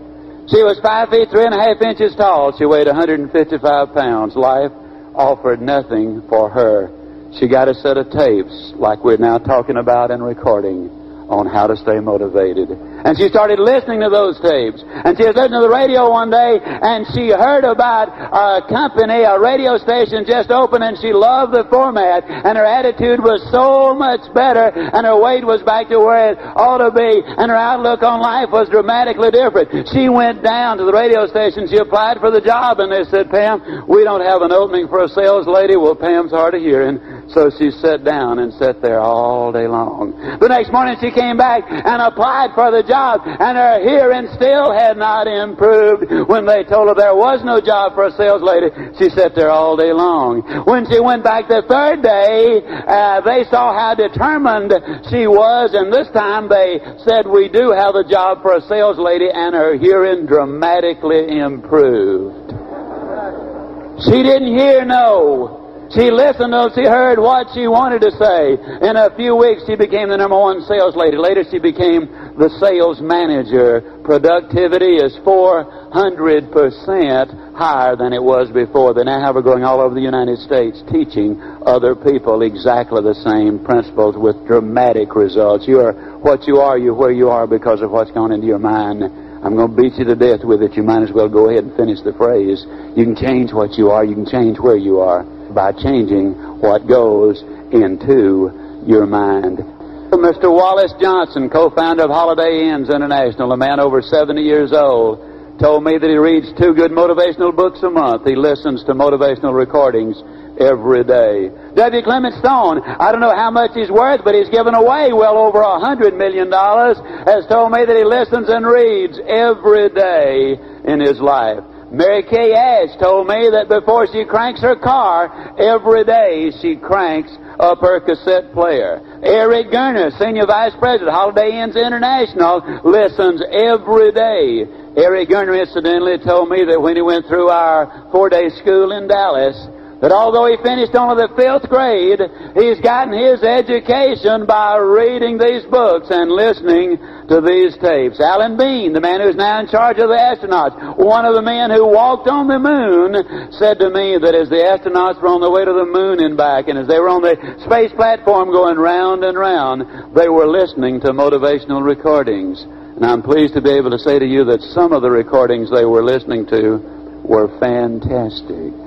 She was five feet three and a half inches tall. She weighed 155 pounds. Life offered nothing for her. She got a set of tapes, like we're now talking about and recording, on how to stay motivated. And she started listening to those tapes. And she was listening to the radio one day, and she heard about a company, a radio station just opened, and she loved the format. And her attitude was so much better, and her weight was back to where it ought to be, and her outlook on life was dramatically different. She went down to the radio station, she applied for the job, and they said, Pam, we don't have an opening for a sales lady. Well, Pam's hard of hearing. So she sat down and sat there all day long. The next morning she came back and applied for the job and her hearing still had not improved. When they told her there was no job for a sales lady, she sat there all day long. When she went back the third day, uh, they saw how determined she was, and this time they said, We do have a job for a sales lady, and her hearing dramatically improved. She didn't hear no. She listened she heard what she wanted to say. In a few weeks, she became the number one sales lady. Later, she became the sales manager. Productivity is 400% higher than it was before. They now have her going all over the United States teaching other people exactly the same principles with dramatic results. You are what you are, you're where you are because of what's gone into your mind. I'm going to beat you to death with it. You might as well go ahead and finish the phrase. You can change what you are. You can change where you are by changing what goes into your mind. Mr. Wallace Johnson, co-founder of Holiday Inns International, a man over 70 years old, told me that he reads two good motivational books a month. He listens to motivational recordings every day. W. Clement Stone, I don't know how much he's worth, but he's given away well over a hundred million dollars, has told me that he listens and reads every day in his life. Mary Kay Ash told me that before she cranks her car, every day she cranks up her cassette player. Eric Garner, Senior Vice President, Holiday Inns International, listens every day. Eric Garner incidentally told me that when he went through our four-day school in Dallas, that although he finished only the fifth grade, he's gotten his education by reading these books and listening to these tapes. Alan Bean, the man who's now in charge of the astronauts, one of the men who walked on the moon, said to me that as the astronauts were on the way to the moon and back, and as they were on the space platform going round and round, they were listening to motivational recordings. And I'm pleased to be able to say to you that some of the recordings they were listening to were fantastic.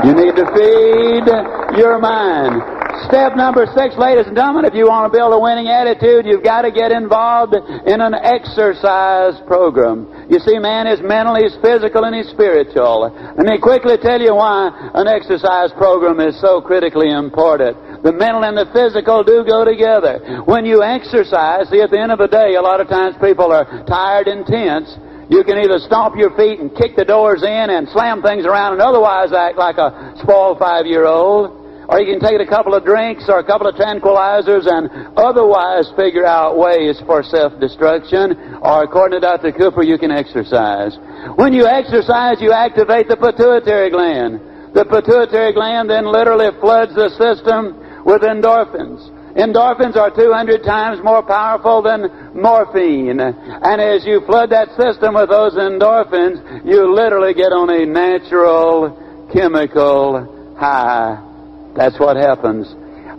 You need to feed your mind. Step number six, ladies and gentlemen, if you want to build a winning attitude, you've got to get involved in an exercise program. You see, man is mental, he's physical, and he's spiritual. Let me quickly tell you why an exercise program is so critically important. The mental and the physical do go together. When you exercise, see, at the end of the day, a lot of times people are tired and tense. You can either stomp your feet and kick the doors in and slam things around and otherwise act like a spoiled five-year-old. Or you can take a couple of drinks or a couple of tranquilizers and otherwise figure out ways for self-destruction. Or according to Dr. Cooper, you can exercise. When you exercise, you activate the pituitary gland. The pituitary gland then literally floods the system with endorphins. Endorphins are 200 times more powerful than morphine. And as you flood that system with those endorphins, you literally get on a natural chemical high. That's what happens.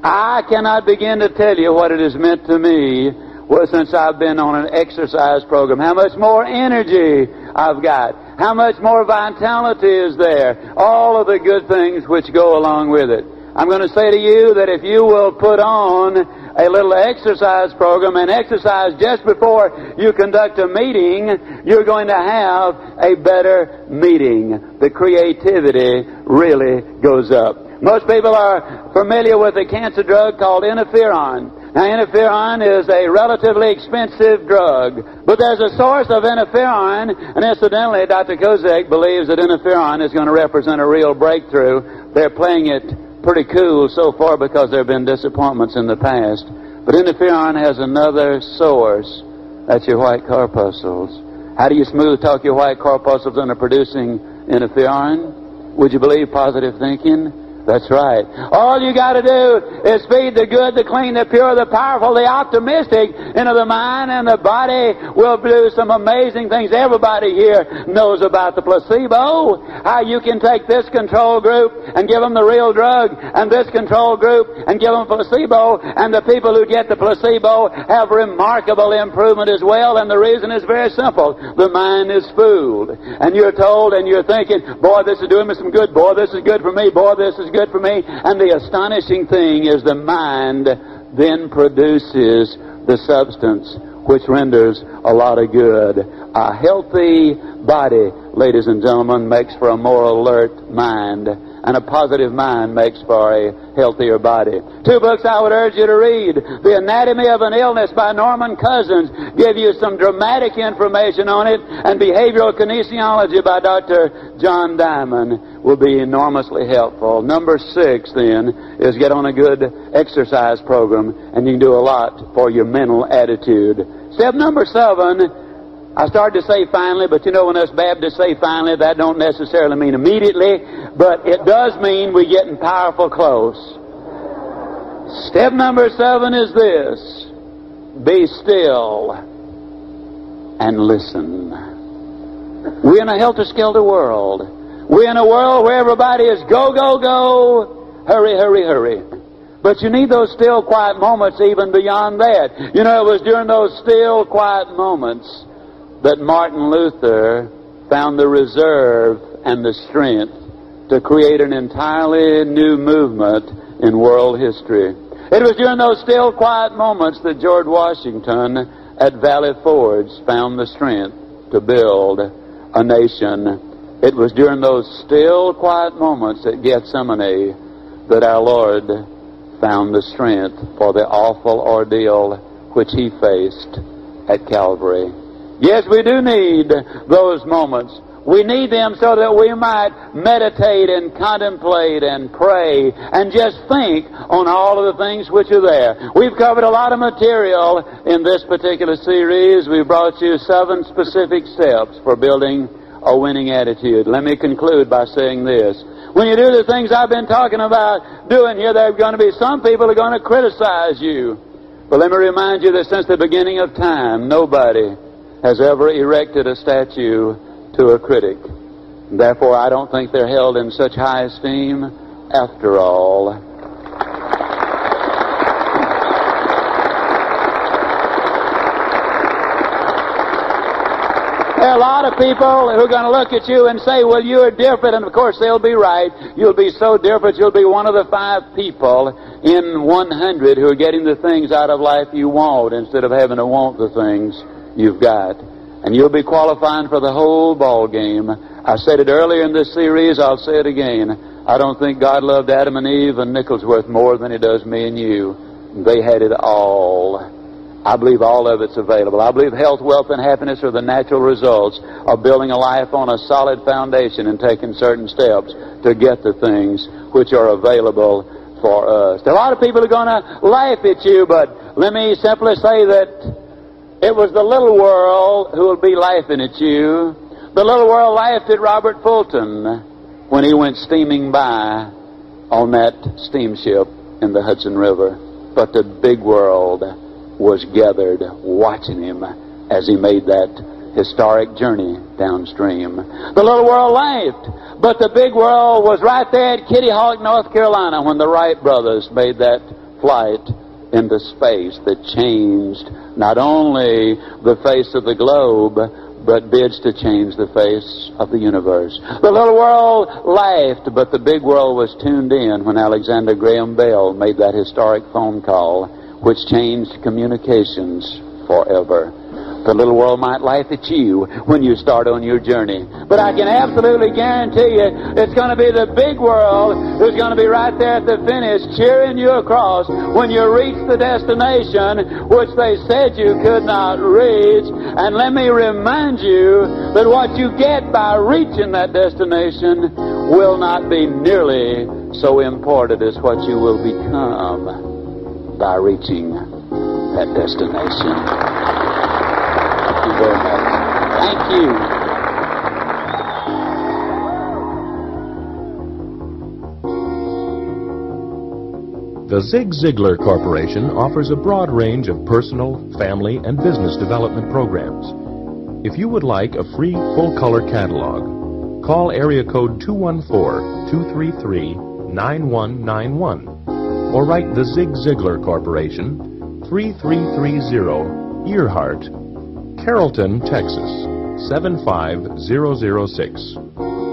I cannot begin to tell you what it has meant to me well, since I've been on an exercise program. How much more energy I've got. How much more vitality is there. All of the good things which go along with it. I'm going to say to you that if you will put on a little exercise program and exercise just before you conduct a meeting, you're going to have a better meeting. The creativity really goes up. Most people are familiar with a cancer drug called interferon. Now, interferon is a relatively expensive drug, but there's a source of interferon, and incidentally, Dr. Kozak believes that interferon is going to represent a real breakthrough. They're playing it pretty cool so far because there have been disappointments in the past. But interferon has another source. That's your white corpuscles. How do you smooth talk your white corpuscles into producing interferon? Would you believe positive thinking? That's right. All you got to do is feed the good, the clean, the pure, the powerful, the optimistic into the mind, and the body will do some amazing things. Everybody here knows about the placebo. How you can take this control group and give them the real drug, and this control group and give them placebo, and the people who get the placebo have remarkable improvement as well. And the reason is very simple: the mind is fooled, and you're told, and you're thinking, "Boy, this is doing me some good. Boy, this is good for me. Boy, this is good for me. And the astonishing thing is the mind then produces the substance which renders a lot of good. A healthy body, ladies and gentlemen, makes for a more alert mind and a positive mind makes for a healthier body. Two books I would urge you to read. The Anatomy of an Illness by Norman Cousins give you some dramatic information on it, and Behavioral Kinesiology by Dr. John Diamond will be enormously helpful. Number six, then, is get on a good exercise program, and you can do a lot for your mental attitude. Step number seven, I started to say finally, but you know when us Baptists say finally, that don't necessarily mean immediately, but it does mean we're getting powerful close. Step number seven is this. Be still and listen. We're in a helter-skelter world. We're in a world where everybody is go, go, go, hurry, hurry, hurry. But you need those still, quiet moments even beyond that. You know, it was during those still, quiet moments that Martin Luther found the reserve and the strength to create an entirely new movement in world history. It was during those still quiet moments that George Washington at Valley Forge found the strength to build a nation. It was during those still quiet moments at Gethsemane that our Lord found the strength for the awful ordeal which he faced at Calvary. Yes, we do need those moments. We need them so that we might meditate and contemplate and pray and just think on all of the things which are there. We've covered a lot of material in this particular series. We've brought you seven specific steps for building a winning attitude. Let me conclude by saying this. When you do the things I've been talking about doing here, there are going to be some people who are going to criticize you. But let me remind you that since the beginning of time, nobody has ever erected a statue to a critic. Therefore, I don't think they're held in such high esteem after all. There are a lot of people who are going to look at you and say, well, you're different. And of course, they'll be right. You'll be so different. You'll be one of the five people in 100 who are getting the things out of life you want instead of having to want the things you've got. And you'll be qualifying for the whole ball game. I said it earlier in this series. I'll say it again. I don't think God loved Adam and Eve and Nicholsworth more than He does me and you. They had it all. I believe all of it's available. I believe health, wealth, and happiness are the natural results of building a life on a solid foundation and taking certain steps to get the things which are available for us. A lot of people are going to laugh at you, but let me simply say that it was the little world who will be laughing at you. The little world laughed at Robert Fulton when he went steaming by on that steamship in the Hudson River. But the big world was gathered watching him as he made that historic journey downstream. The little world laughed, but the big world was right there at Kitty Hawk, North Carolina when the Wright brothers made that flight into space that changed not only the face of the globe, but bids to change the face of the universe. The little world laughed, but the big world was tuned in when Alexander Graham Bell made that historic phone call which changed communications forever. The little world might laugh at you when you start on your journey. But I can absolutely guarantee you it's going to be the big world who's going to be right there at the finish cheering you across when you reach the destination which they said you could not reach. And let me remind you that what you get by reaching that destination will not be nearly so important as what you will become by reaching that destination. Thank you very much. Thank you. The Zig Ziglar Corporation offers a broad range of personal, family, and business development programs. If you would like a free full-color catalog, call area code 214-233-9191 or write the Zig Ziglar Corporation, 3330 Earhart, Carrollton, Texas, 75006.